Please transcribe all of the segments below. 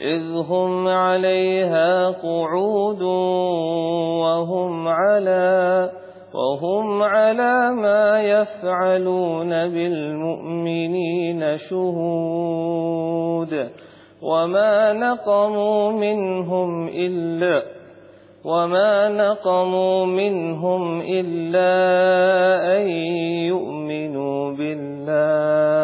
إذ هم عليها قعود وهم على وهم على ما يفعلون بالمؤمنين شهود وما نقموا منهم إلا وما نقموا منهم إلا أن يؤمنوا بالله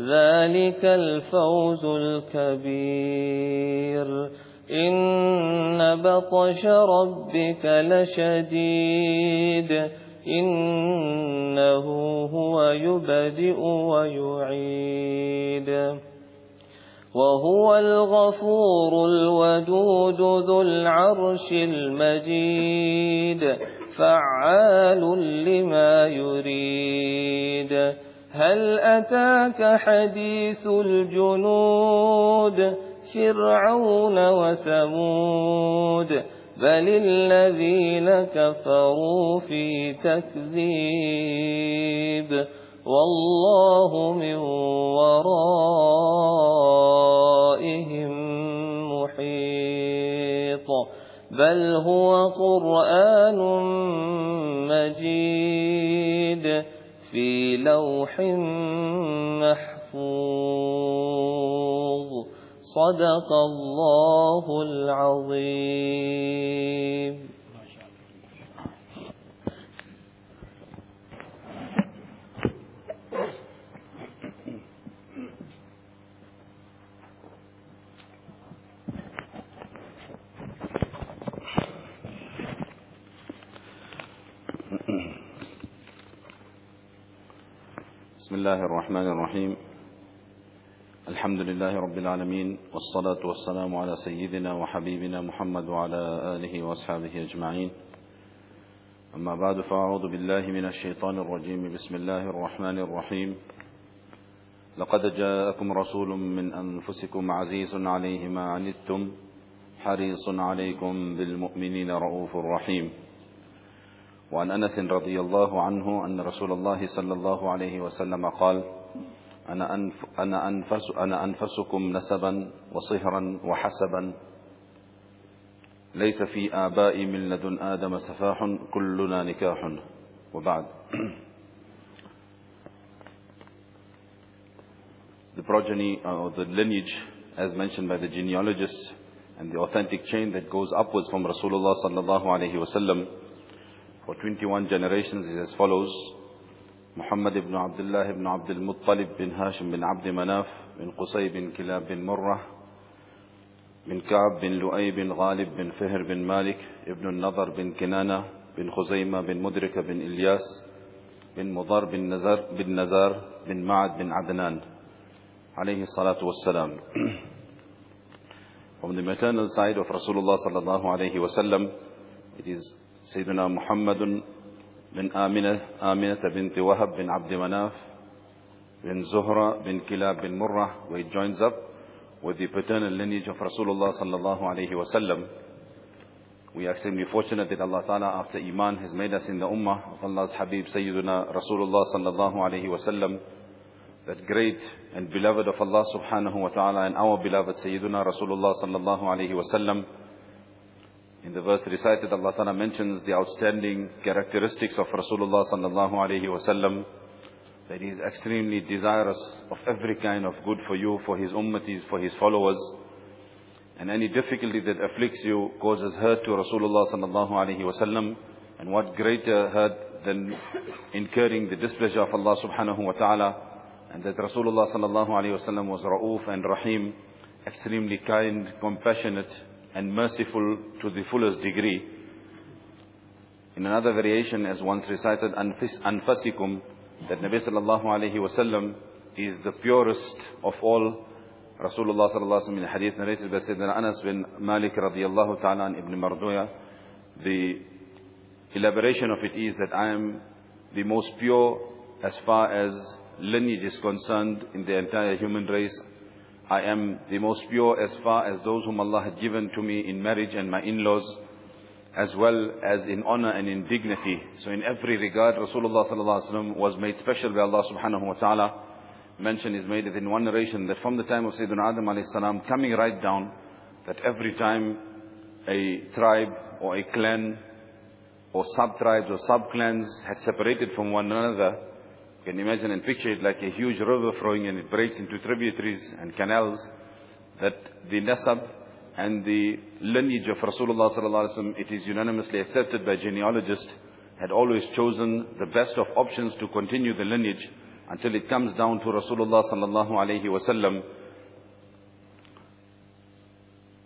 ذلك الفوز الكبير. إن بطش ربك لشديد. إنه هو يبدئ ويعيد. وهو الغفور الودود ذو العرش المجيد. فعال لما يريد. هل أتاك حديث الجنود فرعون وثمود بل الذين كفروا في تكذيب والله من ورائهم محيط بل هو قرآن مجيد في لوح محفوظ. صدق الله العظيم. بسم الله الرحمن الرحيم. الحمد لله رب العالمين والصلاة والسلام على سيدنا وحبيبنا محمد وعلى آله وأصحابه أجمعين. أما بعد فأعوذ بالله من الشيطان الرجيم. بسم الله الرحمن الرحيم. لقد جاءكم رسول من أنفسكم عزيز عليه ما عنتم حريص عليكم بالمؤمنين رؤوف رحيم. وعن أنس رضي الله عنه أن رسول الله صلى الله عليه وسلم قال أنا, أنف أنا, أنفس أنا أنفسكم نسبا وصهرا وحسبا ليس في آبائي من لدن آدم سفاح كلنا نكاح وبعد The progeny or the lineage as mentioned by the genealogists and the authentic chain that goes upwards from Rasulullah sallallahu alayhi wasallam for 21 generations is as follows. Muhammad ibn Abdullah ibn Abdul Muttalib bin Hashim bin Abd Manaf bin Qusay bin Kilab bin Murrah bin Ka'ab bin Lu'ay bin Ghalib bin Fihr bin Malik ibn Nadar bin Kinana bin Khuzayma bin Mudrika bin Ilyas bin Mudar bin Nazar bin Nazar bin Ma'ad bin Adnan alayhi salatu wassalam. From the maternal side of Rasulullah sallallahu alayhi wasallam, it is Sayyidina Muhammad bin Aminah, Aminah bint Wahab bin Abd Manaf bin Zuhra bin Kilab bin Murrah, where it joins up with the paternal lineage of Rasulullah sallallahu alayhi wasallam. We are extremely fortunate that Allah Ta'ala after Iman has made us in the Ummah of Allah's Habib Sayyiduna Rasulullah Sallallahu Alaihi Wasallam that great and beloved of Allah Subhanahu Wa Ta'ala and our beloved Sayyiduna Rasulullah Sallallahu Alaihi Wasallam in the verse recited Allah Ta'ala mentions the outstanding characteristics of Rasulullah Sallallahu Alaihi Wasallam that he is extremely desirous of every kind of good for you, for his ummatis, for his followers and any difficulty that afflicts you causes hurt to Rasulullah sallallahu alaihi wasallam. And what greater hurt than incurring the displeasure of Allah subhanahu wa ta'ala. And that Rasulullah sallallahu alaihi wasallam was ra'uf and rahim, extremely kind, compassionate and merciful to the fullest degree. In another variation as once recited, anfasikum, that Nabi sallallahu alaihi wasallam is the purest of all Rasulullah sallallahu alaihi wasallam in hadith narrated by Sayyidina Anas bin Malik radiyallahu ta'ala and Ibn Marduya, the elaboration of it is that I am the most pure as far as lineage is concerned in the entire human race. I am the most pure as far as those whom Allah had given to me in marriage and my in-laws, as well as in honor and in dignity. So in every regard, Rasulullah sallallahu alaihi wasallam was made special by Allah subhanahu wa ta'ala mention is made in one narration that from the time of Sayyidina Adam alayhi salam coming right down that every time a tribe or a clan or sub-tribes or sub-clans had separated from one another, can imagine and picture it like a huge river flowing and it breaks into tributaries and canals, that the nasab and the lineage of Rasulullah sallallahu alaihi wasallam, it is unanimously accepted by genealogists, had always chosen the best of options to continue the lineage until it comes down to Rasulullah sallallahu alayhi wasallam.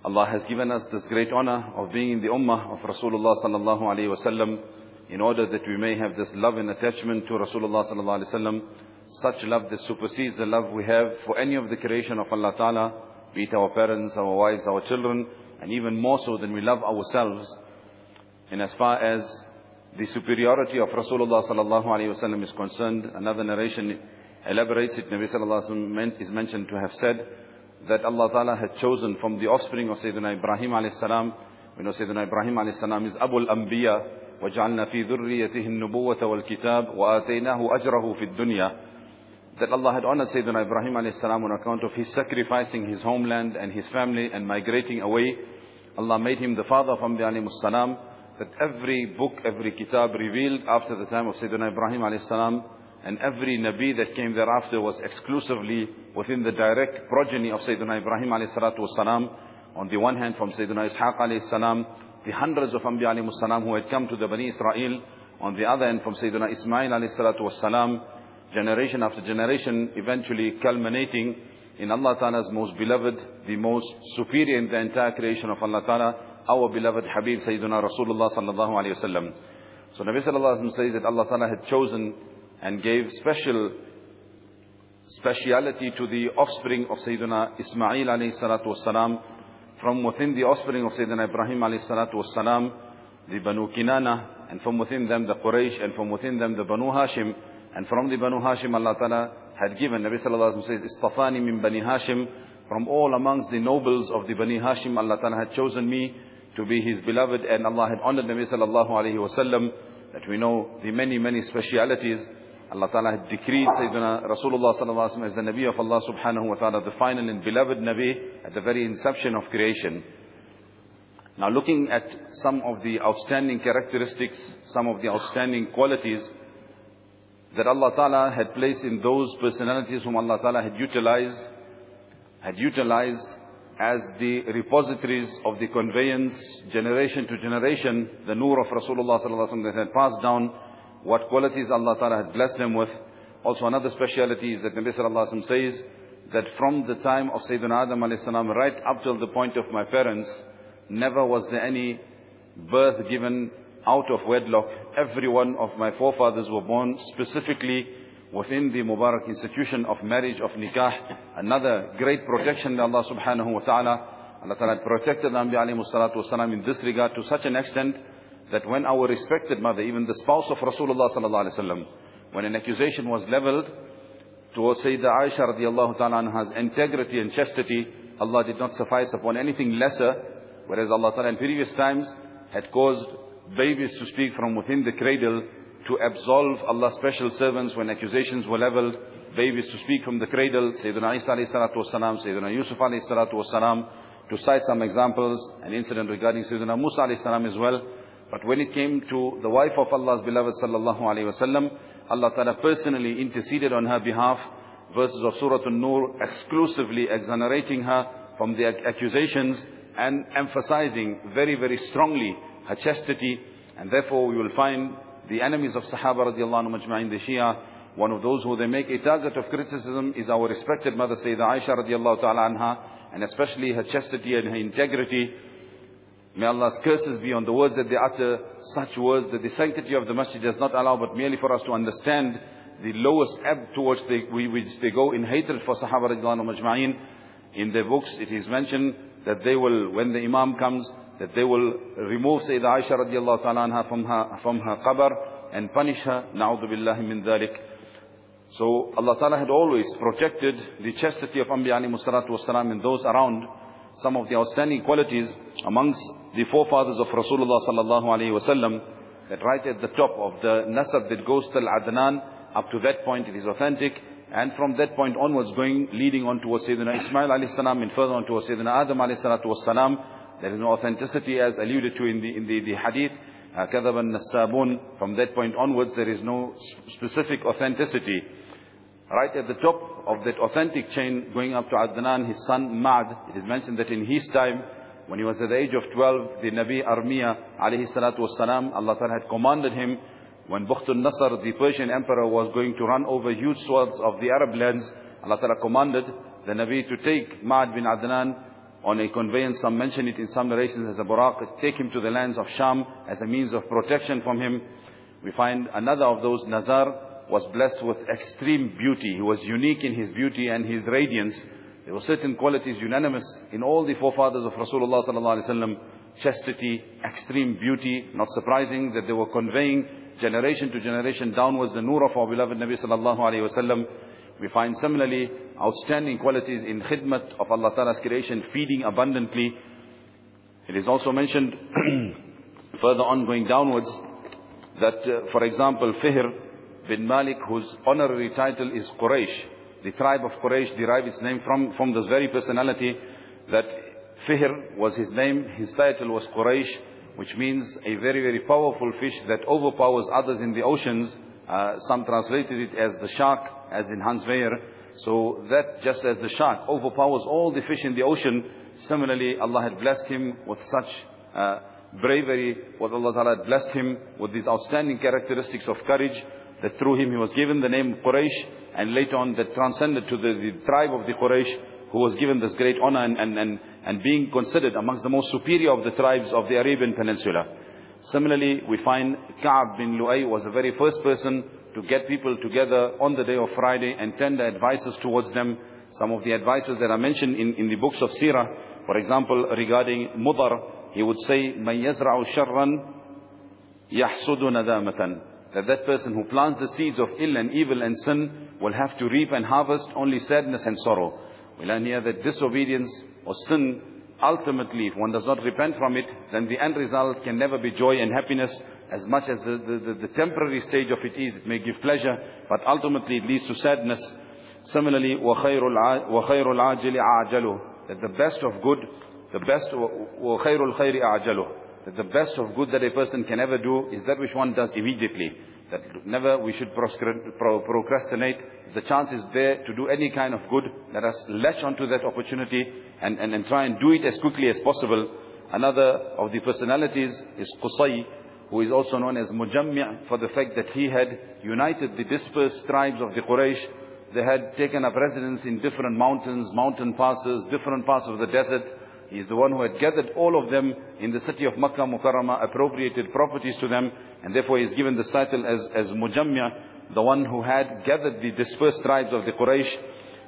Allah has given us this great honor of being in the ummah of Rasulullah sallallahu alayhi wasallam in order that we may have this love and attachment to Rasulullah sallallahu alayhi wasallam. Such love that supersedes the love we have for any of the creation of Allah Ta'ala, be it our parents, our wives, our children, and even more so than we love ourselves. And as far as the superiority of Rasulullah sallallahu alayhi wasallam is concerned, another narration elaborates it. Nabi sallallahu alayhi wasallam is mentioned to have said that Allah Ta'ala had chosen from the offspring of Sayyidina Ibrahim alayhi salam. We know Sayyidina Ibrahim alayhi salam is Abu al-Anbiya. وَجَعَلْنَا فِي ذُرِّيَّتِهِ النُّبُوَّةَ وَالْكِتَابِ وَآتَيْنَاهُ أَجْرَهُ فِي الدُّنْيَا That Allah had honored Sayyidina Ibrahim alayhi salam on account of his sacrificing his homeland and his family and migrating away. Allah made him the father of Anbiya alayhi salam that every book, every kitab revealed after the time of Sayyidina Ibrahim alayhi salam and every Nabi that came thereafter was exclusively within the direct progeny of Sayyidina Ibrahim alayhi salatu salam. On the one hand from Sayyidina Ishaq alayhi salam, the hundreds of Anbiya alayhi salam who had come to the Bani Israel. On the other hand from Sayyidina Ismail alayhi salatu salam, generation after generation, eventually culminating in Allah Ta'ala's most beloved, the most superior in the entire creation of Allah Ta'ala, our beloved Habib Sayyidina Rasulullah sallallahu alayhi wasallam. So Nabi sallallahu alayhi wa says that Allah Ta'ala had chosen and gave special speciality to the offspring of Sayyidina Ismail alayhi salatu. From within the offspring of Sayyidina Ibrahim alayhi salatu wasalam, the Banu Kinana, and from within them the Quraysh, and from within them the Banu Hashim, and from the Banu Hashim Allah Ta'ala had given, Nabi sallallahu alayhi wa says, Istafani min Bani Hashim, from all amongst the nobles of the Bani Hashim, Allah Ta'ala had chosen me to be his beloved and Allah had honored Nabi sallallahu alayhi wasallam that we know the many many specialities Allah Ta'ala had decreed Sayyidina Rasulullah sallallahu Alaihi Wasallam as the Nabi of Allah subhanahu wa ta'ala the final and beloved Nabi at the very inception of creation. Now looking at some of the outstanding characteristics some of the outstanding qualities that Allah Ta'ala had placed in those personalities whom Allah Ta'ala had utilized had utilized as the repositories of the conveyance generation to generation, the nur of Rasulullah sallallahu Alaihi Wasallam that had passed down, what qualities Allah Ta'ala had blessed them with. Also another speciality is that Nabi sallallahu says that from the time of Sayyidina Adam alayhi salam right up till the point of my parents, never was there any birth given out of wedlock. Every one of my forefathers were born specifically within the Mubarak institution of marriage, of nikah. Another great protection that Allah subhanahu wa ta'ala, Allah ta'ala protected Anbiya alayhi salatu wasalam in this regard to such an extent that when our respected mother, even the spouse of Rasulullah sallallahu alayhi wasallam, when an accusation was leveled towards Sayyidah Aisha radiallahu ta'ala anha's integrity and chastity, Allah did not suffice upon anything lesser, whereas Allah ta'ala in previous times had caused babies to speak from within the cradle to absolve Allah's special servants when accusations were leveled, babies to speak from the cradle, Sayyidina Isa alayhi salatu wasalam, Sayyidina Yusuf alayhi salatu wasalam, to cite some examples, an incident regarding Sayyidina Musa alayhi salam as well. But when it came to the wife of Allah's beloved sallallahu alayhi wasallam, Allah Ta'ala personally interceded on her behalf, verses of Surah An-Nur exclusively exonerating her from the accusations and emphasizing very, very strongly her chastity. And therefore we will find the enemies of Sahaba radiallahu anhu majma'in, the Shia, one of those who they make a target of criticism is our respected mother Sayyidah Aisha radiallahu ta'ala anha, and especially her chastity and her integrity. May Allah's curses be on the words that they utter, such words that the sanctity of the masjid does not allow, but merely for us to understand the lowest ebb towards the, which they go in hatred for Sahaba radiallahu majma'in. In their books it is mentioned that they will, when the Imam comes, that they will remove Sayyidah Aisha radiallahu ta'ala anha from her, from her qabr and punish her. Na'udhu billahi min dhalik. So Allah Ta'ala had always protected the chastity of Anbiya alayhi salatu wasalam and those around Some of the outstanding qualities amongst the forefathers of Rasulullah sallallahu alayhi wasallam that right at the top of the nasab that goes till Adnan, up to that point it is authentic. And from that point onwards going, leading on towards Sayyidina Ismail alayhi salam and further on towards Sayyidina Adam alayhi salatu wasalam, there is no authenticity as alluded to in the, in the, the hadith. كذب النسابون From that point onwards there is no specific authenticity. Right at the top of that authentic chain going up to Adnan, his son Ma'ad, it is mentioned that in his time, when he was at the age of 12, the Nabi Armiya alayhi salatu wasalam, Allah Ta'ala had commanded him, when Bukhtul Nasr, the Persian emperor, was going to run over huge swaths of the Arab lands, Allah Ta'ala commanded the Nabi to take Ma'ad bin Adnan on a conveyance, some mention it in some narrations as a buraq, take him to the lands of Sham as a means of protection from him. We find another of those, Nazar, was blessed with extreme beauty. He was unique in his beauty and his radiance. There were certain qualities unanimous in all the forefathers of Rasulullah sallallahu alaihi wasallam. Chastity, extreme beauty. Not surprising that they were conveying generation to generation downwards the nur of our beloved Nabi sallallahu alaihi wasallam. We find similarly outstanding qualities in khidmat of Allah Ta'ala's creation, feeding abundantly. It is also mentioned further on going downwards that, uh, for example, Fihr bin Malik, whose honorary title is Quraysh, the tribe of Quraysh derived its name from, from this very personality, that Fihr was his name, his title was Quraysh, which means a very, very powerful fish that overpowers others in the oceans. Uh, some translated it as the shark, as in Hans Weyer. So that just as the shark overpowers all the fish in the ocean, similarly Allah had blessed him with such uh, bravery, what Allah Ta'ala had blessed him with these outstanding characteristics of courage, that through him he was given the name Quraysh, and later on that transcended to the, the tribe of the Quraysh, who was given this great honor and, and, and, and being considered amongst the most superior of the tribes of the Arabian Peninsula. Similarly, we find Ka'ab bin Lu'ay was the very first person to get people together on the day of Friday and tender advices towards them. Some of the advices that are mentioned in, in the books of Sirah, for example, regarding Mudar, he would say, مَنْ يَزْرَعُ شَرًّا يَحْسُدُ نَدَامَةً That that person who plants the seeds of ill and evil and sin will have to reap and harvest only sadness and sorrow. We learn here that disobedience or sin, ultimately, if one does not repent from it, then the end result can never be joy and happiness, as much as the, the, the, temporary stage of it is. It may give pleasure, but ultimately it leads to sadness. Similarly, وَخَيْرُ الْعَاجِلِ أَعْجَلُهُ That the best of good, the best, وَخَيْرُ الْخَيْرِ أَعْجَلُهُ that the best of good that a person can ever do is that which one does immediately. That never we should procrastinate. The chance is there to do any kind of good. Let us latch onto that opportunity and, and, and try and do it as quickly as possible. Another of the personalities is Qusay, who is also known as Mujammi' for the fact that he had united the dispersed tribes of the Quraysh. They had taken up residence in different mountains, mountain passes, different parts of the desert. He is the one who had gathered all of them in the city of Makkah Mukarramah, appropriated properties to them, and therefore he is given this title as, as Mujammi', the one who had gathered the dispersed tribes of the Quraysh.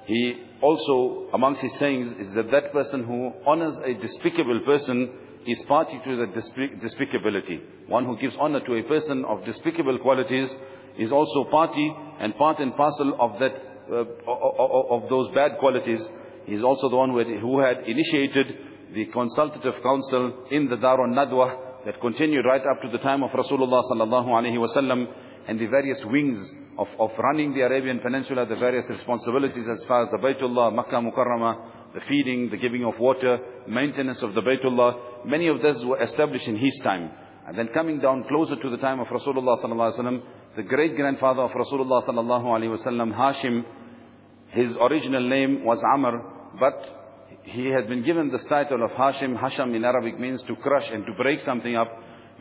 He also, amongst his sayings, is that that person who honors a despicable person is party to the despicability. One who gives honor to a person of despicable qualities is also party and part and parcel of that uh, of those bad qualities. He is also the one who had, who had initiated the consultative council in the Darun Nadwa that continued right up to the time of Rasulullah sallallahu alaihi wasallam and the various wings of, of running the Arabian Peninsula, the various responsibilities as far as the Baytullah, Makkah Mukarramah, the feeding, the giving of water, maintenance of the Baytullah, many of those were established in his time. And then coming down closer to the time of Rasulullah sallallahu alaihi wasallam, the great grandfather of Rasulullah sallallahu alaihi wasallam, Hashim, his original name was Amr, but he had been given this title of Hashim. Hasham in Arabic means to crush and to break something up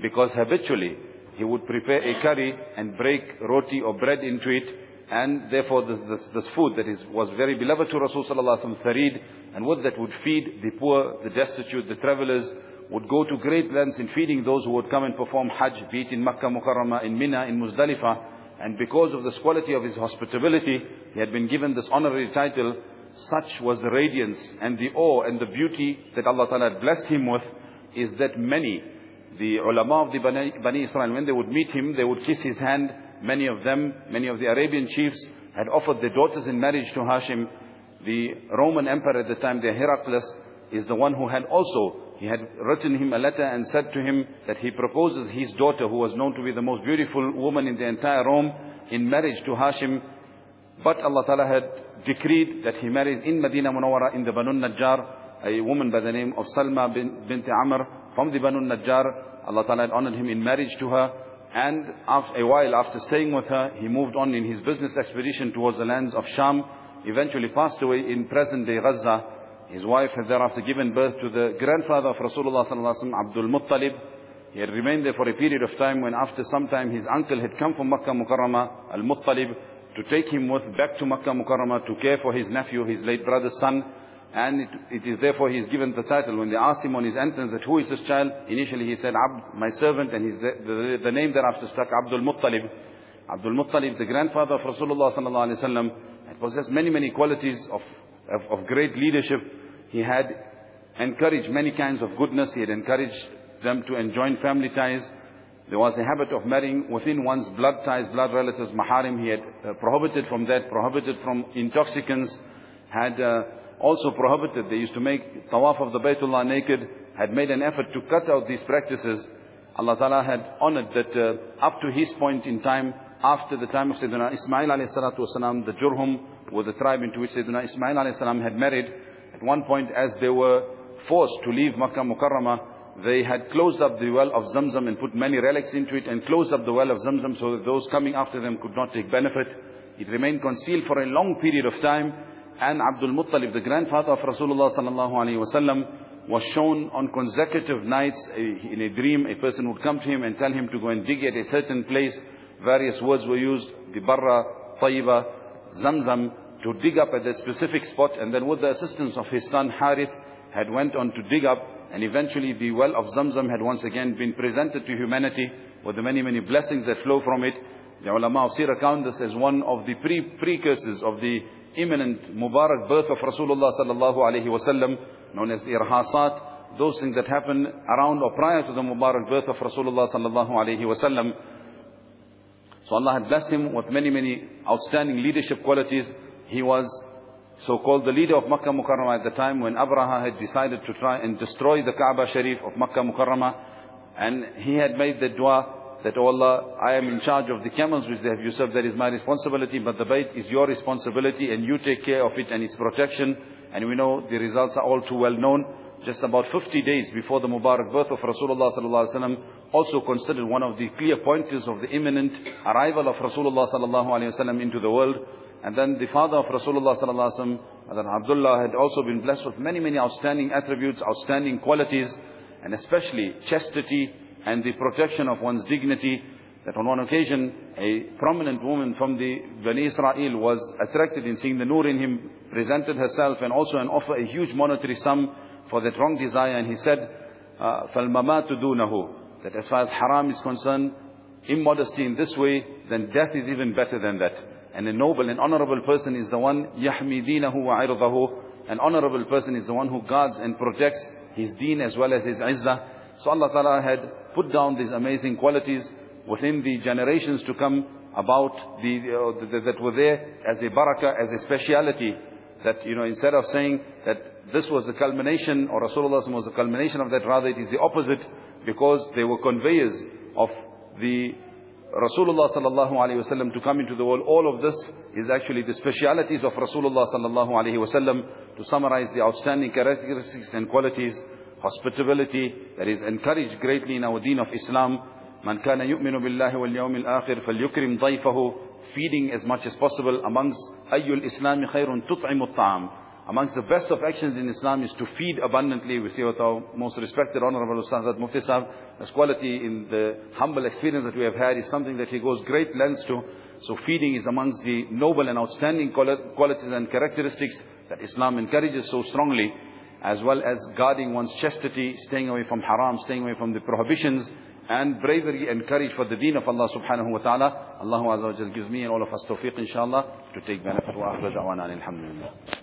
because habitually he would prepare a curry and break roti or bread into it and therefore this, this, this food that is, was very beloved to Rasulullah sallallahu alaihi and with that would feed the poor, the destitute, the travelers, would go to great lengths in feeding those who would come and perform Hajj, be it in Makkah Mukarramah, in Mina, in Muzdalifah. And because of this quality of his hospitality, he had been given this honorary title. Such was the radiance and the awe and the beauty that Allah Ta'ala blessed him with, is that many, the ulama of the Bani, Bani Israel, when they would meet him, they would kiss his hand. Many of them, many of the Arabian chiefs, had offered their daughters in marriage to Hashim. The Roman emperor at the time, the Heraclius, is the one who had also he had written him a letter and said to him that he proposes his daughter, who was known to be the most beautiful woman in the entire Rome, in marriage to Hashim. But Allah Ta'ala had decreed that he marries in Medina Munawwara in the Banu Najjar, a woman by the name of Salma bin, bint Amr from the Banu Najjar. Allah Ta'ala had honored him in marriage to her. And after, a while after staying with her, he moved on in his business expedition towards the lands of Sham, eventually passed away in present-day Gaza, his wife had thereafter given birth to the grandfather of Rasulullah sallallahu Abdul Muttalib. He had remained there for a period of time when after some time his uncle had come from Makkah Mukarramah, Al-Muttalib, to take him with back to Makkah Mukarramah to care for his nephew, his late brother's son. And it, it is therefore he is given the title. When they asked him on his entrance that who is this child, initially he said, Abd, my servant, and his, the, the, the name thereafter stuck, Abdul Muttalib. Abdul Muttalib, the grandfather of Rasulullah sallallahu alaihi wasallam, possessed many, many qualities of, of, of great leadership. He had encouraged many kinds of goodness. He had encouraged them to enjoin family ties. There was a habit of marrying within one's blood ties, blood relatives, maharim. He had uh, prohibited from that, prohibited from intoxicants, had uh, also prohibited. They used to make tawaf of the Baytullah naked, had made an effort to cut out these practices. Allah Ta'ala had honored that uh, up to his point in time, after the time of Sayyidina Ismail alayhi the Jurhum were the tribe into which Sayyidina Ismail alayhi had married, at one point, as they were forced to leave Makkah Mukarramah, they had closed up the well of Zamzam and put many relics into it and closed up the well of Zamzam so that those coming after them could not take benefit. It remained concealed for a long period of time. And Abdul Muttalib, the grandfather of Rasulullah sallallahu was shown on consecutive nights in a dream. A person would come to him and tell him to go and dig at a certain place. Various words were used: the Barra, Tayyiba, Zamzam to dig up at that specific spot and then with the assistance of his son Harith had went on to dig up and eventually the well of Zamzam had once again been presented to humanity with the many many blessings that flow from it. The ulama of Sirah count this as one of the pre precursors of the imminent Mubarak birth of Rasulullah sallallahu alaihi wasallam known as irhasat. Those things that happen around or prior to the Mubarak birth of Rasulullah sallallahu alaihi wasallam so Allah had blessed him with many many outstanding leadership qualities. He was so-called the leader of Makkah Mukarramah at the time when Abraha had decided to try and destroy the Kaaba Sharif of Makkah Mukarramah. And he had made the dua that, oh Allah, I am in charge of the camels which they have usurped. That is my responsibility, but the bait is your responsibility and you take care of it and its protection. And we know the results are all too well known. Just about 50 days before the Mubarak birth of Rasulullah sallallahu alaihi wasallam, also considered one of the clear pointers of the imminent arrival of Rasulullah sallallahu alaihi wasallam into the world. And then the father of Rasulullah sallallahu alaihi wasallam, Abdullah had also been blessed with many, many outstanding attributes, outstanding qualities, and especially chastity and the protection of one's dignity. That on one occasion, a prominent woman from the Bani Israel was attracted in seeing the nur in him, presented herself and also an offer a huge monetary sum for that wrong desire. And he said, فَالْمَمَاتُ دُونَهُ That as far as haram is concerned, immodesty in this way, then death is even better than that. And a noble and honorable person is the one, يَحْمِي دِينَهُ وَعِرْضَهُ An honorable person is the one who guards and protects his deen as well as his izzah. So Allah Ta'ala had put down these amazing qualities within the generations to come about the, uh, the, that were there as a barakah, as a speciality. That, you know, instead of saying that this was the culmination, or Rasulullah was the culmination of that. Rather, it is the opposite because they were conveyors of the Rasulullah sallallahu alayhi wasallam to come into the world. All of this is actually the specialities of Rasulullah sallallahu alayhi wasallam to summarize the outstanding characteristics and qualities, hospitality that is encouraged greatly in our deen of Islam. Man kana yu'minu billahi wal yawmil akhir falyukrim dayfahu feeding as much as possible amongst ayyul islami khairun tut'imu ta'am Amongst the best of actions in Islam is to feed abundantly. We see what our most respected, honorable Ustaz Mufti Sahib, this quality in the humble experience that we have had is something that he goes great lengths to. So feeding is amongst the noble and outstanding qualities and characteristics that Islam encourages so strongly, as well as guarding one's chastity, staying away from haram, staying away from the prohibitions, and bravery and courage for the deen of Allah subhanahu wa ta'ala. Allah Azza wa gives me and all of us tawfiq inshallah to take benefit. Wa akhra da'wana alhamdulillah.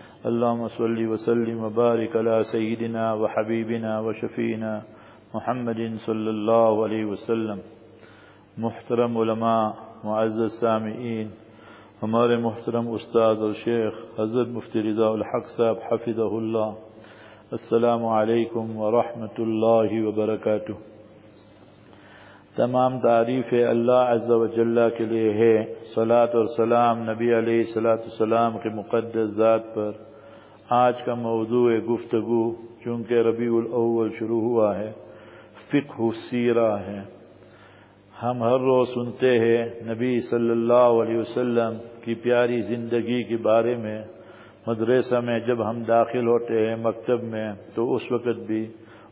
اللهم صل وسلم وبارك على سيدنا وحبيبنا وشفينا محمد صلى الله عليه وسلم. محترم علماء، معزز سامعین، ہمارے محترم استاد اور شیخ حضرت مفتی رضا الحق صاحب حفظہ اللہ. السلام علیکم ورحمۃ اللہ وبرکاتہ. تمام تعریف اللہ عز و جلہ کے لیے ہے صلاة اور سلام نبی علیہ صلاۃ السلام کے مقدس ذات پر. آج کا موضوع گفتگو، چونکہ ربیع الاول شروع ہوا ہے، فقہ سیرہ ہے۔ ہم ہر روز سنتے ہیں نبی صلی اللہ علیہ وسلم کی پیاری زندگی کے بارے میں۔ مدرسہ میں جب ہم داخل ہوتے ہیں مکتب میں، تو اس وقت بھی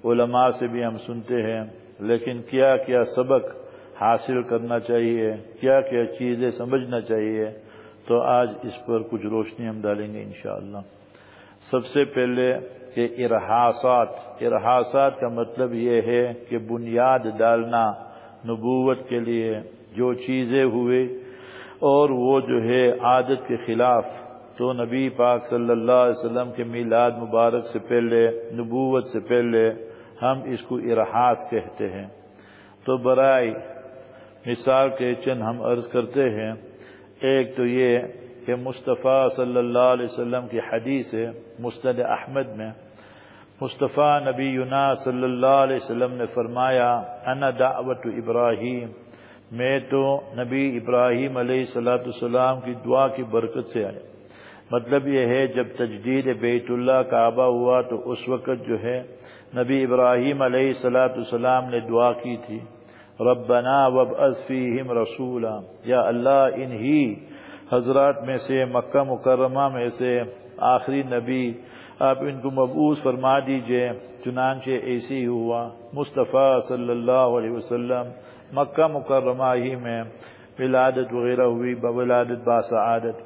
علماء سے بھی ہم سنتے ہیں۔ لیکن کیا کیا سبق حاصل کرنا چاہیے؟ کیا کیا چیزیں سمجھنا چاہیے؟ تو آج اس پر کچھ روشنی ہم ڈالیں گے انشاءاللہ۔ سب سے پہلے کہ ارحاسات ارحاسات کا مطلب یہ ہے کہ بنیاد ڈالنا نبوت کے لیے جو چیزیں ہوئے اور وہ جو ہے عادت کے خلاف تو نبی پاک صلی اللہ علیہ وسلم کے میلاد مبارک سے پہلے، نبوت سے پہلے ہم اس کو ارحاس کہتے ہیں۔ تو برائے مثال کے چند ہم عرض کرتے ہیں۔ ایک تو یہ کہ مصطفیٰ صلی اللہ علیہ وسلم کی حدیث ہے مستد احمد میں۔ مصطفیٰ نبی یونا صلی اللہ علیہ وسلم نے فرمایا، انا دعوت ابراہیم میں تو نبی ابراہیم علیہ السلاۃ السلام کی دعا کی برکت سے آئے مطلب یہ ہے، جب تجدید بیت اللہ کعبہ ہوا تو اس وقت جو ہے، نبی ابراہیم علیہ السلاۃ السلام نے دعا کی تھی۔ ربنا وب فیہم رسولا۔ یا اللہ، انہی حضرات میں سے، مکہ مکرمہ میں سے آخری نبی، آپ ان کو مبعوث فرما دیجیے، چنانچہ ایسی ہوا۔ مصطفیٰ صلی اللہ علیہ وسلم مکہ مکرمہ ہی میں ولادت وغیرہ ہوئی، بولادت باسعادت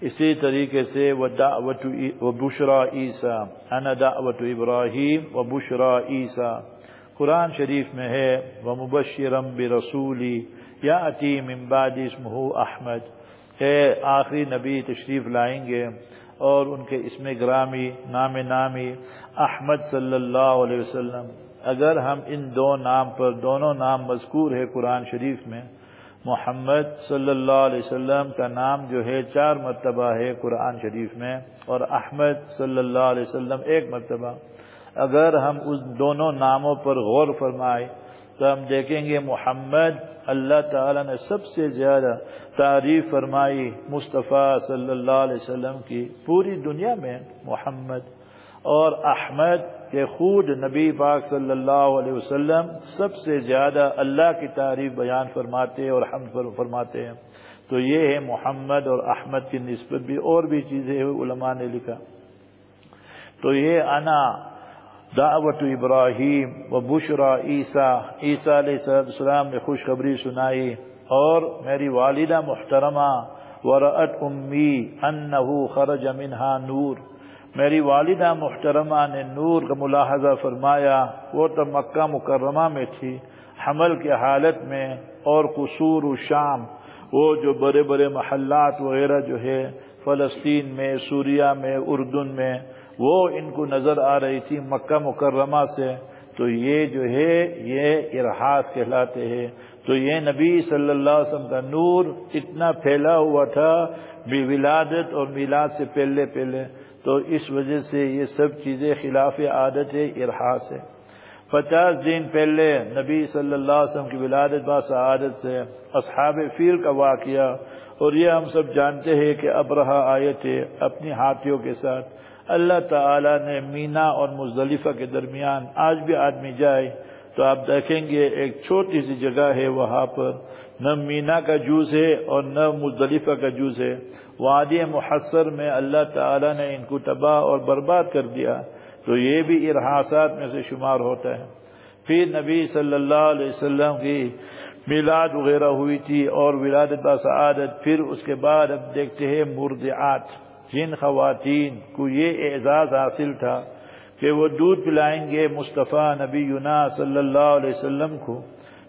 اسی طریقے سے و بشرا عیسیٰ، انا دعوت ابراہیم و بشرا عیسیٰ۔ قرآن شریف میں ہے وہ مبشرم برسولی یا عطیم امباد اسمہ احمد کہ آخری نبی تشریف لائیں گے اور ان کے اسم گرامی، نام نامی احمد صلی اللہ علیہ وسلم۔ اگر ہم ان دو نام پر دونوں نام مذکور ہے قرآن شریف میں، محمد صلی اللہ علیہ وسلم کا نام جو ہے چار مرتبہ ہے قرآن شریف میں اور احمد صلی اللہ علیہ وسلم ایک مرتبہ۔ اگر ہم اس دونوں ناموں پر غور فرمائے تو ہم دیکھیں گے محمد اللہ تعالی نے سب سے زیادہ تعریف فرمائی مصطفیٰ صلی اللہ علیہ وسلم کی پوری دنیا میں محمد اور احمد کے خود نبی پاک صلی اللہ علیہ وسلم سب سے زیادہ اللہ کی تعریف بیان فرماتے اور حمد فرماتے ہیں۔ تو یہ ہے محمد اور احمد کی نسبت بھی اور بھی چیزیں علماء نے لکھا۔ تو یہ انا دعوت ابراہیم و بشرا عیسیٰ. عیسیٰ علیہ السلام نے خوشخبری سنائی اور میری والدہ محترمہ، ورأت امی انہو خرج منہا نور. میری والدہ محترمہ نے نور کا ملاحظہ فرمایا، وہ تو مکہ مکرمہ میں تھی، حمل کے حالت میں اور قصور و شام، وہ جو بڑے بڑے محلات وغیرہ جو ہے، فلسطین میں سوریا میں، اردن میں وہ ان کو نظر آ رہی تھی مکہ مکرمہ سے، تو یہ جو ہے، یہ ارحاس کہلاتے ہیں۔ تو یہ نبی صلی اللہ علیہ وسلم کا نور اتنا پھیلا ہوا تھا ولادت اور میلاد سے پہلے پہلے۔ تو اس وجہ سے یہ سب چیزیں خلاف عادت ہے ارحاس ہے۔ پچاس دن پہلے نبی صلی اللہ علیہ وسلم کی ولادت با سعادت سے اصحاب فیل کا واقعہ، اور یہ ہم سب جانتے ہیں کہ ابرہ آئے تھے اپنی ہاتھیوں کے ساتھ۔ اللہ تعالی نے مینا اور مزدلفہ کے درمیان آج بھی آدمی جائے تو آپ دیکھیں گے ایک چھوٹی سی جگہ ہے وہاں پر، نہ مینا کا جوس ہے اور نہ مزدلفہ کا جوس ہے۔ وادی محسر میں اللہ تعالی نے ان کو تباہ اور برباد کر دیا تو یہ بھی ارحاسات میں سے شمار ہوتا ہے۔ پھر نبی صلی اللہ علیہ وسلم کی میلاد وغیرہ ہوئی تھی اور ولادت سعادت پھر اس کے بعد اب دیکھتے ہیں مردعات جن خواتین کو یہ اعزاز حاصل تھا کہ وہ دودھ پلائیں گے مصطفیٰ نبی یونا صلی اللہ علیہ وسلم کو،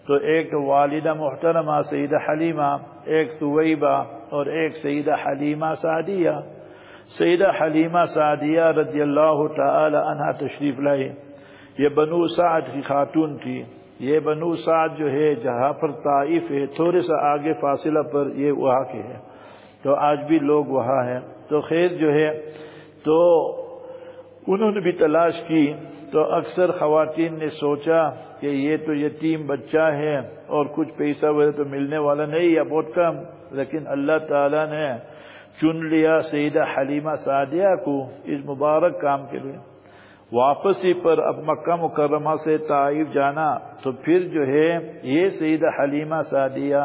تو ایک والدہ محترمہ سیدہ حلیمہ، ایک سویبہ اور ایک سیدہ حلیمہ سعدیہ۔ سیدہ حلیمہ سعدیہ رضی اللہ تعالی عنہ تشریف لائے۔ یہ بنو سعد کی خاتون تھی۔ یہ بنو سعد جو ہے، جہاں پر طائف ہے، تھوڑے سا آگے فاصلہ پر یہ وہاں کے ہے۔ تو آج بھی لوگ وہاں ہیں۔ تو خیر جو ہے، تو انہوں نے بھی تلاش کی، تو اکثر خواتین نے سوچا کہ یہ تو یتیم بچہ ہے اور کچھ پیسہ وغیرہ تو ملنے والا نہیں، یا بہت کم۔ لیکن اللہ تعالی نے چن لیا سیدہ حلیمہ سعدیہ کو اس مبارک کام کے لیے۔ واپسی پر اب مکہ مکرمہ سے تعیف جانا تو پھر جو ہے، یہ سیدہ حلیمہ سعدیہ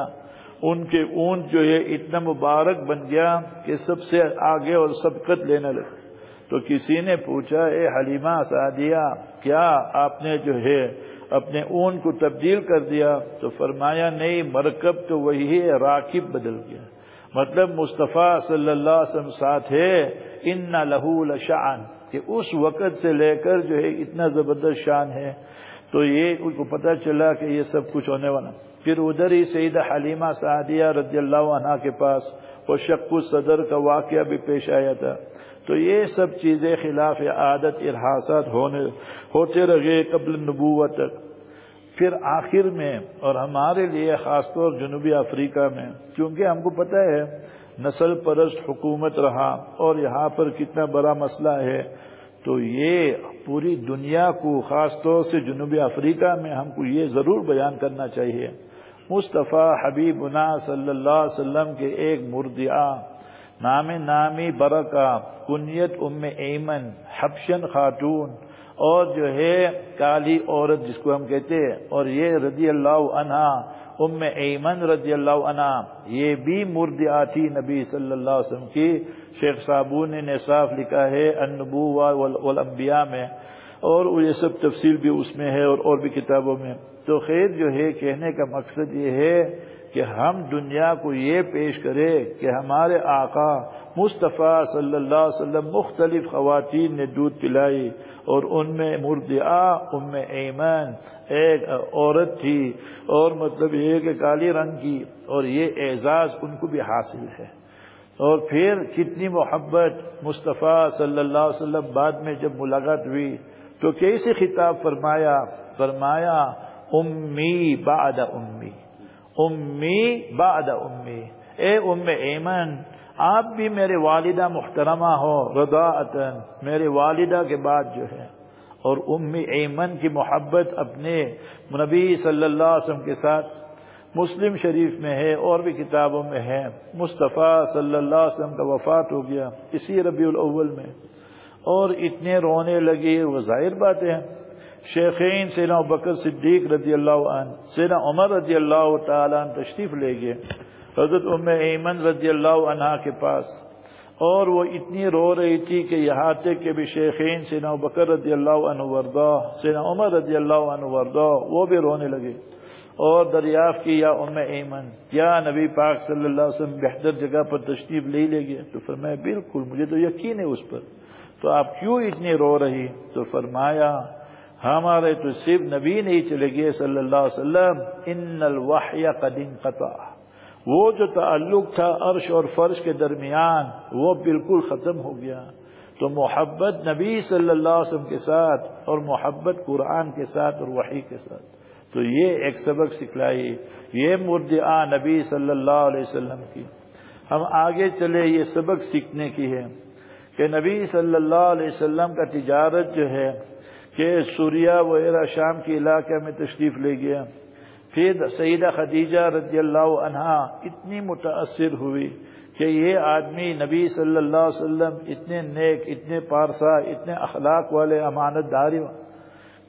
ان کے اون جو ہے اتنا مبارک بن گیا کہ سب سے آگے اور سبقت لینے لگے۔ تو کسی نے پوچھا، اے حلیمہ سعدیہ، کیا آپ نے جو ہے اپنے اون کو تبدیل کر دیا؟ تو فرمایا، نہیں، مرکب تو وہی ہے، راکب بدل گیا۔ مطلب مصطفیٰ صلی اللہ علیہ وسلم ساتھ ہے، ان لہو لشان کہ اس وقت سے لے کر جو ہے اتنا زبردست شان ہے۔ تو یہ ان کو پتہ چلا کہ یہ سب کچھ ہونے والا۔ پھر ادھر ہی سعید حلیمہ سعدیہ رضی اللہ عنہ کے پاس وہ شک صدر کا واقعہ بھی پیش آیا تھا۔ تو یہ سب چیزیں خلاف عادت ارحاسات ہونے، ہوتے رہے قبل نبوت تک۔ پھر آخر میں اور ہمارے لیے خاص طور جنوبی افریقہ میں، کیونکہ ہم کو پتہ ہے نسل پرست حکومت رہا اور یہاں پر کتنا بڑا مسئلہ ہے، تو یہ پوری دنیا کو خاص طور سے جنوبی افریقہ میں ہم کو یہ ضرور بیان کرنا چاہیے۔ مصطفیٰ حبیب صلی اللہ علیہ وسلم کے ایک مردعا نام نامی برکا کنیت ام ایمن، حبشن خاتون، اور جو ہے کالی عورت جس کو ہم کہتے ہیں، اور یہ رضی اللہ عنہ، ام ایمن رضی اللہ عنہ، یہ بھی مرد آتی نبی صلی اللہ علیہ وسلم کی۔ شیخ صابون نے صاف لکھا ہے النبو والانبیاء میں، اور یہ سب تفصیل بھی اس میں ہے اور اور بھی کتابوں میں۔ تو خیر جو ہے، کہنے کا مقصد یہ ہے کہ ہم دنیا کو یہ پیش کرے کہ ہمارے آقا مصطفیٰ صلی اللہ علیہ وسلم مختلف خواتین نے دودھ پلائی اور ان میں مردعا ام ایمن، ایک عورت تھی اور مطلب یہ کہ کالی رنگ کی اور یہ اعزاز ان کو بھی حاصل ہے۔ اور پھر کتنی محبت مصطفیٰ صلی اللہ علیہ وسلم بعد میں جب ملاقات ہوئی تو کیسے خطاب فرمایا؟ فرمایا امی بعد امی امی بعد امی اے ام ایمن، آپ بھی میرے والدہ محترمہ ہو رضاعتن میرے والدہ کے بعد جو ہے۔ اور ام ایمن کی محبت اپنے نبی صلی اللہ علیہ وسلم کے ساتھ مسلم شریف میں ہے، اور بھی کتابوں میں ہے۔ مصطفیٰ صلی اللہ علیہ وسلم کا وفات ہو گیا، اسی ربیع الاول میں۔ اور اتنے رونے لگے، وہ ظاہر بات ہے شیخین سینا بکر صدیق رضی اللہ عنہ سینا عمر رضی اللہ تعالیٰ عنہ تشریف لے گئے، حضرت ام ایمن رضی اللہ عنہ کے پاس۔ اور وہ اتنی رو رہی تھی کہ یہاں تک کہ بھی شیخین سینا بکر رضی اللہ عنہ وردہ سینا عمر رضی اللہ عنہ وردہ وہ بھی رونے لگے۔ اور دریافت کی، یا ام ایمن، یا نبی پاک صلی اللہ علیہ وسلم بہتر جگہ پر تشریف لے لے گئے۔ تو فرمایا، بالکل، مجھے تو یقین ہے اس پر۔ تو آپ کیوں اتنی رو رہی؟ تو فرمایا ہمارے تو صرف نبی نہیں چلے گئے صلی اللہ علیہ وسلم ان الوحی قد انقطع۔ وہ جو تعلق تھا عرش اور فرش کے درمیان، وہ بالکل ختم ہو گیا۔ تو محبت نبی صلی اللہ علیہ وسلم کے ساتھ اور محبت قرآن کے ساتھ اور وحی کے ساتھ۔ تو یہ ایک سبق سکھلائی، یہ مردعا نبی صلی اللہ علیہ وسلم کی۔ ہم آگے چلے، یہ سبق سیکھنے کی ہے کہ نبی صلی اللہ علیہ وسلم کا تجارت جو ہے کہ سوریا وغیرہ شام کے علاقے میں تشریف لے گیا۔ پھر سیدہ خدیجہ رضی اللہ عنہا اتنی متاثر ہوئی کہ یہ آدمی نبی صلی اللہ علیہ وسلم اتنے نیک، اتنے پارسا، اتنے اخلاق والے، امانت داری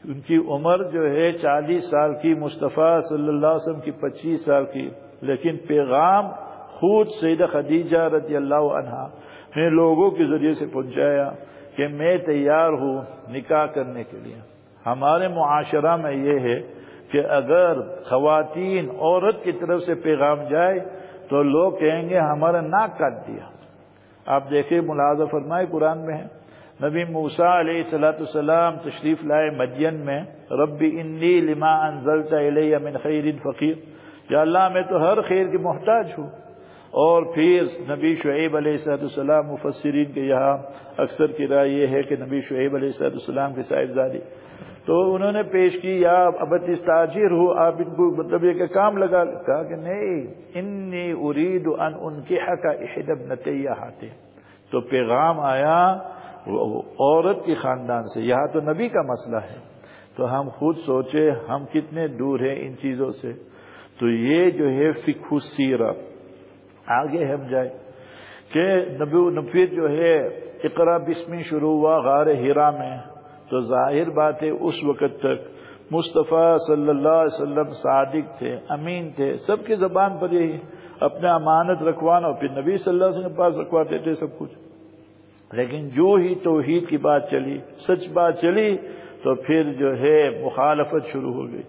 ان کی عمر جو ہے چالیس سال کی، مصطفیٰ صلی اللہ علیہ وسلم کی پچیس سال کی۔ لیکن پیغام خود سیدہ خدیجہ رضی اللہ عنہا نے لوگوں کے ذریعے سے پہنچایا۔ کہ میں تیار ہوں نکاح کرنے کے لیے۔ ہمارے معاشرہ میں یہ ہے کہ اگر خواتین عورت کی طرف سے پیغام جائے تو لوگ کہیں گے ہمارا ناک کاٹ دیا۔ آپ دیکھیں ملازہ فرمائے قرآن میں ہے، نبی موسا علیہ صلاۃ السلام تشریف لائے مدین میں، ربی انی لما انزلتا علیہ من خیر فقیر۔ یا اللہ، میں تو ہر خیر کی محتاج ہوں۔ اور پھر نبی شعیب علیہ صلاحت السلام مفسرین کے یہاں اکثر کی رائے یہ ہے کہ نبی شعیب علیہ صلاحت السلام کی صاحبزادی۔ تو انہوں نے پیش کی، یا ابت تاجر ہو، آپ ان کو مطلب یہ کہ کام لگا۔ کہا کہ نہیں، انی ارید ان ان کے حق احدب نتیہ ہاتے تو پیغام آیا عورت کے خاندان سے۔ یہاں تو نبی کا مسئلہ ہے۔ تو ہم خود سوچے، ہم کتنے دور ہیں ان چیزوں سے۔ تو یہ جو ہے فکو سیرت آگے ہم جائے کہ نبی نفیر جو ہے، اقرا بسمی شروع ہوا غار ہیرا میں۔ تو ظاہر بات ہے، اس وقت تک مصطفیٰ صلی اللہ علیہ وسلم صادق تھے، امین تھے، سب کی زبان پر یہی اپنے امانت رکھوانا پھر نبی صلی اللہ علیہ وسلم کے پاس رکھواتے تھے سب کچھ۔ لیکن جو ہی توحید کی بات چلی، سچ بات چلی، تو پھر جو ہے مخالفت شروع ہو گئی۔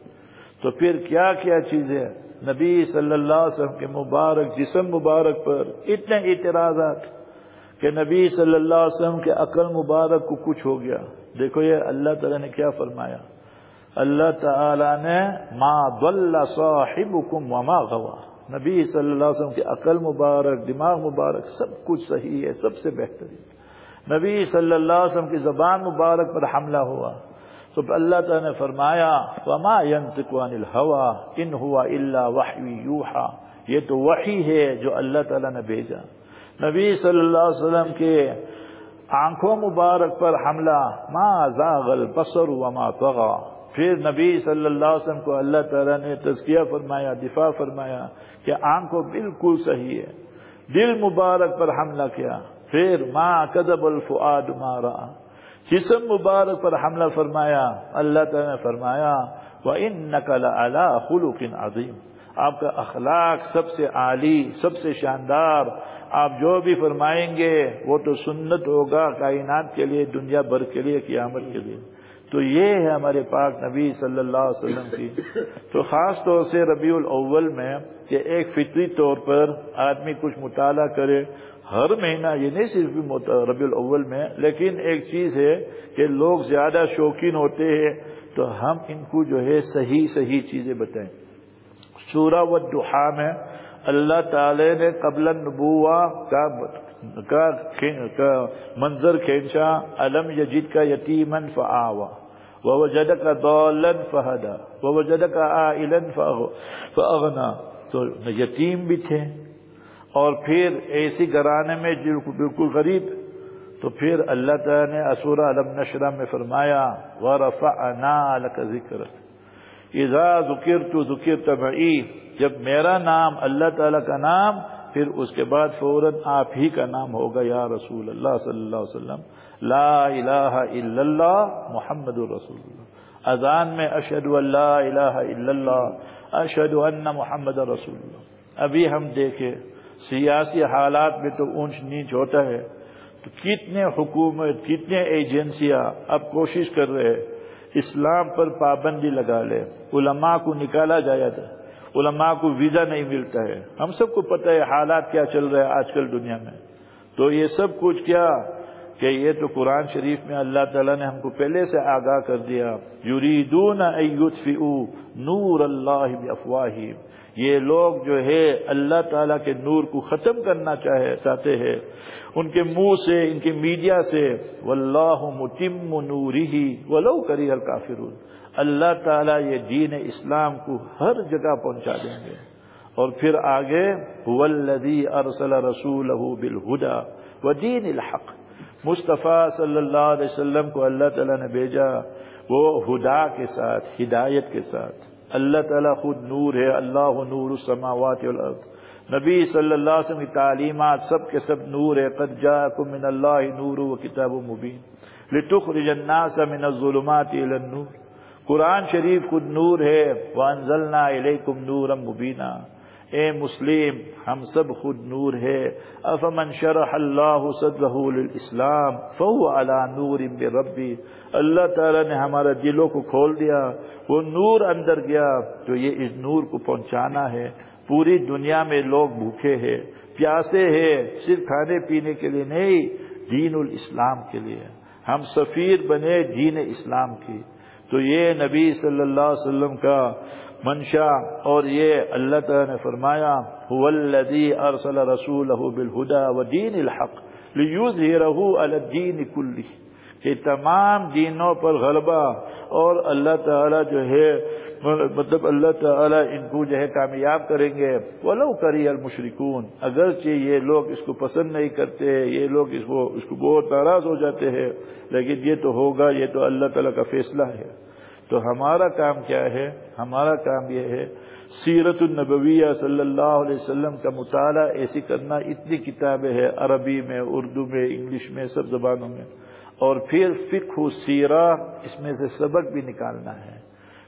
تو پھر کیا کیا چیزیں؟ نبی صلی اللہ علیہ وسلم کے مبارک، جسم مبارک پر اتنے اعتراضات کہ نبی صلی اللہ علیہ وسلم کے عقل مبارک کو کچھ ہو گیا۔ دیکھو یہ اللہ تعالی نے کیا فرمایا۔ اللہ تعالی نے ما ضل صاحبکم وما غوا۔ نبی صلی اللہ علیہ وسلم کے عقل مبارک، دماغ مبارک سب کچھ صحیح ہے، سب سے بہترین۔ نبی صلی اللہ علیہ وسلم کی زبان مبارک پر حملہ ہوا۔ تو اللہ تعالیٰ نے فرمایا، وما ينطق عن الهوى ان هو الا وحی یوحا یہ تو وحی ہے جو اللہ تعالیٰ نے بھیجا۔ نبی صلی اللہ علیہ وسلم کے آنکھوں مبارک پر حملہ، ما زاغ البصر وما طغى۔ پھر نبی صلی اللہ علیہ وسلم کو اللہ تعالیٰ نے تزکیہ فرمایا، دفاع فرمایا کہ آنکھوں بالکل صحیح ہے۔ دل مبارک پر حملہ کیا۔ پھر ما کدب الفؤاد ما رأى۔ جسم مبارک پر حملہ فرمایا، اللہ تعالیٰ نے فرمایا، وَإِنَّكَ لَعَلَىٰ خُلُقٍ عَظِيمٍ۔ آپ کا اخلاق سب سے عالی، سب سے شاندار، آپ جو بھی فرمائیں گے، وہ تو سنت ہوگا کائنات کے لیے، دنیا بھر کے لیے، قیامت کے لیے۔ تو یہ ہے ہمارے پاک نبی صلی اللہ علیہ وسلم کی۔ تو خاص طور سے ربیع الاول میں کہ ایک فطری طور پر آدمی کچھ مطالعہ کرے ہر مہینہ، یہ نہیں صرف ربیع الاول میں، لیکن ایک چیز ہے کہ لوگ زیادہ شوقین ہوتے ہیں، تو ہم ان کو جو ہے صحیح صحیح چیزیں بتائیں۔ سورہ و دہا میں اللہ تعالی نے قبل نبوا کا منظر کھینچا علم یجید کا یتیمن فآوا ووجدک ضالا فہدا، ووجدک عائلا فاغنا۔ تو یتیم بھی تھے اور پھر ایسی گرانے میں بالکل غریب، تو پھر اللہ تعالیٰ نے اسور علم نشرہ میں فرمایا، وَرَفَعَنَا لَكَ ذِكْرَ اذا ذکر تو ذکر تبعی جب میرا نام، اللہ تعالیٰ کا نام، پھر اس کے بعد فوراً آپ ہی کا نام ہوگا، یا رسول اللہ صلی اللہ علیہ وسلم. لا الہ الا اللہ، محمد الرسول اللہ. اذان میں اشد اللہ الہ الا اللہ اشد ان محمد رسول اللہ. ابھی ہم دیکھیں سیاسی حالات میں تو اونچ نیچ ہوتا ہے۔ تو کتنے حکومت، کتنے ایجنسیاں اب کوشش کر رہے اسلام پر پابندی لگا لے علماء کو نکالا جایا تھا۔ علماء کو ویزا نہیں ملتا ہے۔ ہم سب کو پتہ ہے حالات کیا چل رہے ہیں آج کل دنیا میں۔ تو یہ سب کچھ کیا؟ کہ یہ تو قرآن شریف میں اللہ تعالیٰ نے ہم کو پہلے سے آگاہ کر دیا۔ یریدون نور اللہ افواہیم یہ لوگ جو ہے اللہ تعالیٰ کے نور کو ختم کرنا چاہے چاہتے ہیں۔ ان کے منہ سے، ان کے میڈیا سے واللہ متم نوری ولو کری الکافرون۔ اللہ تعالیٰ یہ دین اسلام کو ہر جگہ پہنچا دیں گے۔ اور پھر آگے ولدی ارسل رسول بالہدا و دین الحق۔ مصطفیٰ صلی اللہ علیہ وسلم کو اللہ تعالیٰ نے بھیجا وہ ہدا کے ساتھ، ہدایت کے ساتھ۔ اللہ تعالیٰ خود نور ہے، اللہ نور السماوات والارض۔ نبی صلی اللہ علیہ وسلم کی تعلیمات سب کے سب نور ہے۔ قد جاءکم من اللہ نور و کتاب مبین۔ لتخرج الناس من الظلمات الى النور۔ قرآن شریف خود نور ہے۔ وانزلنا الیکم نورا مبینا۔ اے مسلم، ہم سب خود نور ہے۔ افمن شرح اللہ صدرہ للاسلام فهو على نور بربی۔ اللہ تعالی نے ہمارا دلوں کو کھول دیا، وہ نور اندر گیا تو یہ اس نور کو پہنچانا ہے۔ پوری دنیا میں لوگ بھوکے ہیں، پیاسے ہیں، صرف کھانے پینے کے لیے نہیں، دین الاسلام کے لیے۔ ہم سفیر بنے دین اسلام کی۔ تو یہ نبی صلی اللہ علیہ وسلم کا منشا اور یہ اللہ تعالی نے فرمایا الذی ارسل رسولہ بالہدا ودین الحق لیظہرہ علی الدین کلی کہ تمام دینوں پر غلبہ، اور اللہ تعالی جو ہے مطلب اللہ تعالیٰ ان کو جو ہے کامیاب کریں گے۔ ولو کری المشرکون، اگرچہ یہ لوگ اس کو پسند نہیں کرتے، یہ لوگ اس کو اس کو بہت ناراض ہو جاتے ہیں، لیکن یہ تو ہوگا، یہ تو اللہ تعالیٰ کا فیصلہ ہے۔ تو ہمارا کام کیا ہے؟ ہمارا کام یہ ہے، سیرت النبویہ صلی اللہ علیہ وسلم کا مطالعہ ایسی کرنا۔ اتنی کتابیں ہیں عربی میں، اردو میں، انگلش میں، سب زبانوں میں۔ اور پھر فکر سیرہ، اس میں سے سبق بھی نکالنا ہے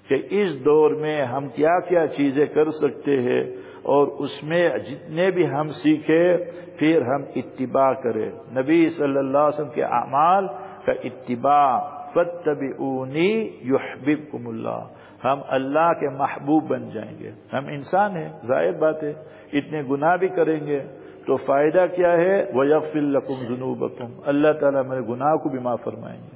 کہ اس دور میں ہم کیا کیا چیزیں کر سکتے ہیں اور اس میں جتنے بھی ہم سیکھے پھر ہم اتباع کریں۔ نبی صلی اللہ علیہ وسلم کے اعمال کا اتباع۔ فتبعونی یحببکم اللہ۔ ہم اللہ کے محبوب بن جائیں گے۔ ہم انسان ہیں، ظاہر بات ہے۔ اتنے گناہ بھی کریں گے۔ تو فائدہ کیا ہے؟ وہ یقف القم جنوب اللہ تعالیٰ میرے گناہ کو بھی معاف فرمائیں گے۔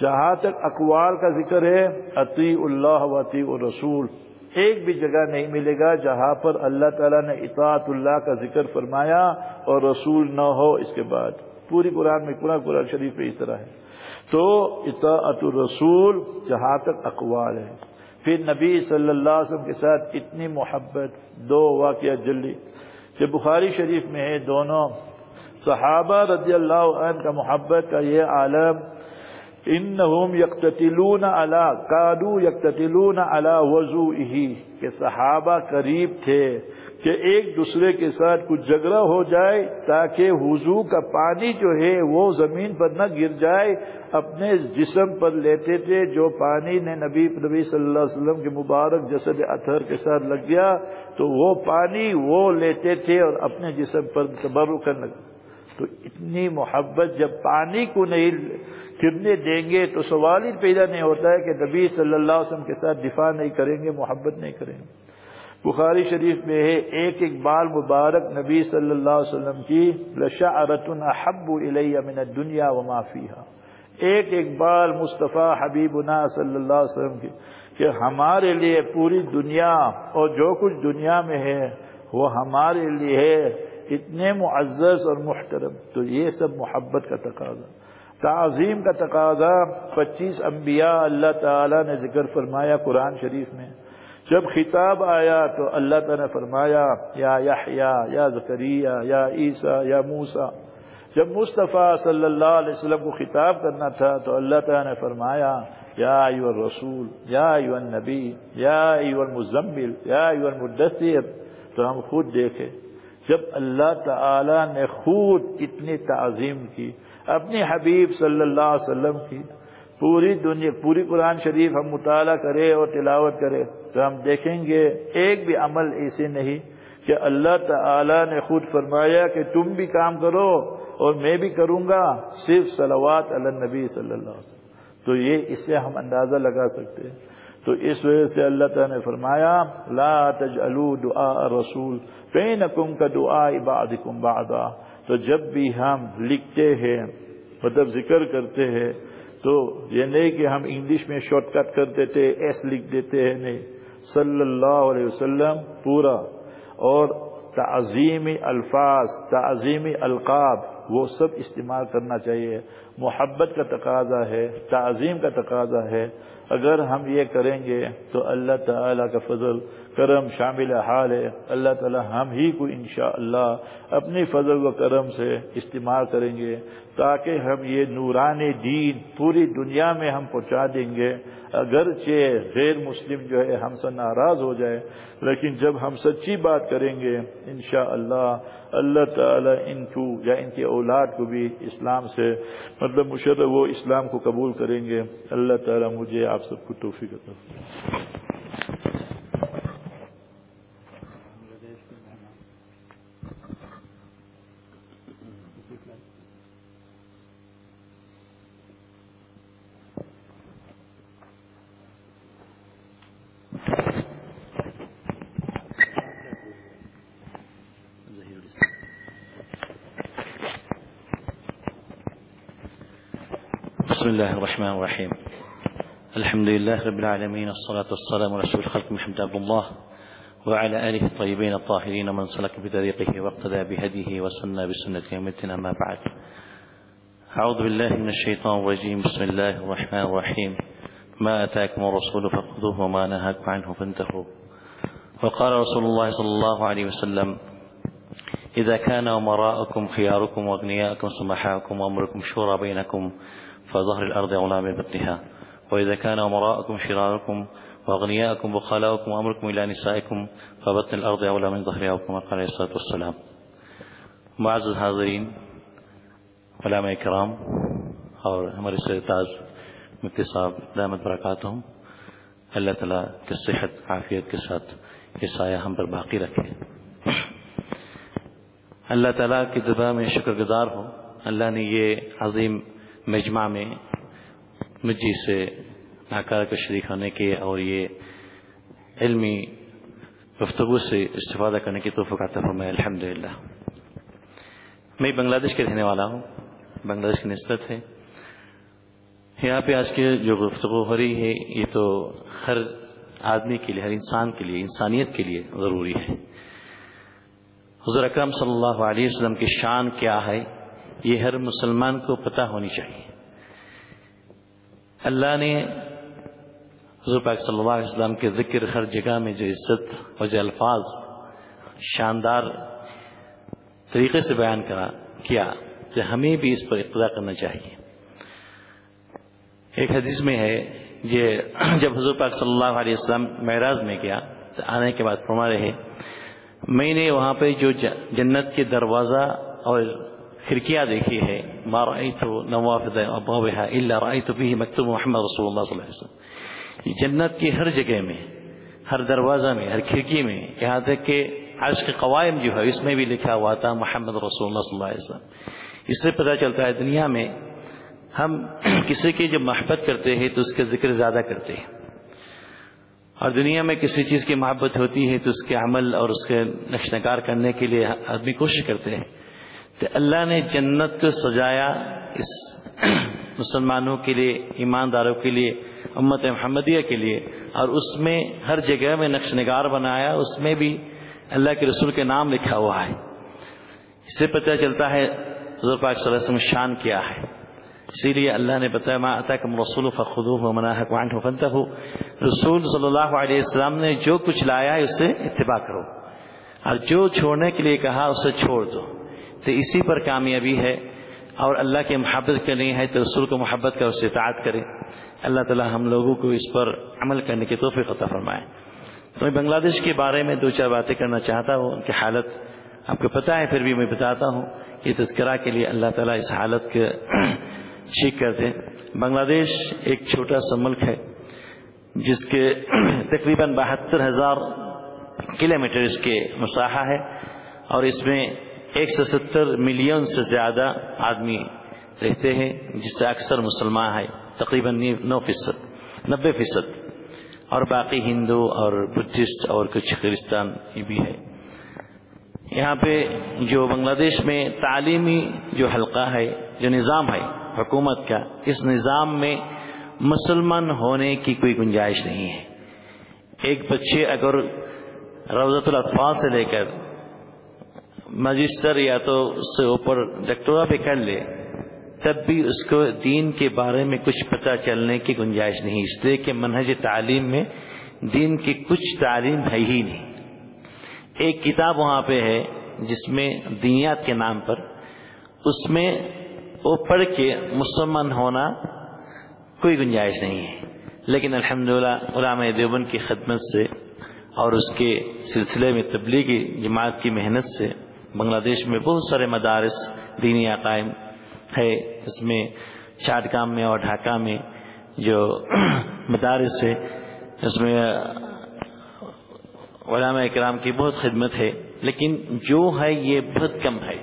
جہاں تک اقوال کا ذکر ہے عطی اللہ وطی رسول ایک بھی جگہ نہیں ملے گا جہاں پر اللہ تعالیٰ نے اطاعت اللہ کا ذکر فرمایا اور رسول نہ ہو۔ اس کے بعد پوری قرآن میں پورا قرآن شریف پہ اس طرح ہے۔ تو اطاعت الرسول جہاں تک اقوال ہے۔ پھر نبی صلی اللہ علیہ وسلم کے ساتھ اتنی محبت، دو واقعہ جلی۔ کہ بخاری شریف میں ہے دونوں صحابہ رضی اللہ عنہ کا محبت کا یہ عالم، انہم یقتتلون علی قادو یقتتلون علی وضوئہی کہ صحابہ قریب تھے کہ ایک دوسرے کے ساتھ کچھ جھگڑا ہو جائے تاکہ وضو کا پانی جو ہے وہ زمین پر نہ گر جائے، اپنے جسم پر لیتے تھے، جو پانی نے نبی نبی صلی اللہ علیہ وسلم کے مبارک جسد اطہر کے ساتھ لگ گیا، تو وہ پانی وہ لیتے تھے اور اپنے جسم پر تبر کرنے تو اتنی محبت جب پانی کو نہیں گرنے دیں گے تو سوال ہی پیدا نہیں ہوتا ہے کہ نبی صلی اللہ علیہ وسلم کے ساتھ دفاع نہیں کریں گے، محبت نہیں کریں گے۔ بخاری شریف میں ہے، ایک ایک بال مبارک نبی صلی اللہ علیہ وسلم کی لشعرت احب الی من الدنیا وما فیہا۔ ایک ایک بال مصطفیٰ حبیبنا صلی اللہ علیہ وسلم کی، کہ ہمارے لیے پوری دنیا اور جو کچھ دنیا میں ہے، وہ ہمارے لیے ہے۔ اتنے معزز اور محترم۔ تو یہ سب محبت کا تقاضا۔ تعظیم کا تقاضا پچیس انبیاء اللہ تعالی نے ذکر فرمایا قرآن شریف میں۔ جب خطاب آیا تو اللہ تعالی نے فرمایا، یا یحییٰ یا زکریہ، یا عیسیٰ، یا موسا جب مصطفیٰ صلی اللہ علیہ وسلم کو خطاب کرنا تھا تو اللہ تعالی نے فرمایا، یا ایو الرسول، یا ایو النبی، یا ایو المزمل، یا ایو المدثر۔ تو ہم خود دیکھیں جب اللہ تعالی نے خود اتنی تعظیم کی، اپنی حبیب صلی اللہ علیہ وسلم کی، پوری دنیا، پوری قرآن شریف ہم مطالعہ کرے اور تلاوت کرے، تو ہم دیکھیں گے ایک بھی عمل ایسے نہیں کہ اللہ تعالی نے خود فرمایا کہ تم بھی کام کرو اور میں بھی کروں گا، صرف صلوات علی نبی صلی اللہ علیہ وسلم۔ تو یہ اس سے ہم اندازہ لگا سکتے ہیں۔ تو اس وجہ سے اللہ تعالیٰ نے فرمایا، لا تجعلوا دعاء رسول بینکم کا دعا بعضکم بعضا۔ تو جب بھی ہم لکھتے ہیں مطلب ذکر کرتے ہیں، تو یہ نہیں کہ ہم انگلش میں شارٹ کٹ کر دیتے، ایس لکھ دیتے ہیں، نہیں۔ صلی اللہ علیہ وسلم پورا۔ اور تعظیمی الفاظ تعظیمی القاب، وہ سب استعمال کرنا چاہیے۔ محبت کا تقاضا ہے، تعظیم کا تقاضا ہے۔ اگر ہم یہ کریں گے تو اللہ تعالیٰ کا فضل کرم شامل حال ہے۔ اللہ تعالیٰ ہم ہی کو انشاءاللہ اپنی فضل و کرم سے استعمال کریں گے تاکہ ہم یہ نورانی دین پوری دنیا میں ہم پہنچا دیں گے۔ اگرچہ غیر مسلم جو ہے ہم سے ناراض ہو جائے، لیکن جب ہم سچی بات کریں گے، انشاءاللہ اللہ تعالی ان کو یا ان کی اولاد کو بھی اسلام سے مطلب مشرف وہ اسلام کو قبول کریں گے۔ اللہ تعالی مجھے آپ سب کو توفیق عطا بسم الله الرحمن الرحيم الحمد لله رب العالمين الصلاة والسلام على رسول الخلق محمد عبد الله وعلى آله الطيبين الطاهرين ومن سلك بطريقه واقتدى بهديه وسنى بسنة يومتنا ما بعد أعوذ بالله من الشيطان الرجيم بسم الله الرحمن الرحيم ما أتاكم الرسول فخذوه وما نهاكم عنه فانتهوا وقال رسول الله صلى الله عليه وسلم إذا كان أمراءكم خياركم وأغنياءكم سمحاءكم وأمركم شورى بينكم فظهر الأرض أولى من بطنها. وإذا كان أمراءكم شراركم وأغنياءكم بخلاؤكم وأمركم إلى نسائكم فبطن الأرض أولى من ظهرها وكما قال عليه الصلاة والسلام. معزز حاضرین، علماء کرام اور ہمارے سرتاز مفتی صاحب دامت برکات ہوں اللہ تعالیٰ کی صحت، عافیت کے ساتھ یہ سایہ ہم پر باقی رکھے۔ اللہ تعالیٰ کی دبا میں شکر گزار ہوں۔ اللہ نے یہ عظیم مجمع میں مجھے سے ناکار کا شریک ہونے کے اور یہ علمی گفتگو سے استفادہ کرنے کی توفیق عطا فرمائے۔ الحمد للہ میں بنگلہ دیش کے رہنے والا ہوں۔ بنگلہ دیش کی نسبت ہے۔ یہاں پہ آج کی جو گفتگو ہو رہی ہے، یہ تو ہر آدمی کے لیے، ہر انسان کے لیے، انسانیت کے لیے ضروری ہے۔ حضور اکرم صلی اللہ علیہ وسلم کی شان کیا ہے؟ یہ ہر مسلمان کو پتہ ہونی چاہیے۔ اللہ نے حضور پاک صلی اللہ علیہ وسلم کے ذکر ہر جگہ میں جو عزت اور جو الفاظ شاندار طریقے سے بیان کرا کیا کہ ہمیں بھی اس پر اقتدا کرنا چاہیے۔ ایک حدیث میں ہے، یہ جب حضور پاک صلی اللہ علیہ وسلم معراج میں گیا تو آنے کے بعد فرما رہے میں نے وہاں پہ جو جنت کے دروازہ اور کھڑکیاں دیکھی ہے ما رأيت نوافذ ابوابها الا رأيت فيه مكتوب محمد رسول اللہ صلی اللہ علیہ وسلم. جنت کی ہر جگہ میں، ہر دروازہ میں، ہر کھڑکی میں، یہاں تک کہ عرش کے قوائم جو ہے، اس میں بھی لکھا ہوا تھا محمد رسول اللہ صلی اللہ علیہ وسلم. اس سے پتہ چلتا ہے دنیا میں ہم کسی کی جب محبت کرتے ہیں تو اس کا ذکر زیادہ کرتے ہیں. اور دنیا میں کسی چیز کی محبت ہوتی ہے تو اس کے عمل اور اس کے نقش نگار کرنے کے لیے آدمی کوشش کرتے ہیں. تو اللہ نے جنت کو سجایا اس مسلمانوں کے لیے، ایمانداروں کے لیے، امت محمدیہ کے لیے، اور اس میں ہر جگہ میں نقش نگار بنایا، اس میں بھی اللہ کے رسول کے نام لکھا ہوا ہے۔ اس سے پتہ چلتا ہے، حضور پاک صلی اللہ علیہ وسلم شان کیا ہے۔ اسی لیے اللہ نے بتایا، ما اتاکم رسول فخذوه ومناهكم عنه فانتهوا رسول صلی اللہ علیہ وسلم نے جو کچھ لایا ہے اس سے اتباع کرو۔ اور جو چھوڑنے کے لیے کہا، اسے چھوڑ دو۔ تو اسی پر کامیابی ہے اور اللہ کی محبت کرنی ہے تو رسول کو محبت کا اسے اطاعت کرے۔ اللہ تعالی ہم لوگوں کو اس پر عمل کرنے کی توفیق عطا فرمائے۔ تو میں بنگلہ دیش کے بارے میں دو چار باتیں کرنا چاہتا ہوں، ان کی حالت آپ کو پتا ہے، پھر بھی میں بتاتا ہوں کہ تذکرہ کے لیے اللہ تعالیٰ اس حالت کے ٹھیک کر دیں بنگلہ دیش ایک چھوٹا سا ملک ہے، جس کے تقریباً بہتر ہزار کلو میٹر اس کے مساحہ ہے اور اس میں ایک سو ستر ملین سے زیادہ آدمی رہتے ہیں، جس سے اکثر مسلمان ہے تقریباً نو فیصد، نبے فیصد، اور باقی ہندو اور بدھسٹ اور کچھ کرستان بھی ہے یہاں پہ جو بنگلہ دیش میں تعلیمی جو حلقہ ہے، جو نظام ہے، حکومت کا، اس نظام میں مسلمان ہونے کی کوئی گنجائش نہیں ہے۔ ایک بچے اگر روزت الاطفال سے لے کر مجسٹر یا تو اس سے اوپر ڈاکٹورا بھی کر لے، تب بھی اس کو دین کے بارے میں کچھ پتہ چلنے کی گنجائش نہیں، اس لیے کہ منہج تعلیم میں دین کی کچھ تعلیم ہے ہی نہیں۔ ایک کتاب وہاں پہ ہے جس میں دینیات کے نام پر، اس میں وہ پڑھ کے مسلمان ہونا کوئی گنجائش نہیں ہے۔ لیکن الحمدللہ علامہ دیوبند کی خدمت سے اور اس کے سلسلے میں تبلیغی جماعت کی محنت سے بنگلہ دیش میں بہت سارے مدارس دینی قائم ہے۔ اس میں چاٹگام میں اور ڈھاکہ میں جو مدارس ہے، اس میں علامہ اکرام کی بہت خدمت ہے۔ لیکن جو ہے یہ بہت کم ہے۔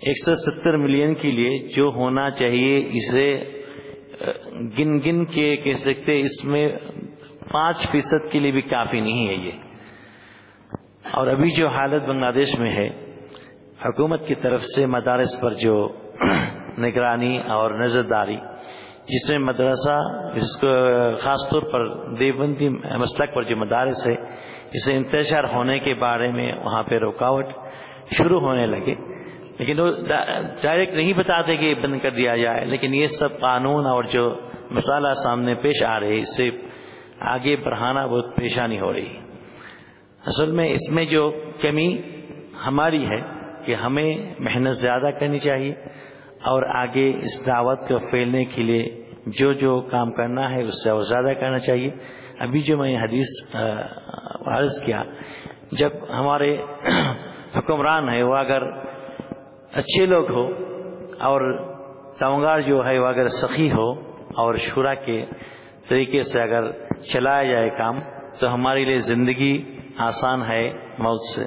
ایک سو ستر ملین کے لیے جو ہونا چاہیے، اسے گن گن کے کہہ سکتے اس میں پانچ فیصد کے لیے بھی کافی نہیں ہے یہ۔ اور ابھی جو حالت بنگلہ دیش میں ہے، حکومت کی طرف سے مدارس پر جو نگرانی اور نظرداری، جس میں مدرسہ جس کو خاص طور پر دیوبندی مسلک پر جو مدارس ہے اسے انتشار ہونے کے بارے میں وہاں پہ رکاوٹ شروع ہونے لگے۔ لیکن وہ ڈائریکٹ نہیں بتاتے کہ بند کر دیا جائے، لیکن یہ سب قانون اور جو مسالہ سامنے پیش آ رہے اس سے آگے بڑھانا بہت پریشانی ہو رہی ہے۔ اصل میں اس میں جو کمی ہماری ہے کہ ہمیں محنت زیادہ کرنی چاہیے اور آگے اس دعوت کو پھیلنے کے لیے جو جو کام کرنا ہے اس سے اور زیادہ کرنا چاہیے۔ ابھی جو میں حدیث عرض کیا، جب ہمارے حکمران ہے وہ اگر اچھے لوگ ہو اور تونگار جو ہے، وہ اگر سخی ہو اور شورا کے طریقے سے اگر چلایا جائے کام، تو ہمارے لیے زندگی آسان ہے موت سے۔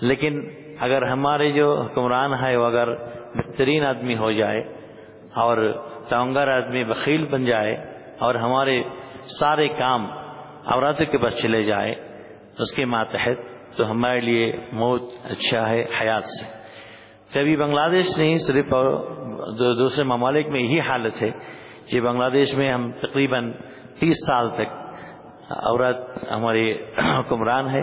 لیکن اگر ہمارے جو حکمران ہے وہ اگر بہترین آدمی ہو جائے اور تونگر آدمی بخیل بن جائے اور ہمارے سارے کام عورتوں کے پاس چلے جائے اس کے ماتحت، تو ہمارے لیے موت اچھا ہے حیات سے۔ کبھی بنگلہ دیش نہیں، صرف دوسرے ممالک میں یہی حالت ہے کہ بنگلہ دیش میں ہم تقریباً تیس سال تک عورت ہماری حکمران ہے،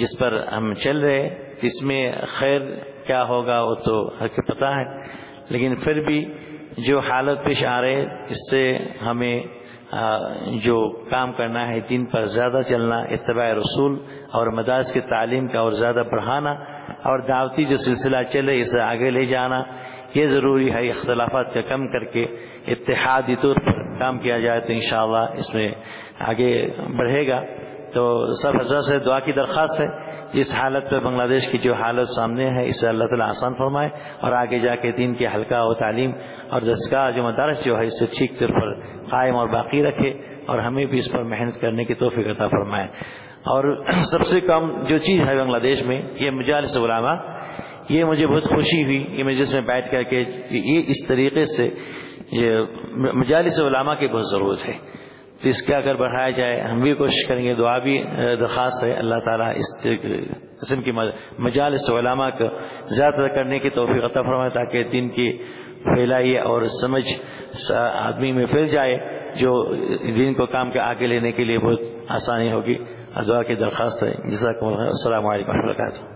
جس پر ہم چل رہے اس میں خیر کیا ہوگا وہ تو ہر کے پتہ ہے، لیکن پھر بھی جو حالت پیش آ رہے اس سے ہمیں جو کام کرنا ہے، دین پر زیادہ چلنا، اتباع رسول اور مدارس کی تعلیم کا اور زیادہ بڑھانا اور دعوتی جو سلسلہ چلے، اسے آگے لے جانا، یہ ضروری ہے، اختلافات کا کم کر کے اتحادی طور پر کام کیا جائے تو انشاءاللہ اس میں آگے بڑھے گا تو سب حضرت سے دعا کی درخواست ہے اس حالت پہ بنگلہ دیش کی جو حالت سامنے ہے، اسے اللہ تعالیٰ آسان فرمائے اور آگے جا کے دین کی حلقہ و تعلیم اور دستگاہ جو مدارس جو ہے، اسے ٹھیک طور پر قائم اور باقی رکھے اور ہمیں بھی اس پر محنت کرنے کی توفیق عطا فرمائے۔ اور سب سے کم جو چیز ہے بنگلہ دیش میں، یہ مجالس علامہ یہ مجھے بہت خوشی ہوئی یہ مجلس میں بیٹھ کر کے یہ اس طریقے سے یہ مجالس علماء کی بہت ضرورت ہے۔ تو اس کا اگر بڑھایا جائے، ہم بھی کوشش کریں گے، دعا بھی درخواست ہے، اللہ تعالیٰ اس قسم کی مجالس علماء کو زیادہ کرنے کی توفیق عطا فرمائے تاکہ دین کی پھیلائی اور سمجھ آدمی میں پھیل جائے، جو دین کو کام کے آگے لینے کے لیے بہت آسانی ہوگی۔ دعا کی درخواست ہے۔ جزاک السلام علیکم و وبرکاتہ۔ بسم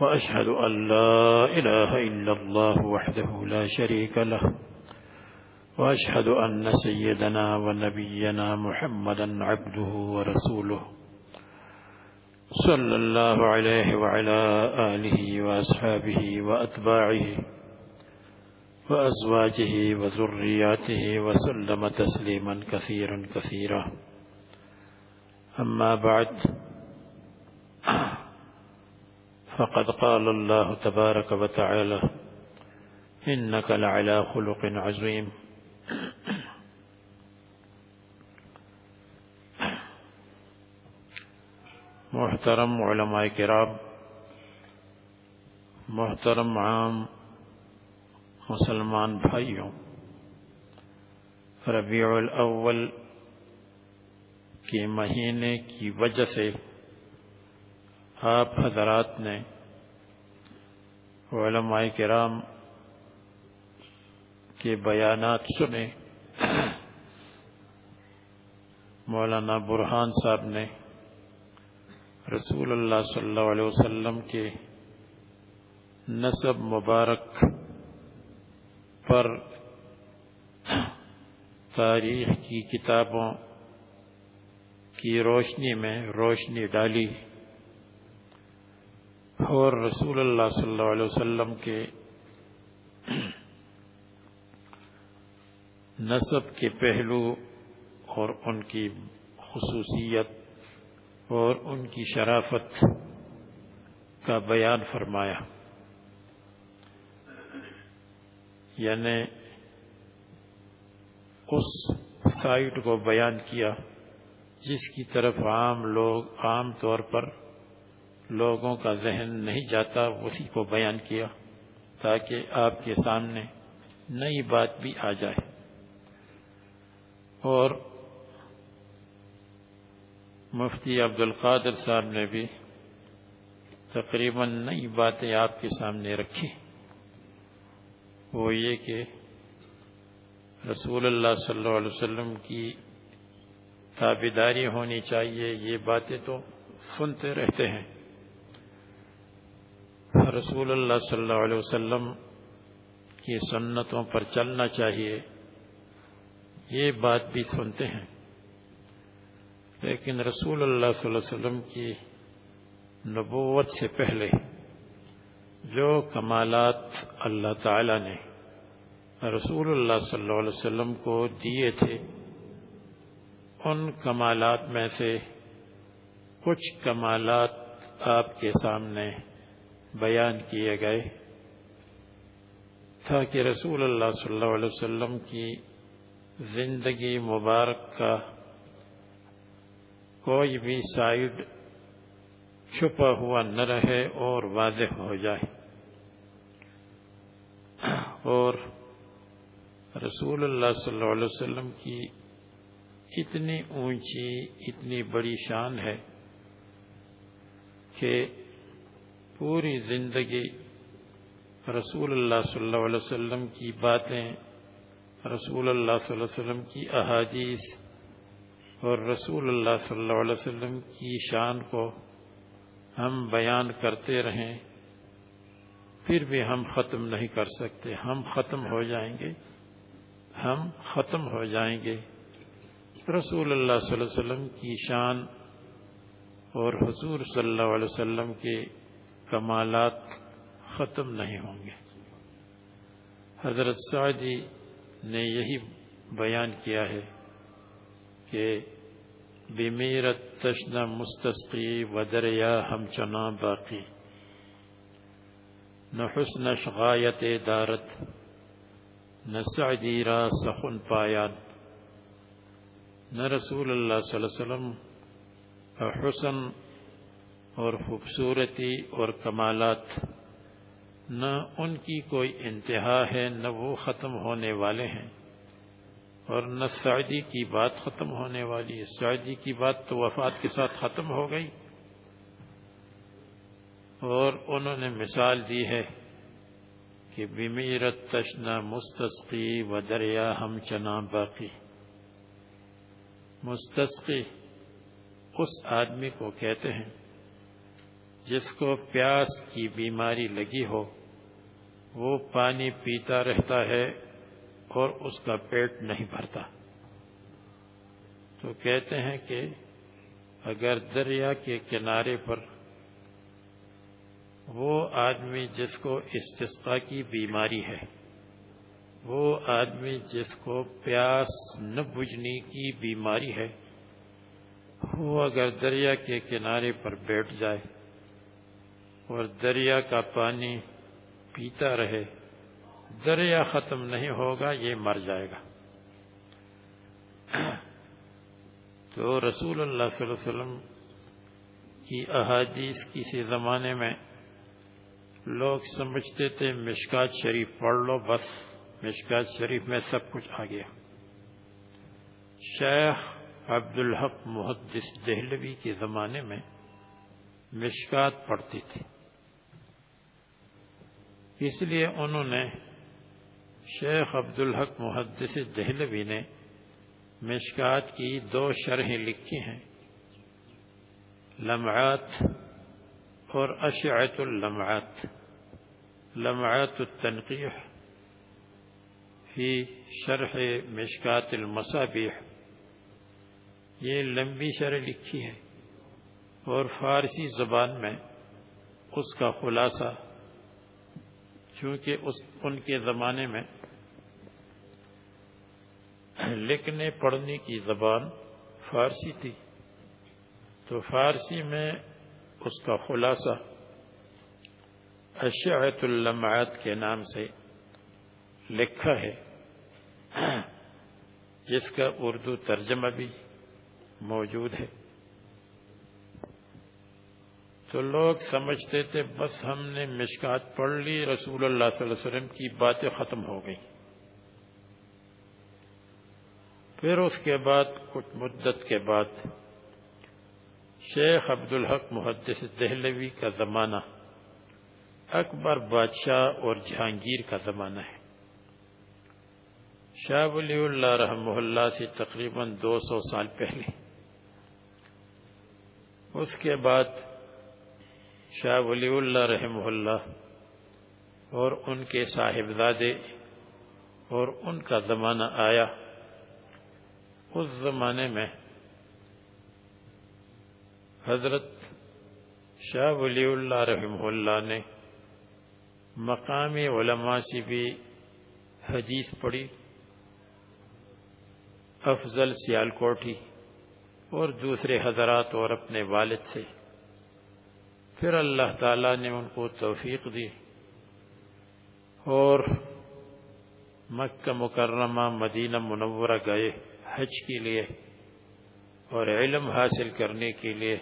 وأشهد أن لا إله إلا الله وحده لا شريك له، وأشهد أن سيدنا ونبينا محمدا عبده ورسوله صلى الله عليه وعلى آله وأصحابه وأتباعه وأزواجه وذرياته وسلم تسليما كثيرا كثيرا. أما بعد فقد قال الله تبارك وتعالى إنك لعلى خلق عظيم. محترم علماء کرام، محترم عام مسلمان بھائیوں، ربیع الاول کے مہینے کی وجہ سے آپ حضرات نے علماء کرام کے بیانات سنے۔ مولانا برہان صاحب نے رسول اللہ صلی اللہ علیہ وسلم کے نصب مبارک پر تاریخ کی کتابوں کی روشنی میں روشنی ڈالی۔ اور رسول اللہ صلی اللہ علیہ وسلم کے نصب کے پہلو اور ان کی خصوصیت اور ان کی شرافت کا بیان فرمایا۔ یعنی اس سائٹ کو بیان کیا جس کی طرف عام لوگ عام طور پر لوگوں کا ذہن نہیں جاتا، اسی کو بیان کیا تاکہ آپ کے سامنے نئی بات بھی آ جائے۔ اور مفتی عبد القادر صاحب نے بھی تقریباً نئی باتیں آپ کے سامنے رکھی۔ وہ یہ کہ رسول اللہ صلی اللہ علیہ وسلم کی تابیداری ہونی چاہیے، یہ باتیں تو سنتے رہتے ہیں۔ رسول اللہ صلی اللہ علیہ وسلم کی سنتوں پر چلنا چاہیے۔ یہ بات بھی سنتے ہیں۔ لیکن رسول اللہ صلی اللہ علیہ وسلم کی نبوت سے پہلے جو کمالات اللہ تعالی نے رسول اللہ صلی اللہ علیہ وسلم کو دیے تھے، ان کمالات میں سے کچھ کمالات آپ کے سامنے بیان کیے گئے تاکہ رسول اللہ صلی اللہ علیہ وسلم کی زندگی مبارک کا کوئی بھی سائڈ چھپا ہوا نہ رہے اور واضح ہو جائے۔ اور رسول اللہ صلی اللہ علیہ وسلم کی اتنی اونچی، اتنی بڑی شان ہے کہ پوری زندگی رسول اللہ صلی اللہ علیہ وسلم کی باتیں، رسول اللہ صلی اللہ علیہ وسلم کی احادیث اور رسول اللہ صلی اللہ علیہ وسلم کی شان کو ہم بیان کرتے رہیں، پھر بھی ہم ختم نہیں کر سکتے۔ ہم ختم ہو جائیں گے۔ ہم ختم ہو جائیں گے۔ رسول اللہ صلی اللہ علیہ وسلم کی شان اور حضور صلی اللہ علیہ وسلم کے کمالات ختم نہیں ہوں گے۔ حضرت سعدی نے یہی بیان کیا ہے کہ بمیرت تشنا مستسقی و دریا ہم چنا باقی۔ نہ حسن شغایت دارت، نہ سعدی را سخن پایان۔ نہ رسول اللہ صلی اللہ علیہ وسلم حسن اور خوبصورتی اور کمالات، نہ ان کی کوئی انتہا ہے نہ وہ ختم ہونے والے ہیں۔ اور نہ سعدی کی بات ختم ہونے والی ہے۔ سعدی کی بات تو وفات کے ساتھ ختم ہو گئی۔ اور انہوں نے مثال دی ہے کہ بمیرت تشنا مستسقی و دریا ہم چنا باقی۔ مستسقی اس آدمی کو کہتے ہیں جس کو پیاس کی بیماری لگی ہو، وہ پانی پیتا رہتا ہے اور اس کا پیٹ نہیں بھرتا۔ تو کہتے ہیں کہ اگر دریا کے کنارے پر وہ آدمی جس کو استسقا کی بیماری ہے، وہ آدمی جس کو پیاس نہ بجھنے کی بیماری ہے، وہ اگر دریا کے کنارے پر بیٹھ جائے اور دریا کا پانی پیتا رہے۔ دریا ختم نہیں ہوگا، یہ مر جائے گا۔ تو رسول اللہ صلی اللہ علیہ وسلم کی احادیث کسی زمانے میں لوگ سمجھتے تھے، مشکات شریف پڑھ لو بس، مشکات شریف میں سب کچھ آ گیا۔ شیخ عبدالحق محدث دہلوی کے زمانے میں مشکات پڑھتی تھی۔ اس لیے انہوں نے شیخ عبدالحق محدث دہلوی نے مشکات کی دو شرحیں لکھی ہیں۔ لمعات اور اشعت اللمعات۔ لمعات التنقیح۔ فی شرح مشکات المصابیح۔ یہ لمبی شرح لکھی ہے اور فارسی زبان میں اس کا خلاصہ چونکہ اس ان کے زمانے میں لکھنے پڑھنے کی زبان فارسی تھی۔ تو فارسی میں اس کا خلاصہ اشعت اللمعات کے نام سے لکھا ہے۔ جس کا اردو ترجمہ بھی موجود ہے۔ تو لوگ سمجھتے تھے، بس ہم نے مشکات پڑھ لی، رسول اللہ صلی اللہ علیہ وسلم کی باتیں ختم ہو گئی پھر اس کے بعد، کچھ مدت کے بعد، شیخ عبدالحق محدث دہلوی کا زمانہ، اکبر بادشاہ اور جہانگیر کا زمانہ ہے۔ شاہ ولی اللہ رحمہ اللہ سے تقریباً دو سو سال پہلے۔ اس کے بعد شاہ ولی اللہ رحمہ اللہ اور ان کے صاحبزادے اور ان کا زمانہ آیا۔ اس زمانے میں حضرت شاہ ولی اللہ رحمہ اللہ نے مقامی علماء سے بھی حدیث پڑھی، افضل سیال کوٹھی اور دوسرے حضرات اور اپنے والد سے۔ پھر اللہ تعالیٰ نے ان کو توفیق دی اور مکہ مکرمہ مدینہ منورہ گئے حج کے لیے اور علم حاصل کرنے کے لیے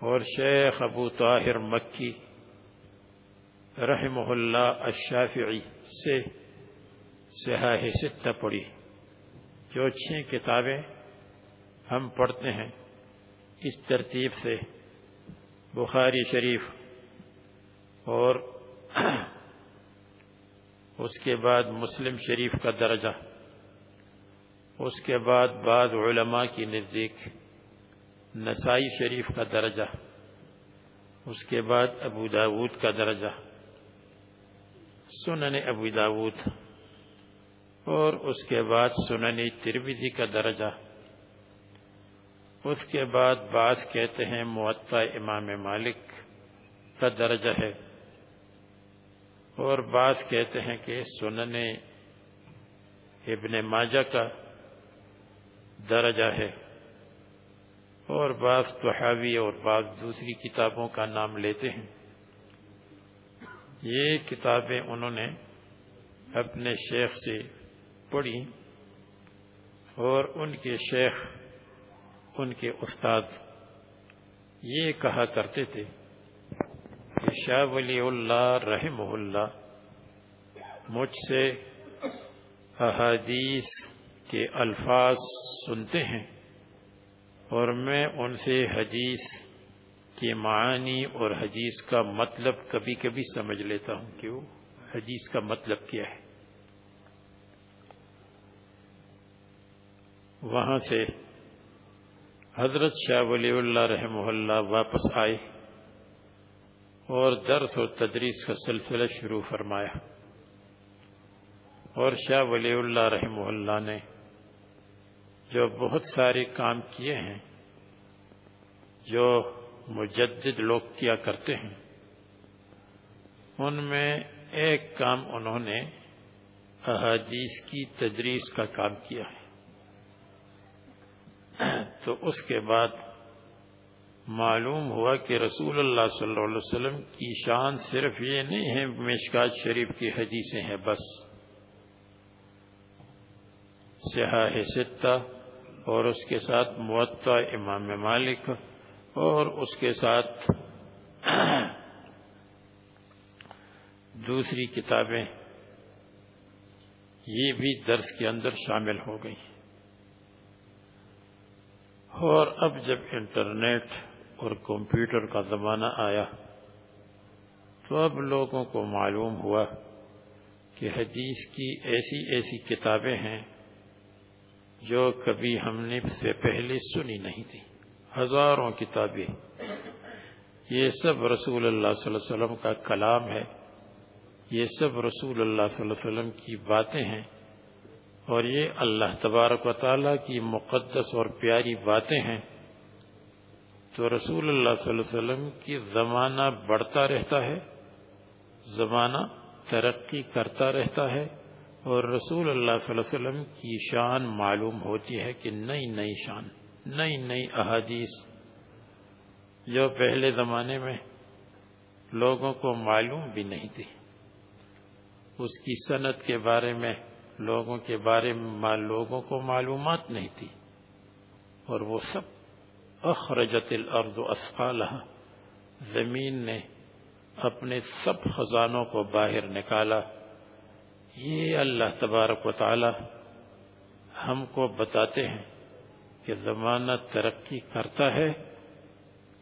اور شیخ ابو طاہر مکی رحمہ اللہ الشافعی سے سیاح ستہ پڑھی جو چھ کتابیں ہم پڑھتے ہیں اس ترتیب سے بخاری شریف اور اس کے بعد مسلم شریف کا درجہ، اس کے بعد بعض علماء کی نزدیک نسائی شریف کا درجہ، اس کے بعد ابو داود کا درجہ، سنن ابو داود اور اس کے بعد سنن تربیزی کا درجہ۔ اس کے بعد بعض کہتے ہیں معطا امام مالک کا درجہ ہے اور بعض کہتے ہیں کہ سنن ابن ماجہ کا درجہ ہے اور بعض تحاوی اور بعض دوسری کتابوں کا نام لیتے ہیں۔ یہ کتابیں انہوں نے اپنے شیخ سے پڑھی اور ان کے شیخ ان کے استاد یہ کہا کرتے تھے کہ شاہ ولی اللہ رحمہ اللہ، مجھ سے احادیث کے الفاظ سنتے ہیں اور میں ان سے حدیث کے معانی اور حدیث کا مطلب کبھی کبھی سمجھ لیتا ہوں، کیوں؟ حدیث کا مطلب کیا ہے؟ وہاں سے حضرت شاہ ولی اللہ رحمہ اللہ واپس آئے اور درس و تدریس کا سلسلہ شروع فرمایا اور شاہ ولی اللہ رحمہ اللہ نے جو بہت سارے کام کیے ہیں، جو مجدد لوگ کیا کرتے ہیں، ان میں ایک کام انہوں نے احادیث کی تدریس کا کام کیا ہے۔ تو اس کے بعد معلوم ہوا کہ رسول اللہ صلی اللہ علیہ وسلم کی شان صرف یہ نہیں ہے، مشکات شریف کی حدیثیں ہیں بس۔ سیاح ستہ اور اس کے ساتھ معطا امام مالک اور اس کے ساتھ دوسری کتابیں یہ بھی درس کے اندر شامل ہو گئی اور اب جب انٹرنیٹ اور کمپیوٹر کا زمانہ آیا تو اب لوگوں کو معلوم ہوا کہ حدیث کی ایسی ایسی کتابیں ہیں جو کبھی ہم نے سے پہلے سنی نہیں تھی۔ ہزاروں کتابیں۔ یہ سب رسول اللہ صلی اللہ علیہ وسلم کا کلام ہے۔ یہ سب رسول اللہ صلی اللہ علیہ وسلم کی باتیں ہیں۔ اور یہ اللہ تبارک و تعالیٰ کی مقدس اور پیاری باتیں ہیں۔ تو رسول اللہ صلی اللہ علیہ وسلم کی زمانہ بڑھتا رہتا ہے، زمانہ ترقی کرتا رہتا ہے اور رسول اللہ صلی اللہ علیہ وسلم کی شان معلوم ہوتی ہے کہ نئی نئی شان، نئی نئی احادیث۔ جو پہلے زمانے میں لوگوں کو معلوم بھی نہیں تھی۔ اس کی صنعت کے بارے میں لوگوں کے بارے میں لوگوں کو معلومات نہیں تھی اور وہ سب اخرجت الارض اسفالہ زمین نے اپنے سب خزانوں کو باہر نکالا۔ یہ اللہ تبارک و تعالی ہم کو بتاتے ہیں کہ زمانہ ترقی کرتا ہے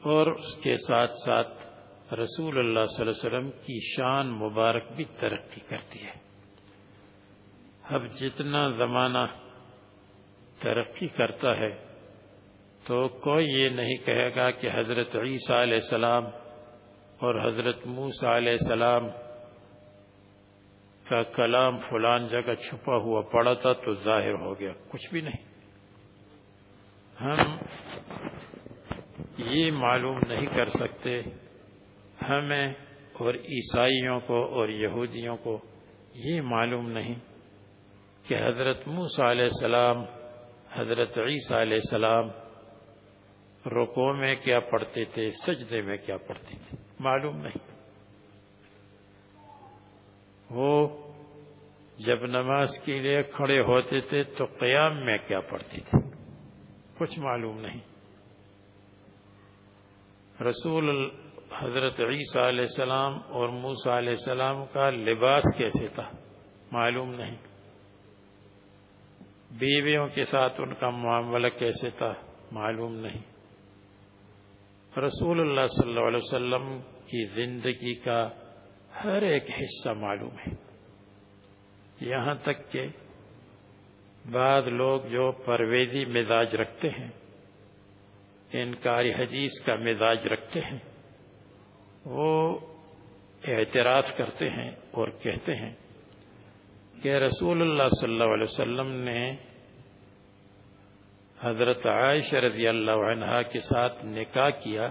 اور اس کے ساتھ ساتھ رسول اللہ صلی اللہ علیہ وسلم کی شان مبارک بھی ترقی کرتی ہے۔ اب جتنا زمانہ ترقی کرتا ہے، تو کوئی یہ نہیں کہے گا کہ حضرت عیسیٰ علیہ السلام اور حضرت موسیٰ علیہ السلام کا کلام فلان جگہ چھپا ہوا پڑا تھا تو ظاہر ہو گیا، کچھ بھی نہیں۔ ہم یہ معلوم نہیں کر سکتے، ہمیں اور عیسائیوں کو اور یہودیوں کو یہ معلوم نہیں۔ کہ حضرت موسیٰ علیہ السلام، حضرت عیسیٰ علیہ السلام رکو میں کیا پڑھتے تھے، سجدے میں کیا پڑھتے تھے؟ معلوم نہیں۔ وہ جب نماز کے لیے کھڑے ہوتے تھے تو قیام میں کیا پڑھتے تھے؟ کچھ معلوم نہیں۔ رسول حضرت عیسیٰ علیہ السلام اور موسیٰ علیہ السلام کا لباس کیسے تھا؟ معلوم نہیں۔ بیویوں کے ساتھ ان کا معاملہ کیسے تھا معلوم نہیں۔ رسول اللہ صلی اللہ علیہ وسلم کی زندگی کا ہر ایک حصہ معلوم ہے۔ یہاں تک کہ بعض لوگ جو پرویزی مزاج رکھتے ہیں، انکاری حدیث کا مزاج رکھتے ہیں، وہ اعتراض کرتے ہیں اور کہتے ہیں کہ رسول اللہ صلی اللہ علیہ وسلم نے حضرت عائشہ رضی اللہ عنہ کے ساتھ نکاح کیا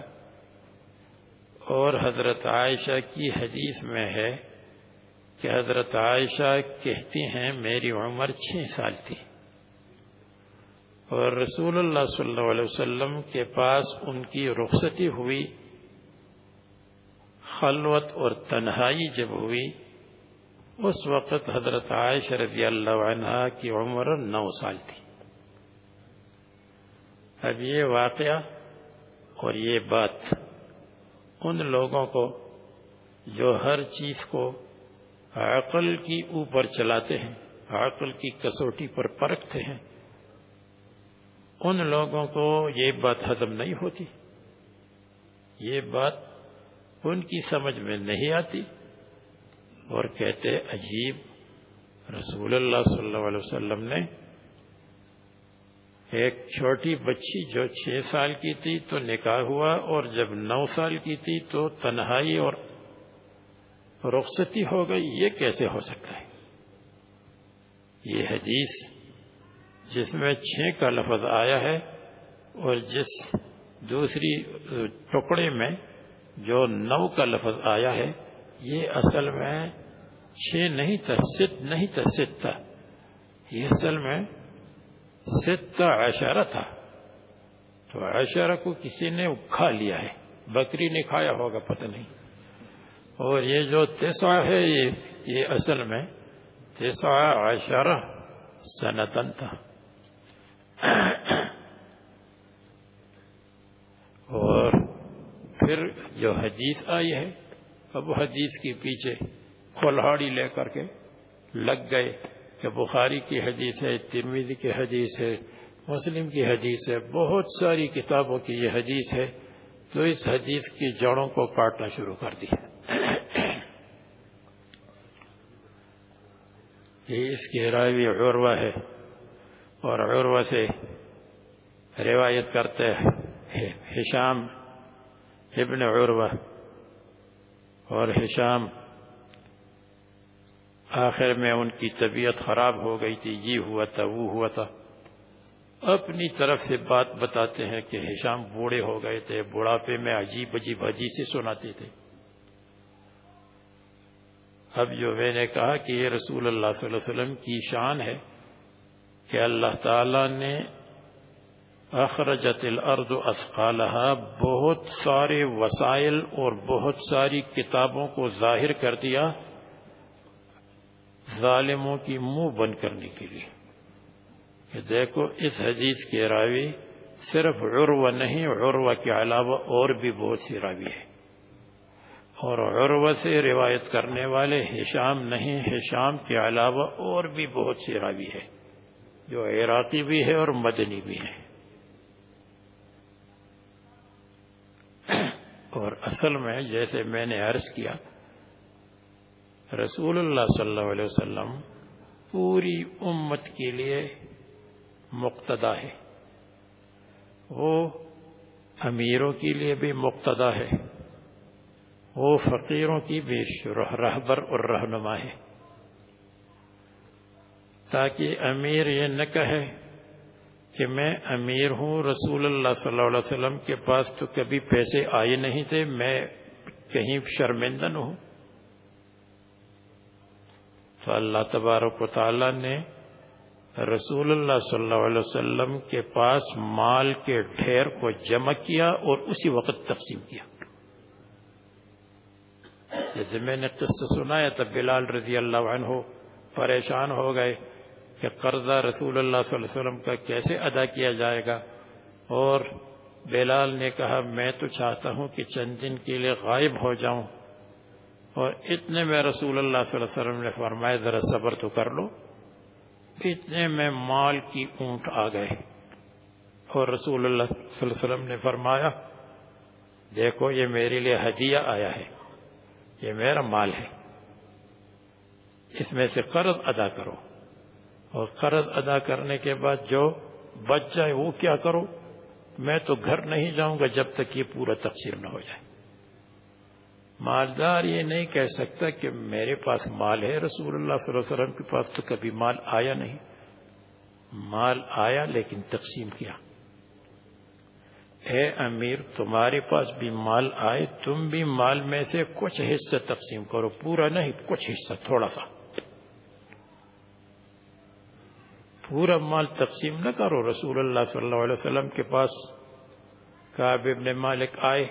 اور حضرت عائشہ کی حدیث میں ہے کہ حضرت عائشہ کہتی ہیں، میری عمر چھ سال تھی۔ اور رسول اللہ صلی اللہ علیہ وسلم کے پاس ان کی رخصتی ہوئی، خلوت اور تنہائی جب ہوئی اس وقت حضرت عائشہ رضی اللہ عنہ کی عمر نو سال تھی۔ اب یہ واقعہ اور یہ بات ان لوگوں کو جو ہر چیز کو عقل کی اوپر چلاتے ہیں، عقل کی کسوٹی پر پرکھتے ہیں، ان لوگوں کو یہ بات ہضم نہیں ہوتی۔ یہ بات ان کی سمجھ میں نہیں آتی۔ اور کہتے عجیب رسول اللہ صلی اللہ علیہ وسلم نے ایک چھوٹی بچی جو چھ سال کی تھی تو نکاح ہوا اور جب نو سال کی تھی تو تنہائی اور رخصتی ہو گئی۔ یہ کیسے ہو سکتا ہے؟ یہ حدیث جس میں چھ کا لفظ آیا ہے اور جس دوسری ٹکڑے میں جو نو کا لفظ آیا ہے یہ اصل میں چھ نہیں تھا، ست نہیں تھا، ست تھا۔ یہ اصل میں ست کا عشارہ تھا۔ تو عشارہ کو کسی نے کھا لیا ہے۔ بکری نے کھایا ہوگا، پتہ نہیں۔ اور یہ جو تیسا ہے، یہ یہ اصل میں تیسا عشارہ سنتن تھا۔ اور پھر جو حدیث آئی ہے اب حدیث کے پیچھے کھولہاڑی لے کر کے لگ گئے کہ بخاری کی حدیث ہے ترمیدی کی حدیث ہے، مسلم کی حدیث ہے، بہت ساری کتابوں کی یہ حدیث ہے، تو اس حدیث کی جڑوں کو کاٹنا شروع کر دیا یہ اس کی راوی عروہ ہے اور عروہ سے روایت کرتے ہیں حشام ابن عروہ۔ اور حشام آخر میں ان کی طبیعت خراب ہو گئی تھی، یہ ہوا تھا، وہ ہوا تھا۔ اپنی طرف سے بات بتاتے ہیں کہ حشام بوڑھے ہو گئے تھے، بڑھاپے میں عجیب عجیب حدیثیں سناتے تھے۔ اب جو میں نے کہا کہ یہ رسول اللہ صلی اللہ علیہ وسلم کی شان ہے کہ اللہ تعالی نے اخرجت الارض اسقالها، بہت سارے وسائل اور بہت ساری کتابوں کو ظاہر کر دیا ظالموں کی منہ بند کرنے کے لیے۔ کہ دیکھو، اس حدیث کے راوی صرف عروہ نہیں، عروہ کے علاوہ اور بھی بہت سی راوی ہے اور عروہ سے روایت کرنے والے حشام نہیں حشام کے علاوہ اور بھی بہت سی راوی ہے جو عراقی بھی ہے اور مدنی بھی ہے اور اصل میں جیسے میں نے عرض کیا، رسول اللہ صلی اللہ علیہ وسلم پوری امت کے لیے مقتدا ہے۔ وہ امیروں کے لیے بھی مقتدا ہے۔ وہ فقیروں کی بھی رہبر اور رہنما ہے۔ تاکہ امیر یہ نہ کہے کہ میں امیر ہوں، رسول اللہ صلی اللہ علیہ وسلم کے پاس تو کبھی پیسے آئے نہیں تھے، میں کہیں شرمندن ہوں۔ تو اللہ تبارک و تعالی نے رسول اللہ صلی اللہ علیہ وسلم کے پاس مال کے ڈھیر کو جمع کیا اور اسی وقت تقسیم کیا۔ جیسے میں نے قصہ سنایا تب بلال رضی اللہ عنہ پریشان ہو گئے۔ کہ قرضہ رسول اللہ صلی اللہ علیہ وسلم کا کیسے ادا کیا جائے گا؟ اور بلال نے کہا، میں تو چاہتا ہوں کہ چند دن کے لیے غائب ہو جاؤں۔ اور اتنے میں رسول اللہ صلی اللہ علیہ وسلم نے فرمایا، ذرا صبر تو کر لو۔ اتنے میں مال کی اونٹ آ گئے۔ اور رسول اللہ صلی اللہ علیہ وسلم نے فرمایا، دیکھو، یہ میرے لیے ہدیہ آیا ہے۔ یہ میرا مال ہے۔ اس میں سے قرض ادا کرو۔ اور قرض ادا کرنے کے بعد جو بچ جائے وہ کیا کرو؟ میں تو گھر نہیں جاؤں گا جب تک یہ پورا تقسیم نہ ہو جائے۔ مالدار یہ نہیں کہہ سکتا کہ میرے پاس مال ہے، رسول اللہ صلی اللہ علیہ وسلم کے پاس تو کبھی مال آیا نہیں۔ مال آیا لیکن تقسیم کیا۔ اے امیر، تمہارے پاس بھی مال آئے، تم بھی مال میں سے کچھ حصہ تقسیم کرو۔ پورا نہیں، کچھ حصہ، تھوڑا سا۔ پورا مال تقسیم نہ کرو۔ رسول اللہ صلی اللہ علیہ وسلم کے پاس کعب ابن مالک آئے۔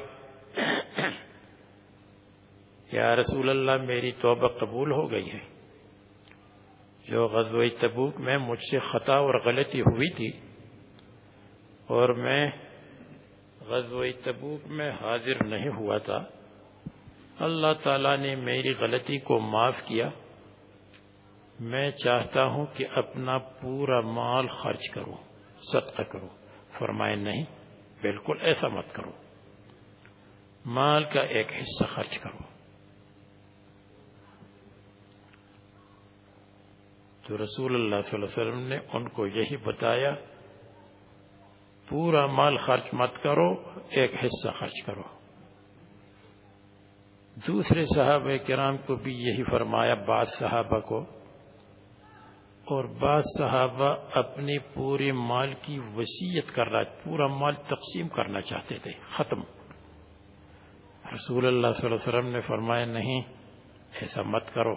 یا رسول اللہ، میری توبہ قبول ہو گئی ہے۔ جو غزوہ تبوک میں مجھ سے خطا اور غلطی ہوئی تھی اور میں غزوہ تبوک میں حاضر نہیں ہوا تھا، اللہ تعالیٰ نے میری غلطی کو معاف کیا۔ میں چاہتا ہوں کہ اپنا پورا مال خرچ کروں صدقہ کروں فرمائے نہیں، بالکل ایسا مت کرو۔ مال کا ایک حصہ خرچ کرو۔ تو رسول اللہ صلی اللہ علیہ وسلم نے ان کو یہی بتایا، پورا مال خرچ مت کرو، ایک حصہ خرچ کرو۔ دوسرے صحابہ کرام کو بھی یہی فرمایا، بعض صحابہ کو اور بعض صحابہ اپنی پورے مال کی وسیعت کر رہا پورا مال تقسیم کرنا چاہتے تھے، ختم۔ رسول اللہ صلی اللہ علیہ وسلم نے فرمایا، نہیں، ایسا مت کرو۔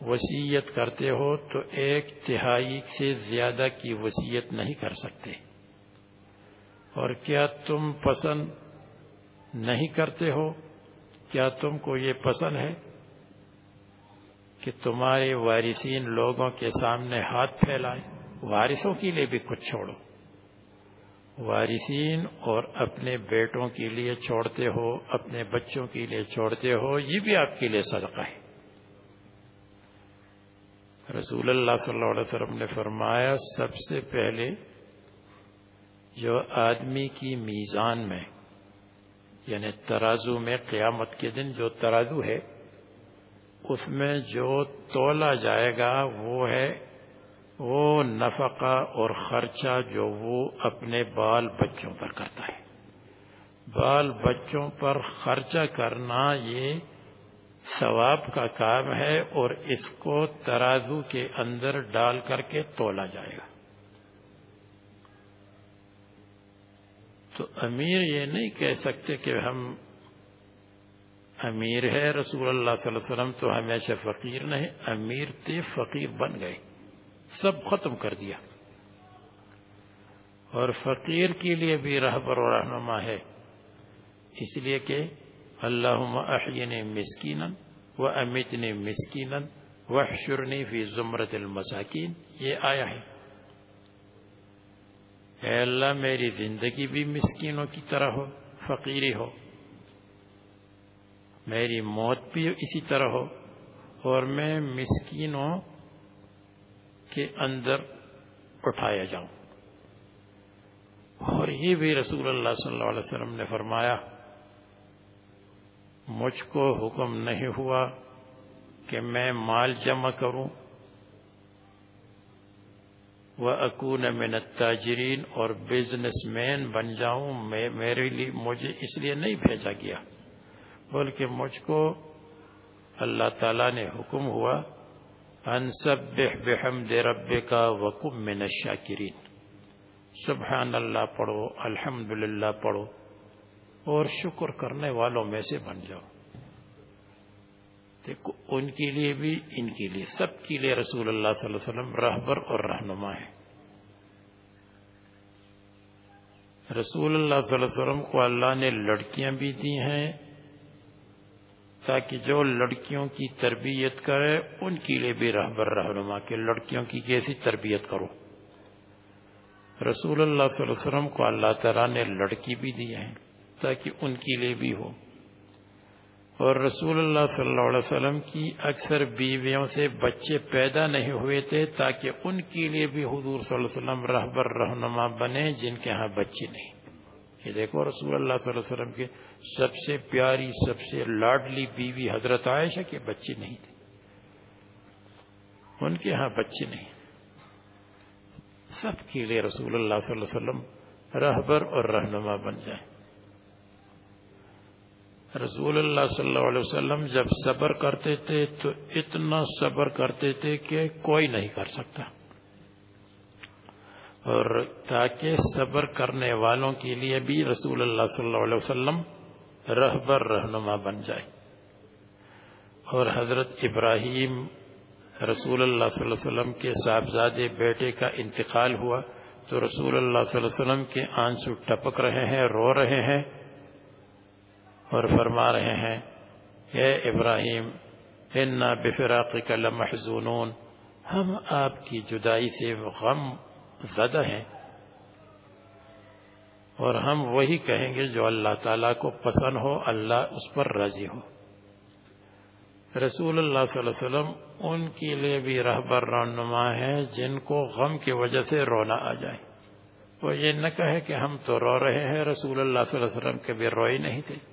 وسیعت کرتے ہو تو ایک تہائی سے زیادہ کی وسیعت نہیں کر سکتے۔ اور کیا تم پسند نہیں کرتے ہو؟ کیا تم کو یہ پسند ہے؟ کہ تمہارے وارثین لوگوں کے سامنے ہاتھ پھیلائے وارثوں کے لیے بھی کچھ چھوڑو۔ وارثین اور اپنے بیٹوں کے لیے چھوڑتے ہو، اپنے بچوں کے لیے چھوڑتے ہو، یہ بھی آپ کے لیے صدقہ ہے۔ رسول اللہ صلی اللہ علیہ وسلم نے فرمایا، سب سے پہلے جو آدمی کی میزان میں یعنی ترازو میں قیامت کے دن جو ترازو ہے اس میں جو تولا جائے گا وہ ہے وہ نفقہ اور خرچہ جو وہ اپنے بال بچوں پر کرتا ہے۔ بال بچوں پر خرچہ کرنا یہ ثواب کا کام ہے اور اس کو ترازو کے اندر ڈال کر کے تولا جائے گا۔ تو امیر یہ نہیں کہہ سکتے کہ ہم امیر ہے رسول اللہ صلی اللہ علیہ وسلم تو ہمیشہ فقیر نہیں، امیر تھے فقیر بن گئے۔ سب ختم کر دیا۔ اور فقیر کے لیے بھی رہبر و رہنما ہے۔ اس لیے کہ اللہ احین مسکین و امتن مسکین وحشرنی فی زمرت المساکین۔ یہ آیا ہے۔ اے اللہ، میری زندگی بھی مسکینوں کی طرح ہو، فقیری ہو۔ میری موت بھی اسی طرح ہو اور میں مسکینوں کے اندر اٹھایا جاؤں۔ اور یہ بھی رسول اللہ صلی اللہ علیہ وسلم نے فرمایا، مجھ کو حکم نہیں ہوا کہ میں مال جمع کروں۔ وہ اکون من تاجرین اور بزنس مین بن جاؤں، میں میرے لیے مجھے اس لیے نہیں بھیجا گیا۔ بلکہ مجھ کو اللہ تعالی نے حکم ہوا، ان سب بحمد رب کا وکم من الشاکرین۔ سبحان اللہ پڑھو الحمد پڑھو، اور شکر کرنے والوں میں سے بن جاؤ۔ دیکھو، ان کے لیے بھی، ان کے لیے، سب کے لیے رسول اللہ صلی اللہ علیہ وسلم رہبر اور رہنما ہے۔ رسول اللہ صلی اللہ علیہ وسلم کو اللہ نے لڑکیاں بھی دی ہیں تاکہ جو لڑکیوں کی تربیت کرے، ان کے لیے بھی رہبر رہنما کہ لڑکیوں کی کیسی تربیت کرو۔ رسول اللہ صلی اللہ علیہ وسلم کو اللہ تعالیٰ نے لڑکی بھی دی ہیں تاکہ ان کے لیے بھی ہو۔ اور رسول اللہ صلی اللہ علیہ وسلم کی اکثر بیویوں سے بچے پیدا نہیں ہوئے تھے تاکہ ان کے لیے بھی حضور صلی اللہ علیہ وسلم رہبر رہنما بنے جن کے ہاں بچے نہیں۔ یہ دیکھو رسول اللہ صلی اللہ علیہ وسلم کے سب سے پیاری، سب سے لاڈلی بیوی حضرت عائشہ کے بچے نہیں تھے۔ ان کے ہاں بچے نہیں۔ سب کے لیے رسول اللہ صلی اللہ علیہ وسلم رہبر اور رہنما بن جائیں۔ رسول اللہ صلی اللہ علیہ وسلم جب صبر کرتے تھے تو اتنا صبر کرتے تھے کہ کوئی نہیں کر سکتا۔ اور تاکہ صبر کرنے والوں کے لیے بھی رسول اللہ صلی اللہ علیہ وسلم رہبر رہنما بن جائے۔ اور حضرت ابراہیم رسول اللہ صلی اللہ علیہ وسلم کے صاحبزادے بیٹے کا انتقال ہوا تو رسول اللہ صلی اللہ علیہ وسلم کے آنسو ٹپک رہے ہیں، رو رہے ہیں اور فرما رہے ہیں، اے ابراہیم، انا بفراق لمحزونون، ہم آپ کی جدائی سے غم زدہ ہیں۔ اور ہم وہی کہیں گے جو اللہ تعالیٰ کو پسند ہو، اللہ اس پر راضی ہو۔ رسول اللہ صلی اللہ علیہ وسلم ان کے لیے بھی رہبر رہنما ہے جن کو غم کی وجہ سے رونا آ جائے۔ وہ یہ نہ کہے کہ ہم تو رو رہے ہیں، رسول اللہ صلی اللہ علیہ وسلم کے بھی روئی نہیں تھے۔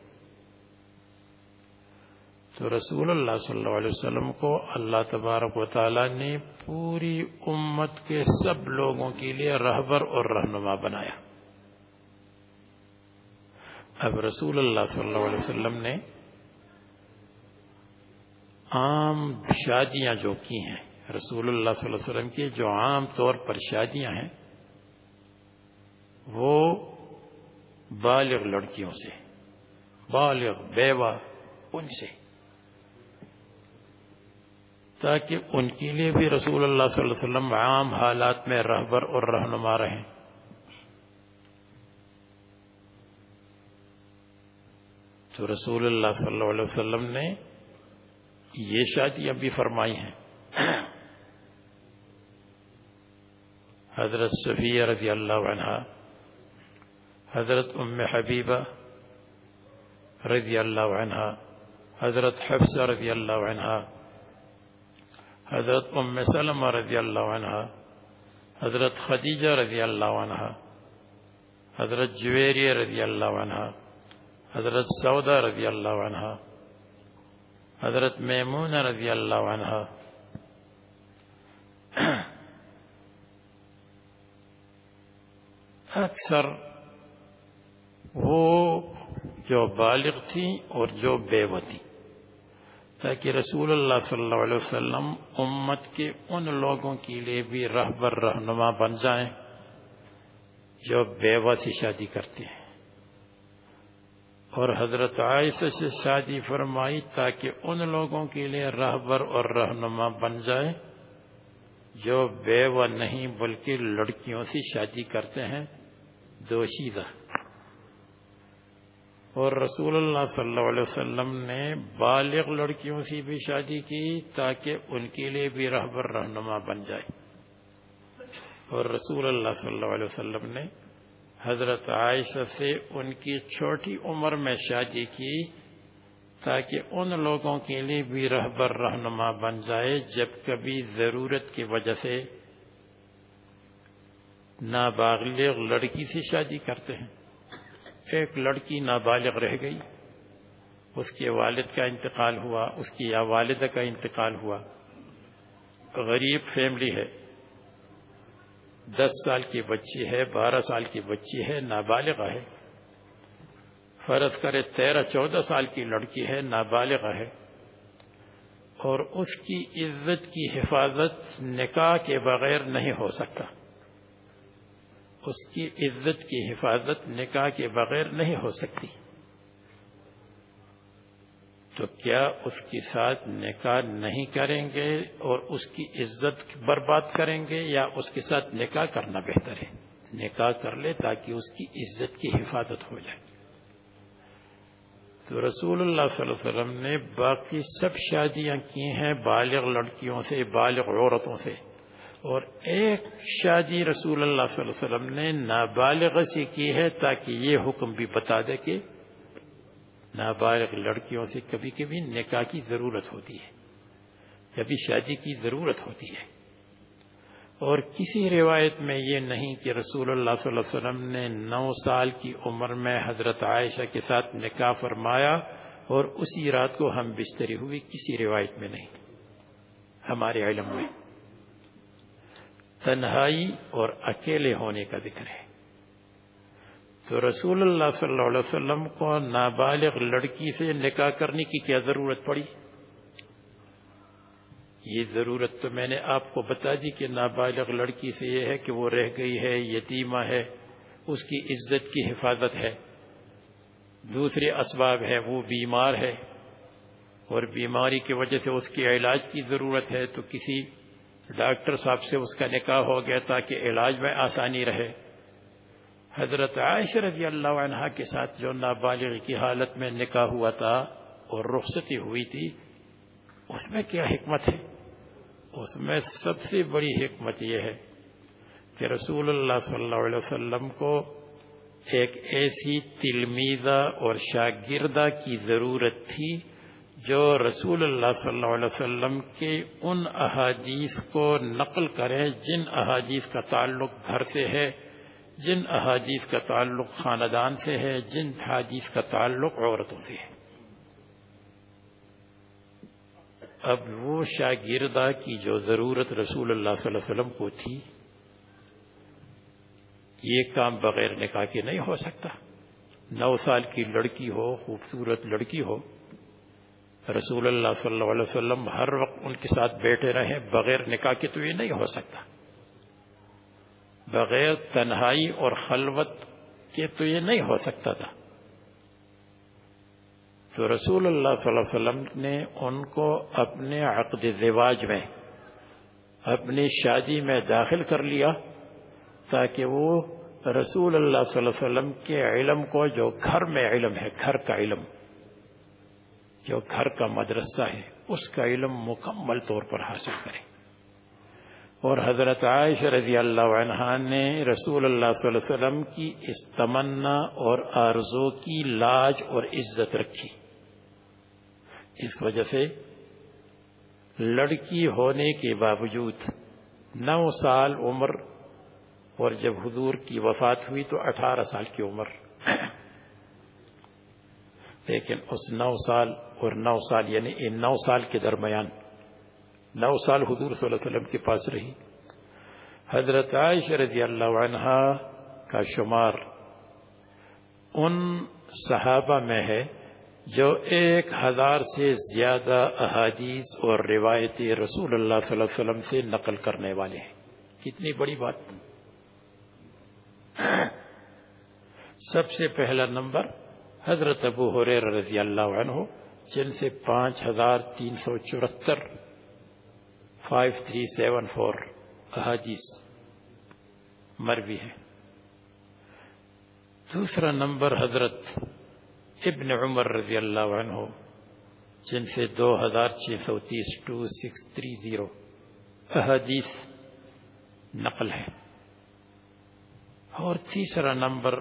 تو رسول اللہ صلی اللہ علیہ وسلم کو اللہ تبارک و تعالی نے پوری امت کے سب لوگوں کے لیے رہبر اور رہنما بنایا۔ اب رسول اللہ صلی اللہ علیہ وسلم نے عام شادیاں جو کی ہیں، رسول اللہ صلی اللہ علیہ وسلم کی جو عام طور پر شادیاں ہیں، وہ بالغ لڑکیوں سے، بالغ بیوہ ان سے۔ تاکہ ان کے لیے بھی رسول اللہ صلی اللہ علیہ وسلم عام حالات میں رہبر اور رہنما رہیں۔ تو رسول اللہ صلی اللہ علیہ وسلم نے یہ شادیاں بھی فرمائی ہیں۔ حضرت صفیہ رضی اللہ عنہ، حضرت ام حبیبہ رضی اللہ عنہ، حضرت حفصہ رضی اللہ عنہ حضرت أم سلمہ رضی اللہ عنہ حضرت خدیجہ رضی اللہ عنہ حضرت جویری رضی اللہ عنہ حضرت سعودہ رضی اللہ عنہ حضرت میمون رضی اللہ عنہ اکثر وہ جو بالغ تھی اور جو بیوہ تھی تاکہ رسول اللہ صلی اللہ علیہ وسلم امت کے ان لوگوں کے لیے بھی رہبر رہنما بن جائیں جو بیوہ سے شادی کرتے ہیں۔ اور حضرت عائشہ سے شادی فرمائی تاکہ ان لوگوں کے لیے رہبر اور رہنما بن جائے جو بیوہ نہیں بلکہ لڑکیوں سے شادی کرتے ہیں۔ دوشیدہ۔ اور رسول اللہ صلی اللہ علیہ وسلم نے بالغ لڑکیوں سے بھی شادی کی تاکہ ان کے لیے بھی رہبر رہنما بن جائے۔ اور رسول اللہ صلی اللہ علیہ وسلم نے حضرت عائشہ سے ان کی چھوٹی عمر میں شادی کی تاکہ ان لوگوں کے لیے بھی رہبر رہنما بن جائے، جب کبھی ضرورت کی وجہ سے نابالغ لڑکی سے شادی کرتے ہیں۔ ایک لڑکی نابالغ رہ گئی۔ اس کے والد کا انتقال ہوا، اس کی یا والدہ کا انتقال ہوا۔ غریب فیملی ہے۔ دس سال کی بچی ہے، بارہ سال کی بچی ہے نابالغ ہے۔ فرض کرے تیرہ، چودہ سال کی لڑکی ہے نابالغ ہے۔ اور اس کی عزت کی حفاظت نکاح کے بغیر نہیں ہو سکتا۔ اس کی عزت کی حفاظت نکاح کے بغیر نہیں ہو سکتی۔ تو کیا اس کے ساتھ نکاح نہیں کریں گے اور اس کی عزت برباد کریں گے یا اس کے ساتھ نکاح کرنا بہتر ہے؟ نکاح کر لے تاکہ اس کی عزت کی حفاظت ہو جائے۔ تو رسول اللہ صلی اللہ علیہ وسلم نے باقی سب شادیاں کی ہیں، بالغ لڑکیوں سے، بالغ عورتوں سے۔ اور ایک شادی رسول اللہ صلی اللہ علیہ وسلم نے نابالغ سے کی ہے تاکہ یہ حکم بھی بتا دے کہ نابالغ لڑکیوں سے کبھی کبھی نکاح کی ضرورت ہوتی ہے، کبھی شادی کی ضرورت ہوتی ہے۔ اور کسی روایت میں یہ نہیں کہ رسول اللہ صلی اللہ علیہ وسلم نے نو سال کی عمر میں حضرت عائشہ کے ساتھ نکاح فرمایا اور اسی رات کو ہم بستری ہوئی، کسی روایت میں نہیں۔ ہمارے علم میں۔ تنہائی اور اکیلے ہونے کا ذکر ہے۔ تو رسول اللہ صلی اللہ علیہ وسلم کو نابالغ لڑکی سے نکاح کرنے کی کیا ضرورت پڑی؟ یہ ضرورت تو میں نے آپ کو بتا دی کہ نابالغ لڑکی سے یہ ہے کہ وہ رہ گئی ہے، یتیمہ ہے، اس کی عزت کی حفاظت ہے۔ دوسرے اسباب ہے وہ بیمار ہے۔ اور بیماری کی وجہ سے اس کے علاج کی ضرورت ہے، تو کسی ڈاکٹر صاحب سے اس کا نکاح ہو گیا تاکہ علاج میں آسانی رہے۔ حضرت عائش رضی اللہ عنہ کے ساتھ جو نابالغ کی حالت میں نکاح ہوا تھا اور رخصتی ہوئی تھی، اس میں کیا حکمت ہے؟ اس میں سب سے بڑی حکمت یہ ہے کہ رسول اللہ صلی اللہ علیہ وسلم کو ایک ایسی تلمیدہ اور شاگردہ کی ضرورت تھی جو رسول اللہ صلی اللہ علیہ وسلم کے ان احادیث کو نقل کریں، جن احادیث کا تعلق گھر سے ہے، جن احادیث کا تعلق خاندان سے ہے، جن احادیث کا تعلق عورتوں سے ہے۔ اب وہ شاگردہ کی جو ضرورت رسول اللہ صلی اللہ علیہ وسلم کو تھی، یہ کام بغیر نکاح کے نہیں ہو سکتا۔ نو سال کی لڑکی ہو، خوبصورت لڑکی ہو رسول اللہ صلی اللہ علیہ وسلم ہر وقت ان کے ساتھ بیٹھے رہے، بغیر نکاح کے تو یہ نہیں ہو سکتا۔ بغیر تنہائی اور خلوت کے تو یہ نہیں ہو سکتا تھا۔ تو رسول اللہ صلی اللہ علیہ وسلم نے ان کو اپنے عقد زواج میں، اپنی شادی میں داخل کر لیا تاکہ وہ رسول اللہ صلی اللہ علیہ وسلم کے علم کو، جو گھر میں علم ہے، گھر کا علم جو گھر کا مدرسہ ہے، اس کا علم مکمل طور پر حاصل کریں۔ اور حضرت عائشہ رضی اللہ عنہ نے رسول اللہ صلی اللہ علیہ وسلم کی اس تمنا اور آرزو کی لاج اور عزت رکھی۔ اس وجہ سے لڑکی ہونے کے باوجود نو سال عمر اور جب حضور کی وفات ہوئی تو اٹھارہ سال کی عمر۔ لیکن اس نو سال اور نو سال یعنی ان نو سال کے درمیان، نو سال حضور صلی اللہ علیہ وسلم کے پاس رہی۔ حضرت عائشہ رضی اللہ عنہ کا شمار ان صحابہ میں ہے جو ایک ہزار سے زیادہ احادیث اور روایتی رسول اللہ صلی اللہ علیہ وسلم سے نقل کرنے والے ہیں۔ کتنی بڑی بات۔ سب سے پہلا نمبر حضرت ابو حریر رضی اللہ عنہ، جن سے پانچ ہزار تین سو چورہتر فائیو تھری سیون فور احادیث مروی ہے دوسرا نمبر حضرت ابن عمر رضی اللہ عنہ، جن سے دو ہزار چھ سو تیس، ٹو سکس تھری زیرو، احادیث نقل ہے اور تیسرا نمبر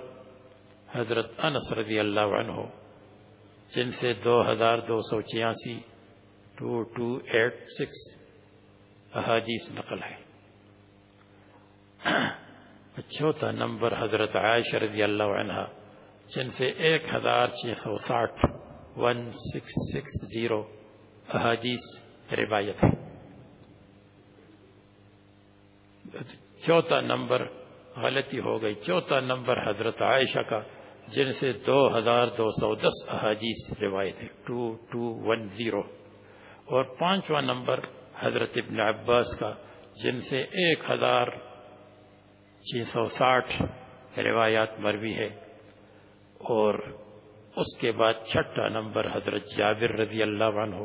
حضرت انس رضی اللہ عنہ، جن سے دو ہزار دو سو چھیاسی ٹو ٹو ایٹ سکس احادیث نقل ہے چوتھا نمبر حضرت عائشہ رضی اللہ عنہ، جن سے ایک ہزار چھ سو ساٹھ ون سکس سکس زیرو احادیث روایت ہے چوتھا نمبر غلطی ہو گئی۔ چوتھا نمبر حضرت عائشہ کا جن سے دو ہزار دو سو دس احادیث روایت ہے ٹو ٹو، ون، زیرو۔ اور پانچواں نمبر حضرت ابن عباس کا، جن سے ایک ہزار چھ سو ساٹھ روایات مروی ہے۔ اور اس کے بعد چھٹا نمبر حضرت جابر رضی اللہ عنہ،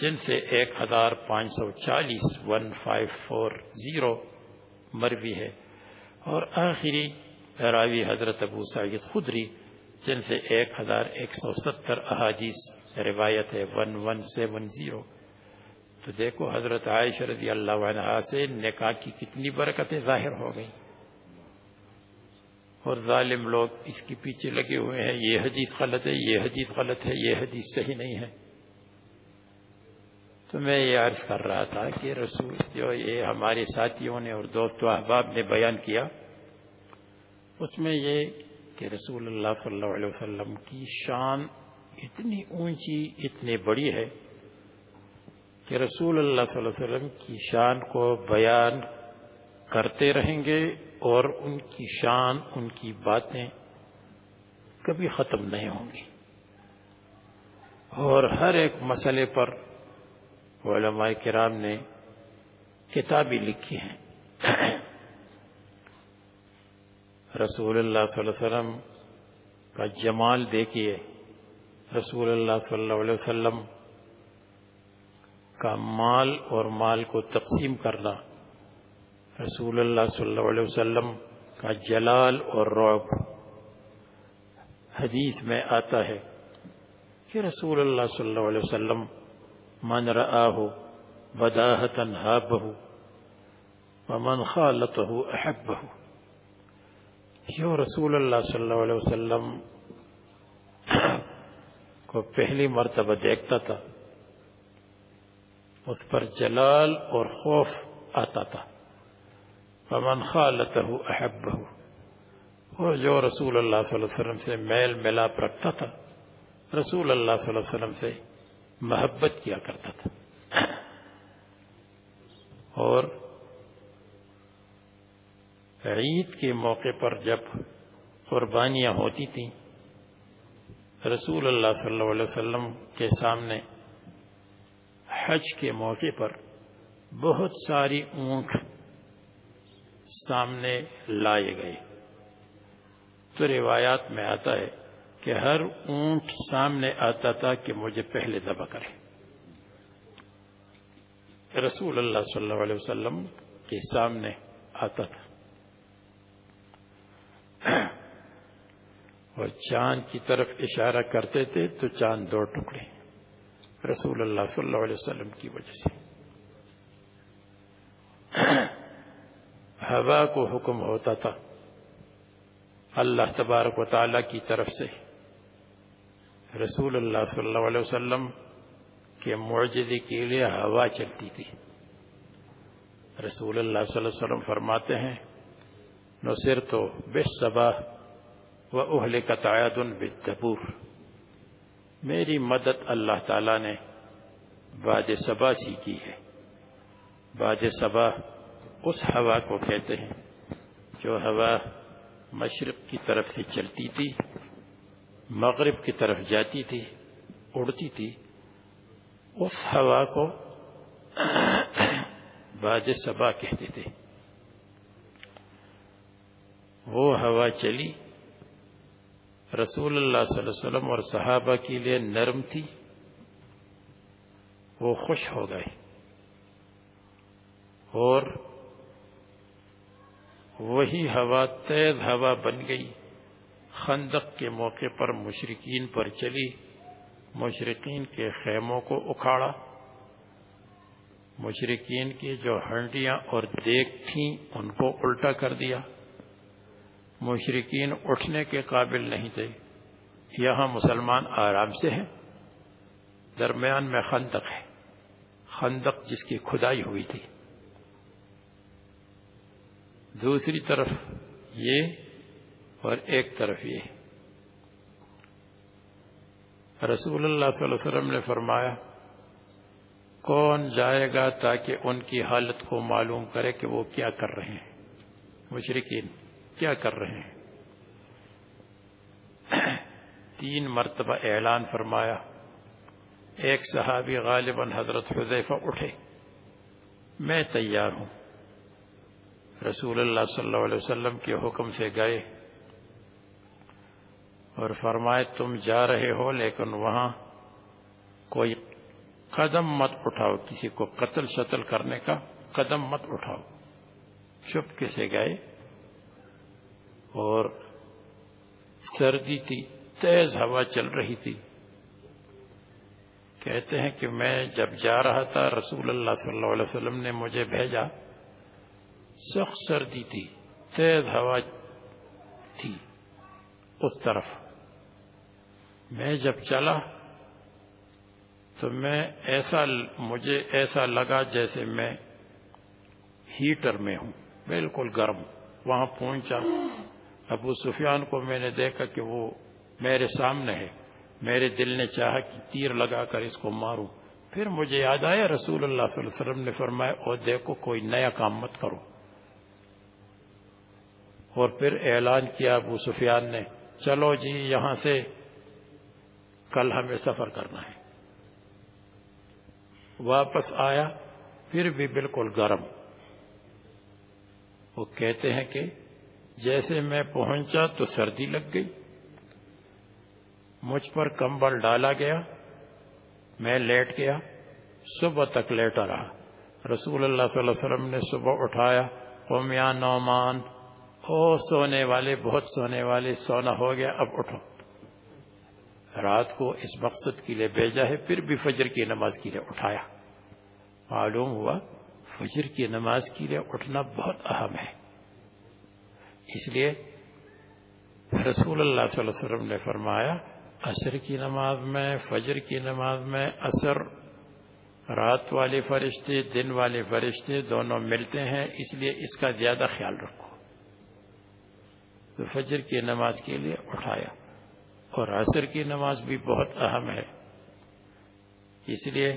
جن سے ایک ہزار پانچ سو چالیس، ون، فائیو، فور، زیرو مروی ہے۔ اور آخری راوی حضرت ابو سعید خدری، جن سے ایک ہزار ایک سو ستر احادیث روایت ہے، ون ون سیون زیرو۔ تو دیکھو حضرت عائشہ رضی اللہ عنہ سے نکاح کی کتنی برکتیں ظاہر ہو گئی اور ظالم لوگ اس کے پیچھے لگے ہوئے ہیں، یہ حدیث غلط ہے، یہ حدیث غلط ہے، یہ حدیث صحیح نہیں ہے۔ تو میں یہ عرض کر رہا تھا کہ رسول جو یہ ہمارے ساتھیوں نے اور دوست و احباب نے بیان کیا اس میں یہ کہ رسول اللہ صلی اللہ علیہ وسلم کی شان اتنی اونچی، اتنی بڑی ہے کہ رسول اللہ صلی اللہ علیہ وسلم کی شان کو بیان کرتے رہیں گے اور ان کی شان، ان کی باتیں کبھی ختم نہیں ہوں گی۔ اور ہر ایک مسئلے پر علماء کرام نے کتابیں لکھی ہیں۔ رسول اللہ صلی اللہ علیہ وسلم کا جمال دیکھیے۔ رسول اللہ صلی اللہ علیہ وسلم کا مال اور مال کو تقسیم کرنا۔ رسول اللہ صلی اللہ علیہ وسلم کا جلال اور رعب۔ حدیث میں آتا ہے کہ رسول اللہ صلی اللہ علیہ وسلم من رآہ بداہتا حابہ ومن خالتہ احبہ۔ جو رسول اللہ صلی اللہ علیہ وسلم کو پہلی مرتبہ دیکھتا تھا، اس پر جلال اور خوف آتا تھا۔ فمن خالتہ احبہ اور جو رسول اللہ صلی اللہ علیہ وسلم سے میل ملاپ رکھتا تھا، رسول اللہ صلی اللہ علیہ وسلم سے محبت کیا کرتا تھا۔ اور عید کے موقع پر جب قربانیاں ہوتی تھیں، رسول اللہ صلی اللہ علیہ وسلم کے سامنے حج کے موقع پر بہت ساری اونٹ سامنے لائے گئے۔ تو روایات میں آتا ہے کہ ہر اونٹ سامنے آتا تھا کہ مجھے پہلے ذبح کرے۔ رسول اللہ صلی اللہ علیہ وسلم کے سامنے آتا تھا۔ اور چاند کی طرف اشارہ کرتے تھے تو چاند دو ٹکڑے رسول اللہ صلی اللہ علیہ وسلم کی وجہ سے۔ ہوا کو حکم ہوتا تھا اللہ تبارک و تعالی کی طرف سے۔ رسول اللہ صلی اللہ علیہ وسلم کے معجزے کے لیے ہوا چلتی تھی۔ رسول اللہ صلی اللہ علیہ وسلم فرماتے ہیں، نصر تو بے صبا و اہل کا تعدن میری مدد اللہ تعالی نے باد صبا سی کی ہے۔ باد صبا اس ہوا کو کہتے ہیں جو ہوا مشرق کی طرف سے چلتی تھی، مغرب کی طرف جاتی تھی، اڑتی تھی۔ اس ہوا کو باج صبا کہتے تھے۔ وہ ہوا چلی رسول اللہ صلی اللہ علیہ وسلم اور صحابہ کے لیے نرم تھی، وہ خوش ہو گئے۔ اور وہی ہوا، تیز ہوا بن گئی۔ خندق کے موقع پر مشرقین پر چلی مشرقین کے خیموں کو اکھاڑا۔ مشرقین کی جو ہنڈیاں اور دیکھ تھیں، ان کو الٹا کر دیا۔ مشرقین اٹھنے کے قابل نہیں تھے۔ یہاں مسلمان آرام سے ہیں۔ درمیان میں خندق ہے۔ خندق جس کی کھدائی ہوئی تھی۔ دوسری طرف یہ اور ایک طرف یہ۔ رسول اللہ صلی اللہ علیہ وسلم نے فرمایا، کون جائے گا تاکہ ان کی حالت کو معلوم کرے کہ وہ کیا کر رہے ہیں۔ مشرقین کیا کر رہے ہیں؟ تین مرتبہ اعلان فرمایا۔ ایک صحابی غالباً حضرت حضیفہ اٹھے۔ میں تیار ہوں۔ رسول اللہ صلی اللہ علیہ وسلم کے حکم سے گئے اور فرمائے، تم جا رہے ہو لیکن وہاں کوئی قدم مت اٹھاؤ۔ کسی کو قتل شتل کرنے کا قدم مت اٹھاؤ۔ چپ کے سے گئے۔ اور سردی تھی، تیز ہوا چل رہی تھی۔ کہتے ہیں کہ میں جب جا رہا تھا، رسول اللہ صلی اللہ علیہ وسلم نے مجھے بھیجا۔ سخت سردی تھی، تیز ہوا تھی اس طرف۔ میں جب چلا تو میں ایسا، مجھے ایسا لگا جیسے میں ہیٹر میں ہوں، بالکل گرم، وہاں پہنچا۔ ابو سفیان کو میں نے دیکھا کہ وہ میرے سامنے ہے۔ میرے دل نے چاہا کہ تیر لگا کر اس کو ماروں۔ پھر مجھے یاد آیا رسول اللہ صلی اللہ علیہ وسلم نے فرمایا اور دیکھو، کوئی نیا کام مت کرو۔ اور پھر اعلان کیا ابو سفیان نے، چلو جی یہاں سے کل ہمیں سفر کرنا ہے۔ واپس آیا، پھر بھی بالکل گرم۔ وہ کہتے ہیں کہ جیسے میں پہنچا تو سردی لگ گئی۔ مجھ پر کمبل ڈالا گیا۔ میں لیٹ گیا۔ صبح تک لیٹا رہا۔ رسول اللہ صلی اللہ علیہ وسلم نے صبح اٹھایا۔ قومیاں نعمان، او سونے والے، بہت سونے والے، سونا ہو گیا، اب اٹھو۔ رات کو اس مقصد کے لیے بھیجا ہے، پھر بھی فجر کی نماز کے لیے اٹھایا۔ معلوم ہوا، فجر کی نماز کے لیے اٹھنا بہت اہم ہے۔ اس لیے رسول اللہ صلی اللہ علیہ وسلم نے فرمایا، عصر کی نماز میں، فجر کی نماز میں عصر، رات والے فرشتے، دن والے فرشتے دونوں ملتے ہیں، اس لیے اس کا زیادہ خیال رکھو۔ تو فجر کی نماز کے لیے اٹھایا۔ اور عصر کی نماز بھی بہت اہم ہے۔ اس لیے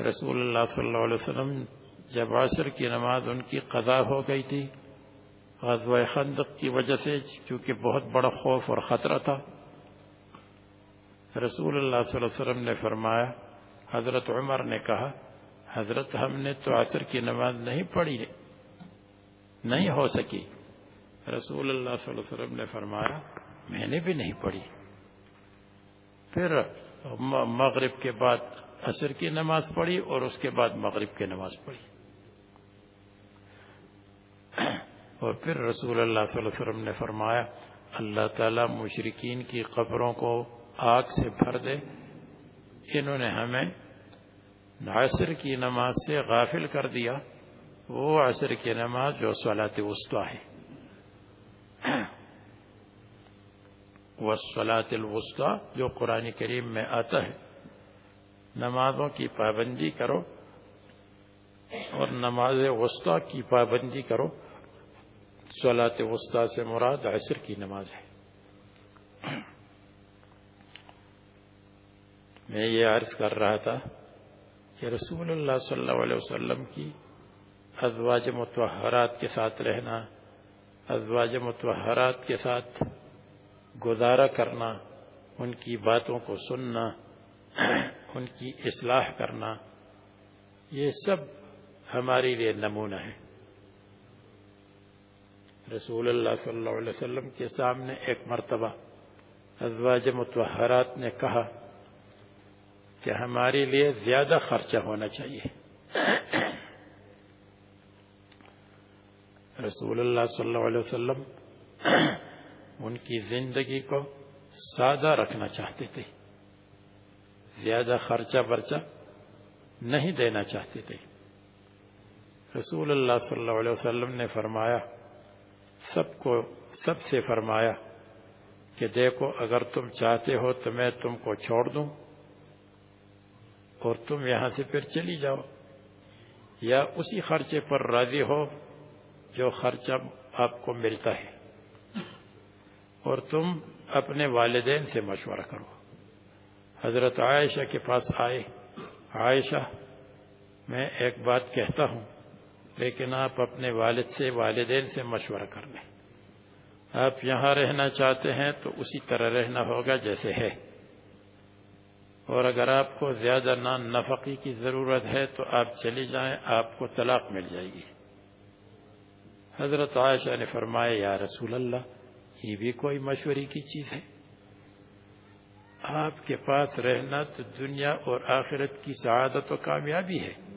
رسول اللہ صلی اللہ علیہ وسلم جب عصر کی نماز ان کی قضا ہو گئی تھی غزوہ خندق کی وجہ سے کیونکہ بہت بڑا خوف اور خطرہ تھا۔ رسول اللہ صلی اللہ علیہ وسلم نے فرمایا، حضرت عمر نے کہا، حضرت ہم نے تو عصر کی نماز نہیں پڑھی، نہیں ہو سکی۔ رسول اللہ صلی اللہ علیہ وسلم نے فرمایا، میں نے بھی نہیں پڑھی۔ پھر مغرب کے بعد عصر کی نماز پڑھی اور اس کے بعد مغرب کی نماز پڑھی۔ اور پھر رسول اللہ صلی اللہ علیہ وسلم نے فرمایا، اللہ تعالی مشرقین کی قبروں کو آگ سے بھر دے۔ انہوں نے ہمیں عصر کی نماز سے غافل کر دیا۔ وہ عصر کی نماز جو صلاة وسطی ہے۔ وسلاۃ الوسطی جو قرآن کریم میں آتا ہے۔ نمازوں کی پابندی کرو اور نماز وسطی کی پابندی کرو۔ صلاة وسطی سے مراد عصر کی نماز ہے۔ میں یہ عرض کر رہا تھا کہ رسول اللہ صلی اللہ علیہ وسلم کی ازواج متحرات کے ساتھ رہنا، ازواج متحرات کے ساتھ گزارا کرنا، ان کی باتوں کو سننا، ان کی اصلاح کرنا، یہ سب ہمارے لیے نمونہ ہے۔ رسول اللہ صلی اللہ علیہ وسلم کے سامنے ایک مرتبہ ازواج متحرات نے کہا کہ ہمارے لیے زیادہ خرچہ ہونا چاہیے۔ رسول اللہ صلی اللہ علیہ وسلم ان کی زندگی کو سادہ رکھنا چاہتے تھے۔ زیادہ خرچہ برچہ نہیں دینا چاہتے تھے۔ رسول اللہ صلی اللہ علیہ وسلم نے فرمایا سب کو سب سے فرمایا کہ دیکھو، اگر تم چاہتے ہو تو میں تم کو چھوڑ دوں اور تم یہاں سے پھر چلی جاؤ، یا اسی خرچے پر راضی ہو جو خرچہ آپ کو ملتا ہے۔ اور تم اپنے والدین سے مشورہ کرو۔ حضرت عائشہ کے پاس آئے۔ عائشہ، میں ایک بات کہتا ہوں۔ لیکن آپ اپنے والد سے، والدین سے مشورہ کر لیں۔ آپ یہاں رہنا چاہتے ہیں تو اسی طرح رہنا ہوگا جیسے ہے۔ اور اگر آپ کو زیادہ نان نفقی کی ضرورت ہے تو آپ چلی جائیں، آپ کو طلاق مل جائے گی۔ حضرت عائشہ نے فرمایا، یا رسول اللہ، یہ بھی کوئی مشوری کی چیز ہے؟ آپ کے پاس رہنا تو دنیا اور آخرت کی سعادت و کامیابی ہے۔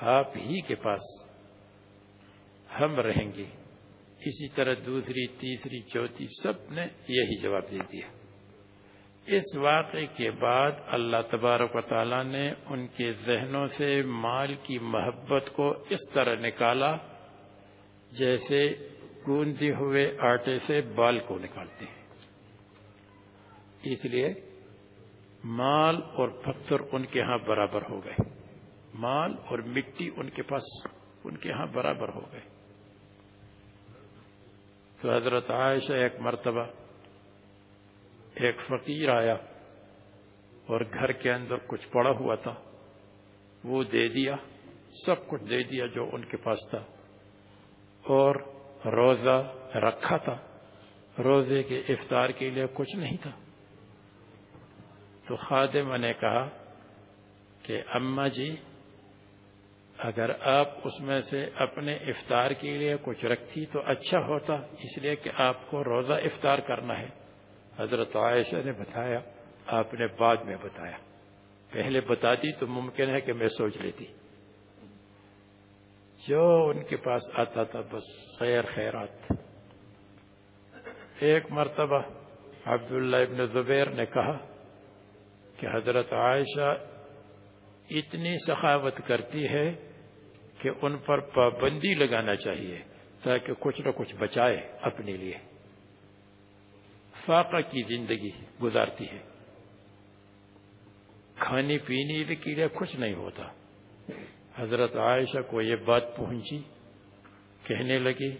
آپ ہی کے پاس ہم رہیں گے۔ اسی طرح دوسری، تیسری، چوتھی سب نے یہی جواب دے دیا۔ اس واقعے کے بعد اللہ تبارک و تعالیٰ نے ان کے ذہنوں سے مال کی محبت کو اس طرح نکالا جیسے گوندے ہوئے آٹے سے بال کو نکالتے ہیں۔ اس لیے مال اور پتھر ان کے ہاں برابر ہو گئے۔ مال اور مٹی ان کے پاس ان کے ہاں برابر ہو گئے۔ تو حضرت عائشہ ایک مرتبہ ایک فقیر آیا اور گھر کے اندر کچھ پڑا ہوا تھا۔ وہ دے دیا، سب کچھ دے دیا جو ان کے پاس تھا۔ اور روزہ رکھا تھا۔ روزے کے افطار کے لیے کچھ نہیں تھا۔ تو خادم نے کہا کہ اما جی اگر آپ اس میں سے اپنے افطار کے لیے کچھ رکھتی تو اچھا ہوتا، اس لیے کہ آپ کو روزہ افطار کرنا ہے۔ حضرت عائشہ نے بتایا، آپ نے بعد میں بتایا۔ پہلے بتا دی تو ممکن ہے کہ میں سوچ لیتی۔ جو ان کے پاس آتا تھا، بس خیر خیرات۔ ایک مرتبہ عبداللہ ابن زبیر نے کہا کہ حضرت عائشہ اتنی سخاوت کرتی ہے کہ ان پر پابندی لگانا چاہیے تاکہ کچھ نہ کچھ بچائے اپنے لیے۔ فاقہ کی زندگی گزارتی ہے۔ کھانے پینے کے لیے کچھ نہیں ہوتا۔ حضرت عائشہ کو یہ بات پہنچی، کہنے لگی،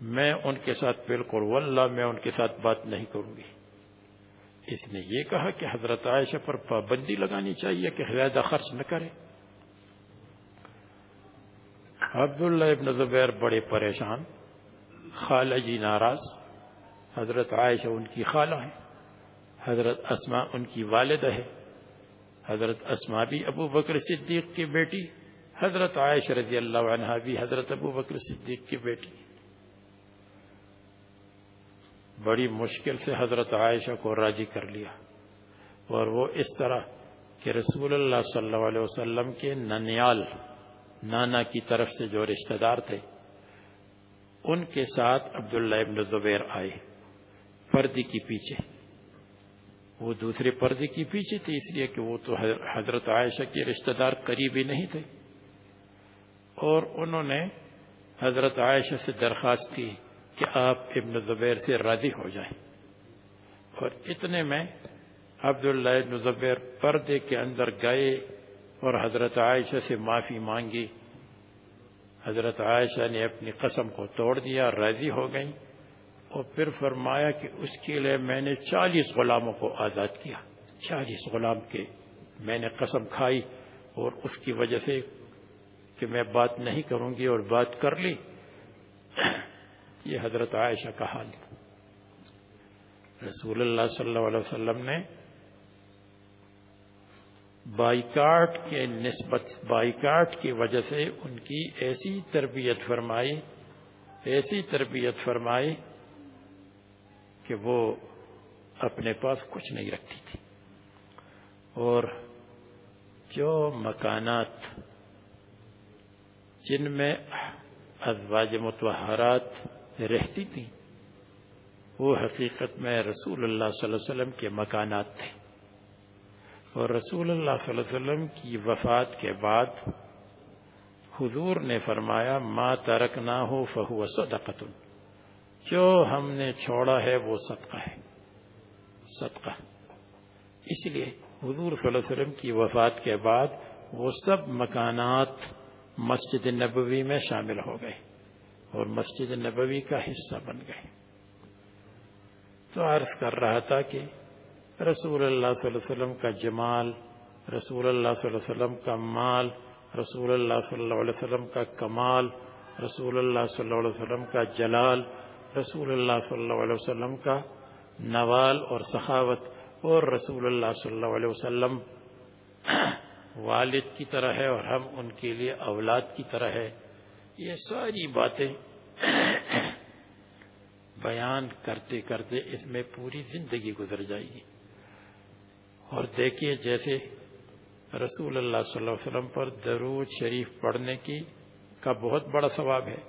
میں ان کے ساتھ بالکل، واللہ میں ان کے ساتھ بات نہیں کروں گی۔ اس نے یہ کہا کہ حضرت عائشہ پر پابندی لگانی چاہیے کہ زیادہ خرچ نہ کرے۔ عبداللہ ابن زبیر بڑے پریشان، خالہ جی ناراض، حضرت عائشہ ان کی خالہ ہے حضرت اسما ان کی والدہ ہے حضرت اسما بھی ابو بکر صدیق کی بیٹی، حضرت عائشہ رضی اللہ عنہ بھی حضرت ابو بکر صدیق کی بیٹی۔ بڑی مشکل سے حضرت عائشہ کو راضی کر لیا، اور وہ اس طرح کہ رسول اللہ صلی اللہ علیہ وسلم کے ننیال نانا کی طرف سے جو رشتہ دار تھے، ان کے ساتھ عبداللہ ابن زبیر آئے، پردے کی پیچھے۔ وہ دوسرے پردے کی پیچھے تھے، اس لیے کہ وہ تو حضرت عائشہ کے رشتہ دار قریبی نہیں تھے۔ اور انہوں نے حضرت عائشہ سے درخواست کی کہ آپ ابن زبیر سے راضی ہو جائیں۔ اور اتنے میں عبداللہ ابن زبیر پردے کے اندر گئے اور حضرت عائشہ سے معافی مانگی۔ حضرت عائشہ نے اپنی قسم کو توڑ دیا، راضی ہو گئی اور پھر فرمایا کہ اس کے لیے میں نے چالیس غلاموں کو آزاد کیا۔ چالیس غلام کے میں نے قسم کھائی اور اس کی وجہ سے کہ میں بات نہیں کروں گی اور بات کر لی۔ یہ حضرت عائشہ کا حال رسول اللہ صلی اللہ علیہ وسلم نے بائیکاٹ کے نسبت، بائیکاٹ کی وجہ سے ان کی ایسی تربیت فرمائی، ایسی تربیت فرمائی کہ وہ اپنے پاس کچھ نہیں رکھتی تھی۔ اور جو مکانات جن میں ازواج متحرات رہتی تھیں، وہ حقیقت میں رسول اللہ صلی اللہ علیہ وسلم کے مکانات تھے۔ اور رسول اللہ صلی اللہ علیہ وسلم کی وفات کے بعد حضور نے فرمایا، ما ترک نہ ہو فہو صدقت جو ہم نے چھوڑا ہے وہ صدقہ ہے۔ صدقہ۔ اس لیے حضور صلی اللہ علیہ وسلم کی وفات کے بعد وہ سب مکانات مسجد نبوی میں شامل ہو گئے اور مسجد نبوی کا حصہ بن گئے۔ تو عرض کر رہا تھا کہ رسول اللہ صلی اللہ علیہ وسلم کا جمال، رسول اللہ صلی اللہ علیہ وسلم کا مال، رسول اللہ صلی اللہ علیہ وسلم کا کمال، رسول اللہ صلی اللہ علیہ وسلم کا جلال، رسول اللہ صلی اللہ علیہ وسلم کا نوال اور سخاوت اور رسول اللہ صلی اللہ علیہ وسلم والد کی طرح ہے اور ہم ان کے لیے اولاد کی طرح ہے۔ یہ ساری باتیں بیان کرتے کرتے اس میں پوری زندگی گزر جائے گی۔ اور دیکھیے جیسے رسول اللہ صلی اللہ علیہ وسلم پر درود شریف پڑھنے کی کا بہت بڑا ثواب ہے۔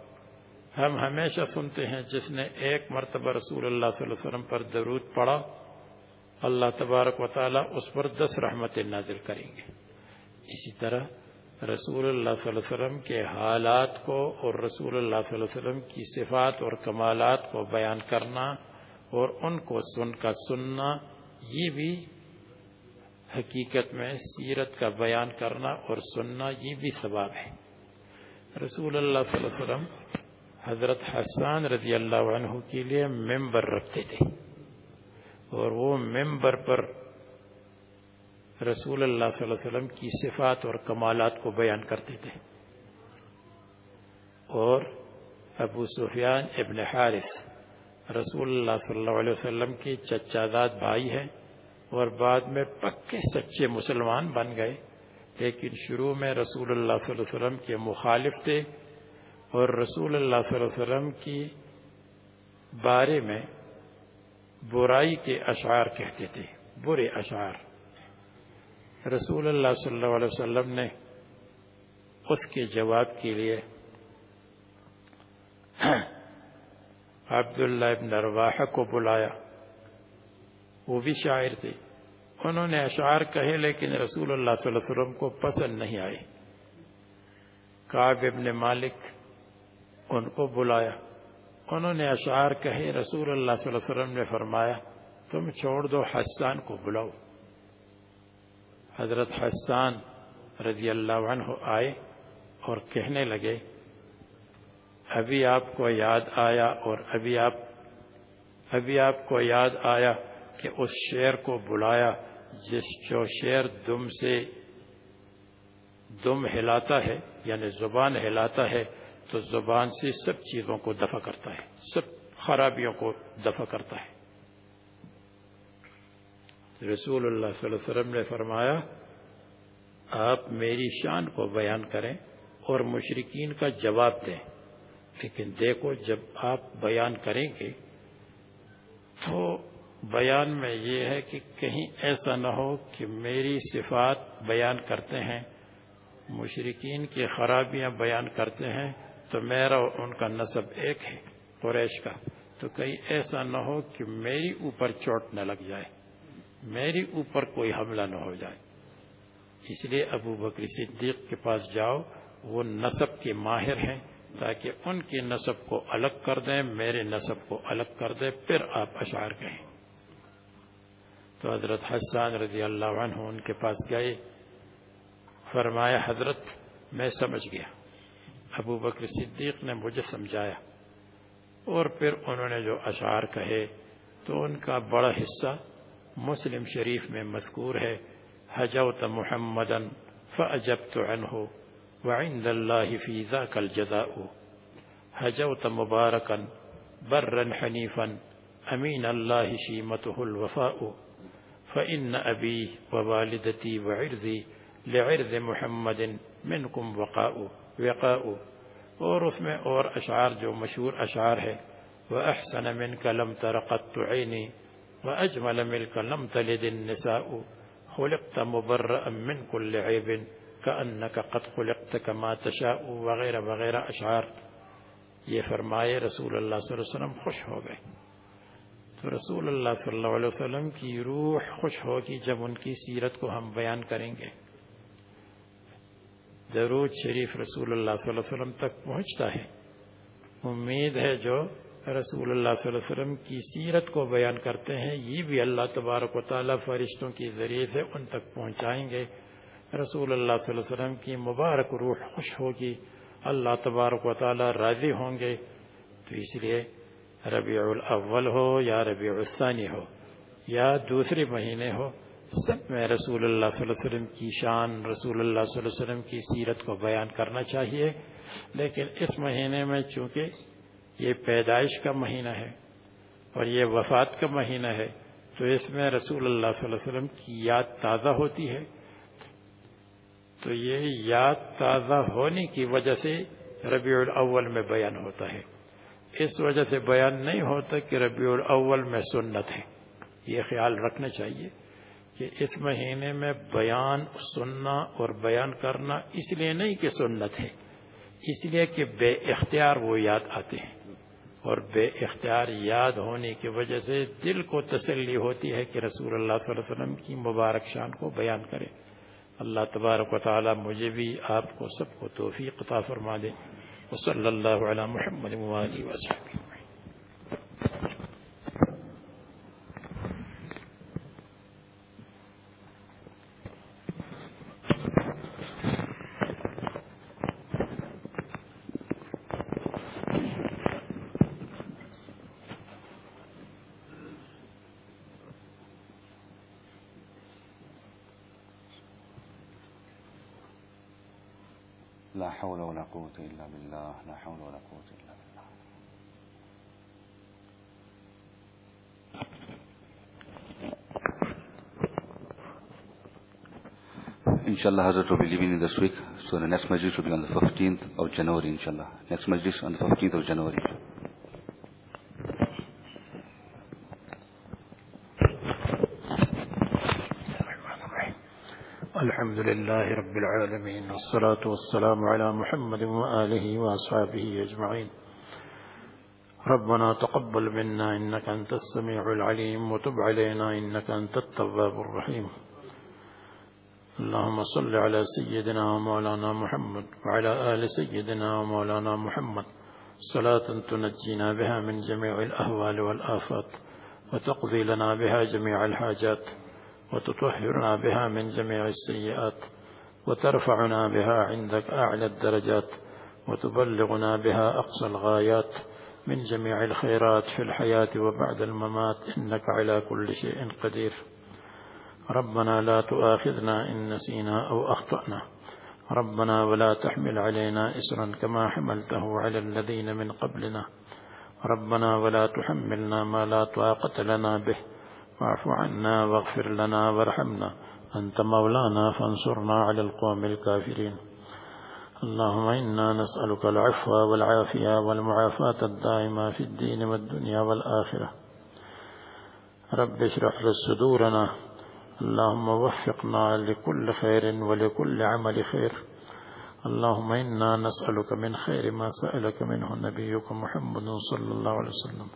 ہم ہمیشہ سنتے ہیں جس نے ایک مرتبہ رسول اللہ صلی اللہ علیہ وسلم پر درود پڑھا، اللہ تبارک و تعالی اس پر دس رحمت نازل کریں گے۔ اسی طرح رسول اللہ صلی اللہ علیہ وسلم کے حالات کو اور رسول اللہ صلی اللہ علیہ وسلم کی صفات اور کمالات کو بیان کرنا اور ان کو سن کا سننا، یہ بھی حقیقت میں سیرت کا بیان کرنا اور سننا یہ بھی ثواب ہے۔ رسول اللہ صلی اللہ علیہ وسلم حضرت حسان رضی اللہ عنہ کے لیے ممبر رکھتے تھے۔ اور وہ ممبر پر رسول اللہ صلی اللہ علیہ وسلم کی صفات اور کمالات کو بیان کرتے تھے۔ اور ابو سفیان ابن حارث، رسول اللہ صلی اللہ علیہ وسلم کے چچاداد بھائی ہیں۔ اور بعد میں پکے سچے مسلمان بن گئے۔ لیکن شروع میں رسول اللہ صلی اللہ علیہ وسلم کے مخالف تھے اور رسول اللہ صلی اللہ علیہ وسلم کی بارے میں برائی کے اشعار کہتے تھے۔ برے اشعار۔ رسول اللہ صلی اللہ علیہ وسلم نے اس کے جواب کے لیے عبداللہ ابن رواحہ کو بلایا۔ وہ بھی شاعر تھے۔ انہوں نے اشعار کہے لیکن رسول اللہ صلی اللہ علیہ وسلم کو پسند نہیں آئے۔ کعب ابن مالک ان کو بلایا۔ انہوں نے اشعار کہے، رسول اللہ صلی اللہ علیہ وسلم نے فرمایا، تم چھوڑ دو حسان کو بلاؤ۔ حضرت حسان رضی اللہ عنہ آئے اور کہنے لگے، ابھی آپ کو یاد آیا اور ابھی آپ ابھی آپ کو یاد آیا۔ کہ اس شعر کو بلایا جس جو شعر دم سے دم ہلاتا ہے یعنی زبان ہلاتا ہے، تو زبان سے سب چیزوں کو دفع کرتا ہے، سب خرابیوں کو دفع کرتا ہے۔ رسول اللہ صلی اللہ علیہ وسلم نے فرمایا، آپ میری شان کو بیان کریں اور مشرقین کا جواب دیں۔ لیکن دیکھو، جب آپ بیان کریں گے تو بیان میں یہ ہے کہ کہیں ایسا نہ ہو کہ میری صفات بیان کرتے ہیں۔ مشرقین کی خرابیاں بیان کرتے ہیں تو میرا ان کا نصب ایک ہے قریش کا۔ تو کہیں ایسا نہ ہو کہ میری اوپر چوٹ نہ لگ جائے۔ میری اوپر کوئی حملہ نہ ہو جائے۔ اس لیے ابو بکر صدیق کے پاس جاؤ۔ وہ نصب کے ماہر ہیں تاکہ ان کی نصب کو الگ کر دیں، میرے نصب کو الگ کر دیں۔ پھر آپ اشعار کہیں۔ تو حضرت حسان رضی اللہ عنہ ان کے پاس گئے۔ فرمایا، حضرت، میں سمجھ گیا۔ ابو بکر صدیق نے مجھے سمجھایا۔ اور پھر انہوں نے جو اشعار کہے تو ان کا بڑا حصہ مسلم شریف میں مذکور ہے۔ حجوت محمدا فأجبت عنه وعند الله في ذاك الجزاء۔ حجوت مباركا برا حنيفا أمين الله شيمته الوفاء۔ فإن أبي ووالدتي وعرضي لعرض محمد منكم وقاء وقاء۔ اور اس میں اور اشعار، جو مشہور اشعار ہے وَأَحْسَنَ مِنْكَ لَمْ تَرَقَتْ عَيْنِي وأجمل ملك لم تلد النساء خلقت مبرأ من كل عيب كأنك قد خلقت كما تشاء وغير وغير اشعار۔ یہ فرمائے رسول اللہ صلی اللہ علیہ وسلم خوش ہو گئے۔ تو رسول اللہ صلی اللہ علیہ وسلم کی روح خوش ہوگی جب ان کی سیرت کو ہم بیان کریں گے۔ درود شریف رسول اللہ صلی اللہ علیہ وسلم تک پہنچتا ہے۔ امید ہے جو رسول اللہ صلی اللہ علیہ وسلم کی سیرت کو بیان کرتے ہیں، یہ بھی اللہ تبارک و تعالیٰ فرشتوں کے ذریعے سے ان تک پہنچائیں گے۔ رسول اللہ صلی اللہ علیہ وسلم کی مبارک روح خوش ہوگی۔ اللہ تبارک و تعالیٰ راضی ہوں گے۔ تو اس لیے ربیع الاول ہو یا ربیع الثانی ہو یا دوسرے مہینے ہو، سب میں رسول اللہ صلی اللہ علیہ وسلم کی شان، رسول اللہ صلی اللہ علیہ وسلم کی سیرت کو بیان کرنا چاہیے۔ لیکن اس مہینے میں چونکہ یہ پیدائش کا مہینہ ہے اور یہ وفات کا مہینہ ہے، تو اس میں رسول اللہ صلی اللہ علیہ وسلم کی یاد تازہ ہوتی ہے۔ تو یہ یاد تازہ ہونے کی وجہ سے ربیع الاول میں بیان ہوتا ہے۔ اس وجہ سے بیان نہیں ہوتا کہ ربیع الاول میں سنت ہے۔ یہ خیال رکھنا چاہیے کہ اس مہینے میں بیان سننا اور بیان کرنا اس لیے نہیں کہ سنت ہے، اس لیے کہ بے اختیار وہ یاد آتے ہیں۔ اور بے اختیار یاد ہونے کی وجہ سے دل کو تسلی ہوتی ہے کہ رسول اللہ صلی اللہ علیہ وسلم کی مبارک شان کو بیان کرے اللہ تبارک و تعالی مجھے بھی آپ کو سب کو توفیق عطا فرما دے۔ وصلی اللہ علی محمد وسلم حول ولا قوة إلا بالله لا حول ولا قوة إلا بالله Inshallah, Hazrat will be leaving in this week. So the next majlis will be on the 15th of January, inshallah. Next majlis on the 15th of January. الحمد لله رب العالمين والصلاة والسلام على محمد وآله وأصحابه أجمعين. ربنا تقبل منا إنك أنت السميع العليم وتب علينا إنك أنت التواب الرحيم. اللهم صل على سيدنا ومولانا محمد وعلى آل سيدنا ومولانا محمد. صلاة تنجينا بها من جميع الأهوال والآفات وتقضي لنا بها جميع الحاجات. وتطهرنا بها من جميع السيئات وترفعنا بها عندك أعلى الدرجات وتبلغنا بها أقصى الغايات من جميع الخيرات في الحياة وبعد الممات إنك على كل شيء قدير. ربنا لا تؤاخذنا إن نسينا أو أخطأنا. ربنا ولا تحمل علينا إسرا كما حملته على الذين من قبلنا. ربنا ولا تحملنا ما لا طاقة لنا به. واعف عنا واغفر لنا وارحمنا. أنت مولانا فانصرنا على القوم الكافرين. اللهم إنا نسألك العفو والعافية والمعافاة الدائمة في الدين والدنيا والآخرة. رب اشرح صدورنا. اللهم وفقنا لكل خير ولكل عمل خير. اللهم إنا نسألك من خير ما سألك منه نبيك محمد صلى الله عليه وسلم.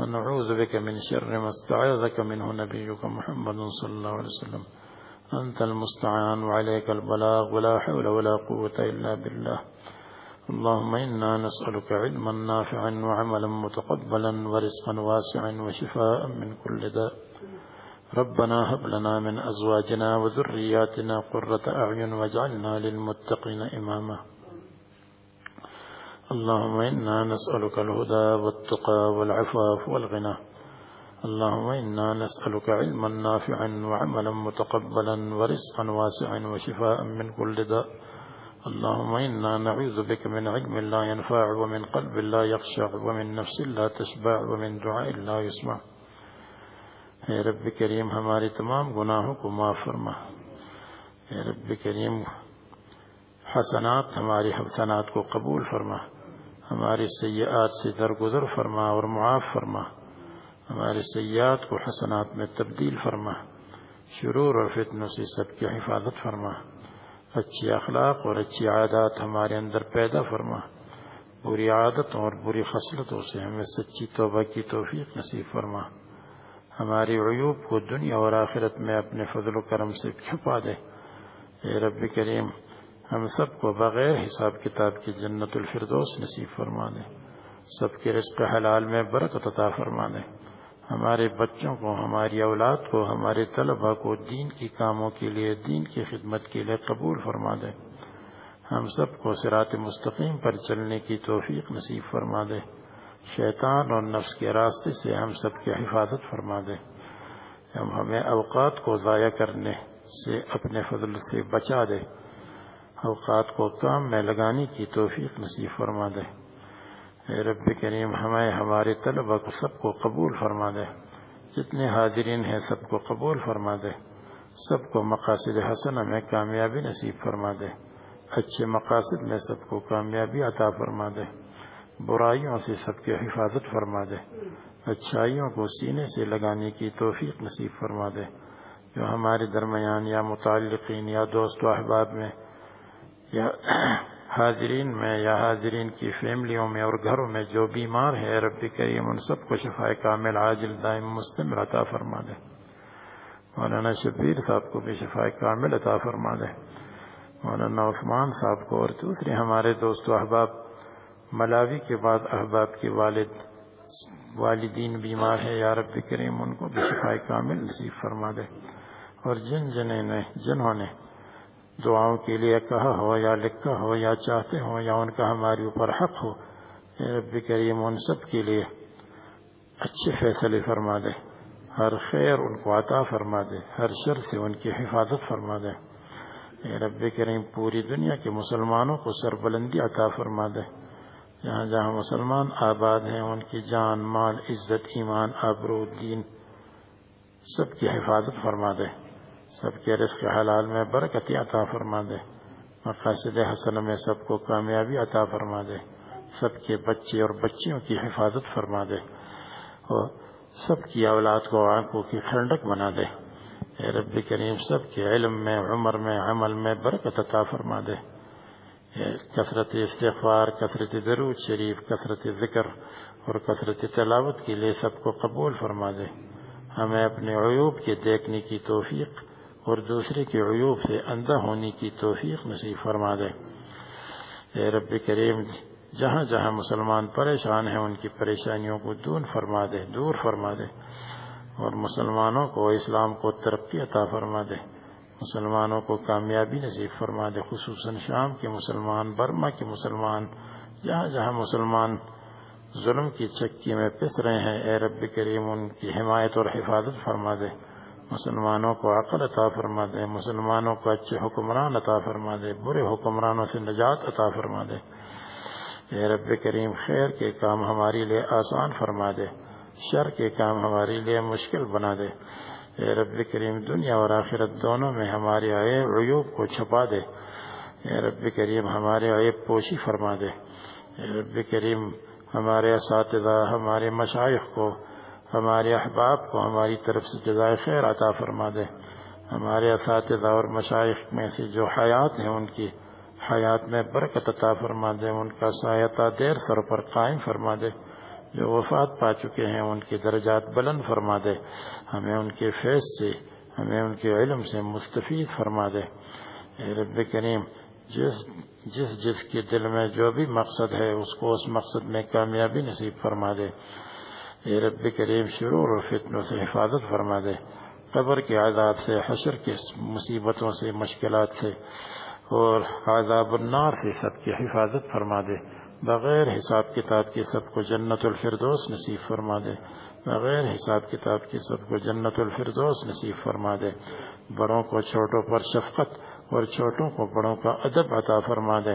ونعوذ بك من شر ما استعاذك منه نبيك محمد صلى الله عليه وسلم. أنت المستعان وعليك البلاغ، ولا حول ولا قوة إلا بالله. اللهم إنا نسألك علما نافعا وعملا متقبلا ورزقا واسعا وشفاء من كل داء. ربنا هب لنا من أزواجنا وذرياتنا قرة أعين واجعلنا للمتقين إماما. اللهم إنا نسألك الهدى والتقى والعفاف والغنى. اللهم إنا نسألك علما نافعا وعملا متقبلا ورزقا واسعا وشفاء من كل داء. اللهم إنا نعوذ بك من علم لا ينفع ومن قلب لا يخشع ومن نفس لا تشبع ومن دعاء لا يسمع. اے رب کریم ہماری تمام گناہوں کو معاف فرما. اے رب کریم حسنات ہماری حسنات کو قبول فرما. ہماری سیئات سے درگزر فرما اور معاف فرما۔ ہمارے سیاحت کو حسنات میں تبدیل فرما۔ شرور اور فتنوں سے سب کی حفاظت فرما۔ اچھی اخلاق اور اچھی عادات ہمارے اندر پیدا فرما۔ بری عادتوں اور بری خصلتوں سے ہمیں سچی توبہ کی توفیق نصیب فرما۔ ہماری عیوب کو دنیا اور آخرت میں اپنے فضل و کرم سے چھپا دے۔ اے رب کریم ہم سب کو بغیر حساب کتاب کی جنت الفردوس نصیب فرما دے سب کے رزق حلال میں برکت عطا فرما دے ہمارے بچوں کو، ہماری اولاد کو، ہمارے طلبہ کو دین کی کاموں کے لیے، دین کی خدمت کے لیے قبول فرما دے ہم سب کو سرات مستقیم پر چلنے کی توفیق نصیب فرما دے شیطان اور نفس کے راستے سے ہم سب کی حفاظت فرما دے ہم ہمیں اوقات کو ضائع کرنے سے، اپنے فضل سے بچا دے۔ اوقات کو کام میں لگانے کی توفیق نصیب فرما دے۔ اے رب کریم، ہمیں، ہمارے طلبہ کو سب کو قبول فرما دے۔ جتنے حاضرین ہیں، سب کو قبول فرما دے۔ سب کو مقاصد حسن میں کامیابی نصیب فرما دے۔ اچھے مقاصد میں سب کو کامیابی عطا فرما دے۔ برائیوں سے سب کی حفاظت فرما دے۔ اچھائیوں کو سینے سے لگانے کی توفیق نصیب فرما دے۔ جو ہمارے درمیان یا متعلقین یا دوست و احباب میں یا حاضرین میں یا حاضرین کی فیملیوں میں اور گھروں میں جو بیمار ہے رب کریم ان سب کو شفا کامل، عاجل، دائم، مستمر عطا فرما دے۔ مولانا شبیر صاحب کو بھی شفا کامل عطا فرما دے۔ مولانا عثمان صاحب کو اور دوسرے ہمارے دوست و احباب، ملاوی کے بعد احباب کے والد، والدین بیمار ہے یا رب کریم ان کو بھی شفا کامل نصیب فرما دے۔ اور جن جنہیں نے، جنہوں نے دعاؤں کے لیے کہا ہو یا لکھا ہو یا چاہتے ہو یا ان کا ہمارے اوپر حق ہو رب کریم، ان سب کے لیے اچھے فیصلے فرما دے، ہر خیر ان کو عطا فرما دے، ہر شر سے ان کی حفاظت فرما دے۔ اے رب کریم، پوری دنیا کے مسلمانوں کو سربلندی عطا فرما دے۔ جہاں جہاں مسلمان آباد ہیں، ان کی جان، مال، عزت، ایمان، آبرو، دین، سب کی حفاظت فرما دے۔ سب کے رزق حلال میں برکت عطا فرما دے۔ مقاصد حسن میں سب کو کامیابی عطا فرما دے۔ سب کے بچے اور بچیوں کی حفاظت فرما دے۔ اور سب کی اولاد کو آنکھوں کی ٹھنڈک بنا دے۔ اے رب کریم، سب کے علم میں، عمر میں، عمل میں برکت عطا فرما دے۔ کثرت استغفار، کثرت درود شریف، کثرت ذکر اور کثرت تلاوت کے لیے سب کو قبول فرما دے۔ ہمیں اپنے عیوب کے دیکھنے کی توفیق اور دوسرے کے عیوب سے اندھا ہونے کی توفیق نصیب فرما دے۔ اے رب کریم، جہاں جہاں مسلمان پریشان ہیں، ان کی پریشانیوں کو دور فرما دے، دور فرما دے۔ اور مسلمانوں کو اسلام کو ترقی عطا فرما دے۔ مسلمانوں کو کامیابی نصیب فرما دے، خصوصاً شام کے مسلمان، برما کے مسلمان۔ جہاں جہاں مسلمان ظلم کی چکی میں پس رہے ہیں، اے رب کریم، ان کی حمایت اور حفاظت فرما دے۔ مسلمانوں کو عقل عطا فرما دے، مسلمانوں کو اچھے حکمران عطا فرما دے، برے حکمرانوں سے نجات عطا فرما دے۔ اے رب کریم، خیر کے کام ہماری لیے آسان فرما دے، شر کے کام ہمارے لیے مشکل بنا دے۔ اے رب کریم، دنیا اور آخرت دونوں میں ہمارے عیب عیوب کو چھپا دے۔ اے رب کریم، ہمارے عیب پوشی فرما دے۔ اے رب کریم، ہمارے اساتذہ، ہمارے مشائق کو ہمارے احباب کو ہماری طرف سے جزائے خیر عطا فرما دے۔ ہمارے اساتذہ اور مشائق میں سے جو حیات ہیں ان کی حیات میں برکت عطا فرما دے، ان کا سایتہ دیر سر پر قائم فرما دے۔ جو وفات پا چکے ہیں ان کی درجات بلند فرما دے۔ ہمیں ان کے فیض سے، ہمیں ان کے علم سے مستفید فرما دے۔ اے رب کریم، جس جس جس کے دل میں جو بھی مقصد ہے، اس کو اس مقصد میں کامیابی نصیب فرما دے۔ اے رب کریم، شرور و فتنوں سے حفاظت فرما دے۔ قبر کے عذاب سے، حشر کی مصیبتوں سے، مشکلات سے اور عذاب النار سے سب کی حفاظت فرما دے۔ بغیر حساب کتاب کے سب کو جنت الفردوس نصیب فرما دے۔ بغیر حساب کتاب کے سب کو جنت الفردوس نصیب فرما دے۔ بڑوں کو، چھوٹوں پر شفقت اور چھوٹوں کو، بڑوں کا ادب عطا فرما دے۔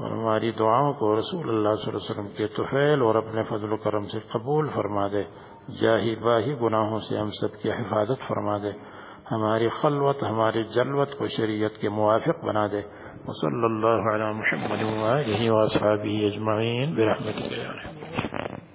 اور ہماری دعاؤں کو رسول اللہ صلی اللہ علیہ وسلم کے طفیل اور اپنے فضل و کرم سے قبول فرما دے۔ جاہی باہی گناہوں سے ہم سب کی حفاظت فرما دے۔ ہماری خلوت، ہماری جلوت کو شریعت کے موافق بنا دے۔ وصلی اللہ علی محمد و آلہ و اصحابہ اجمعین برحمتہ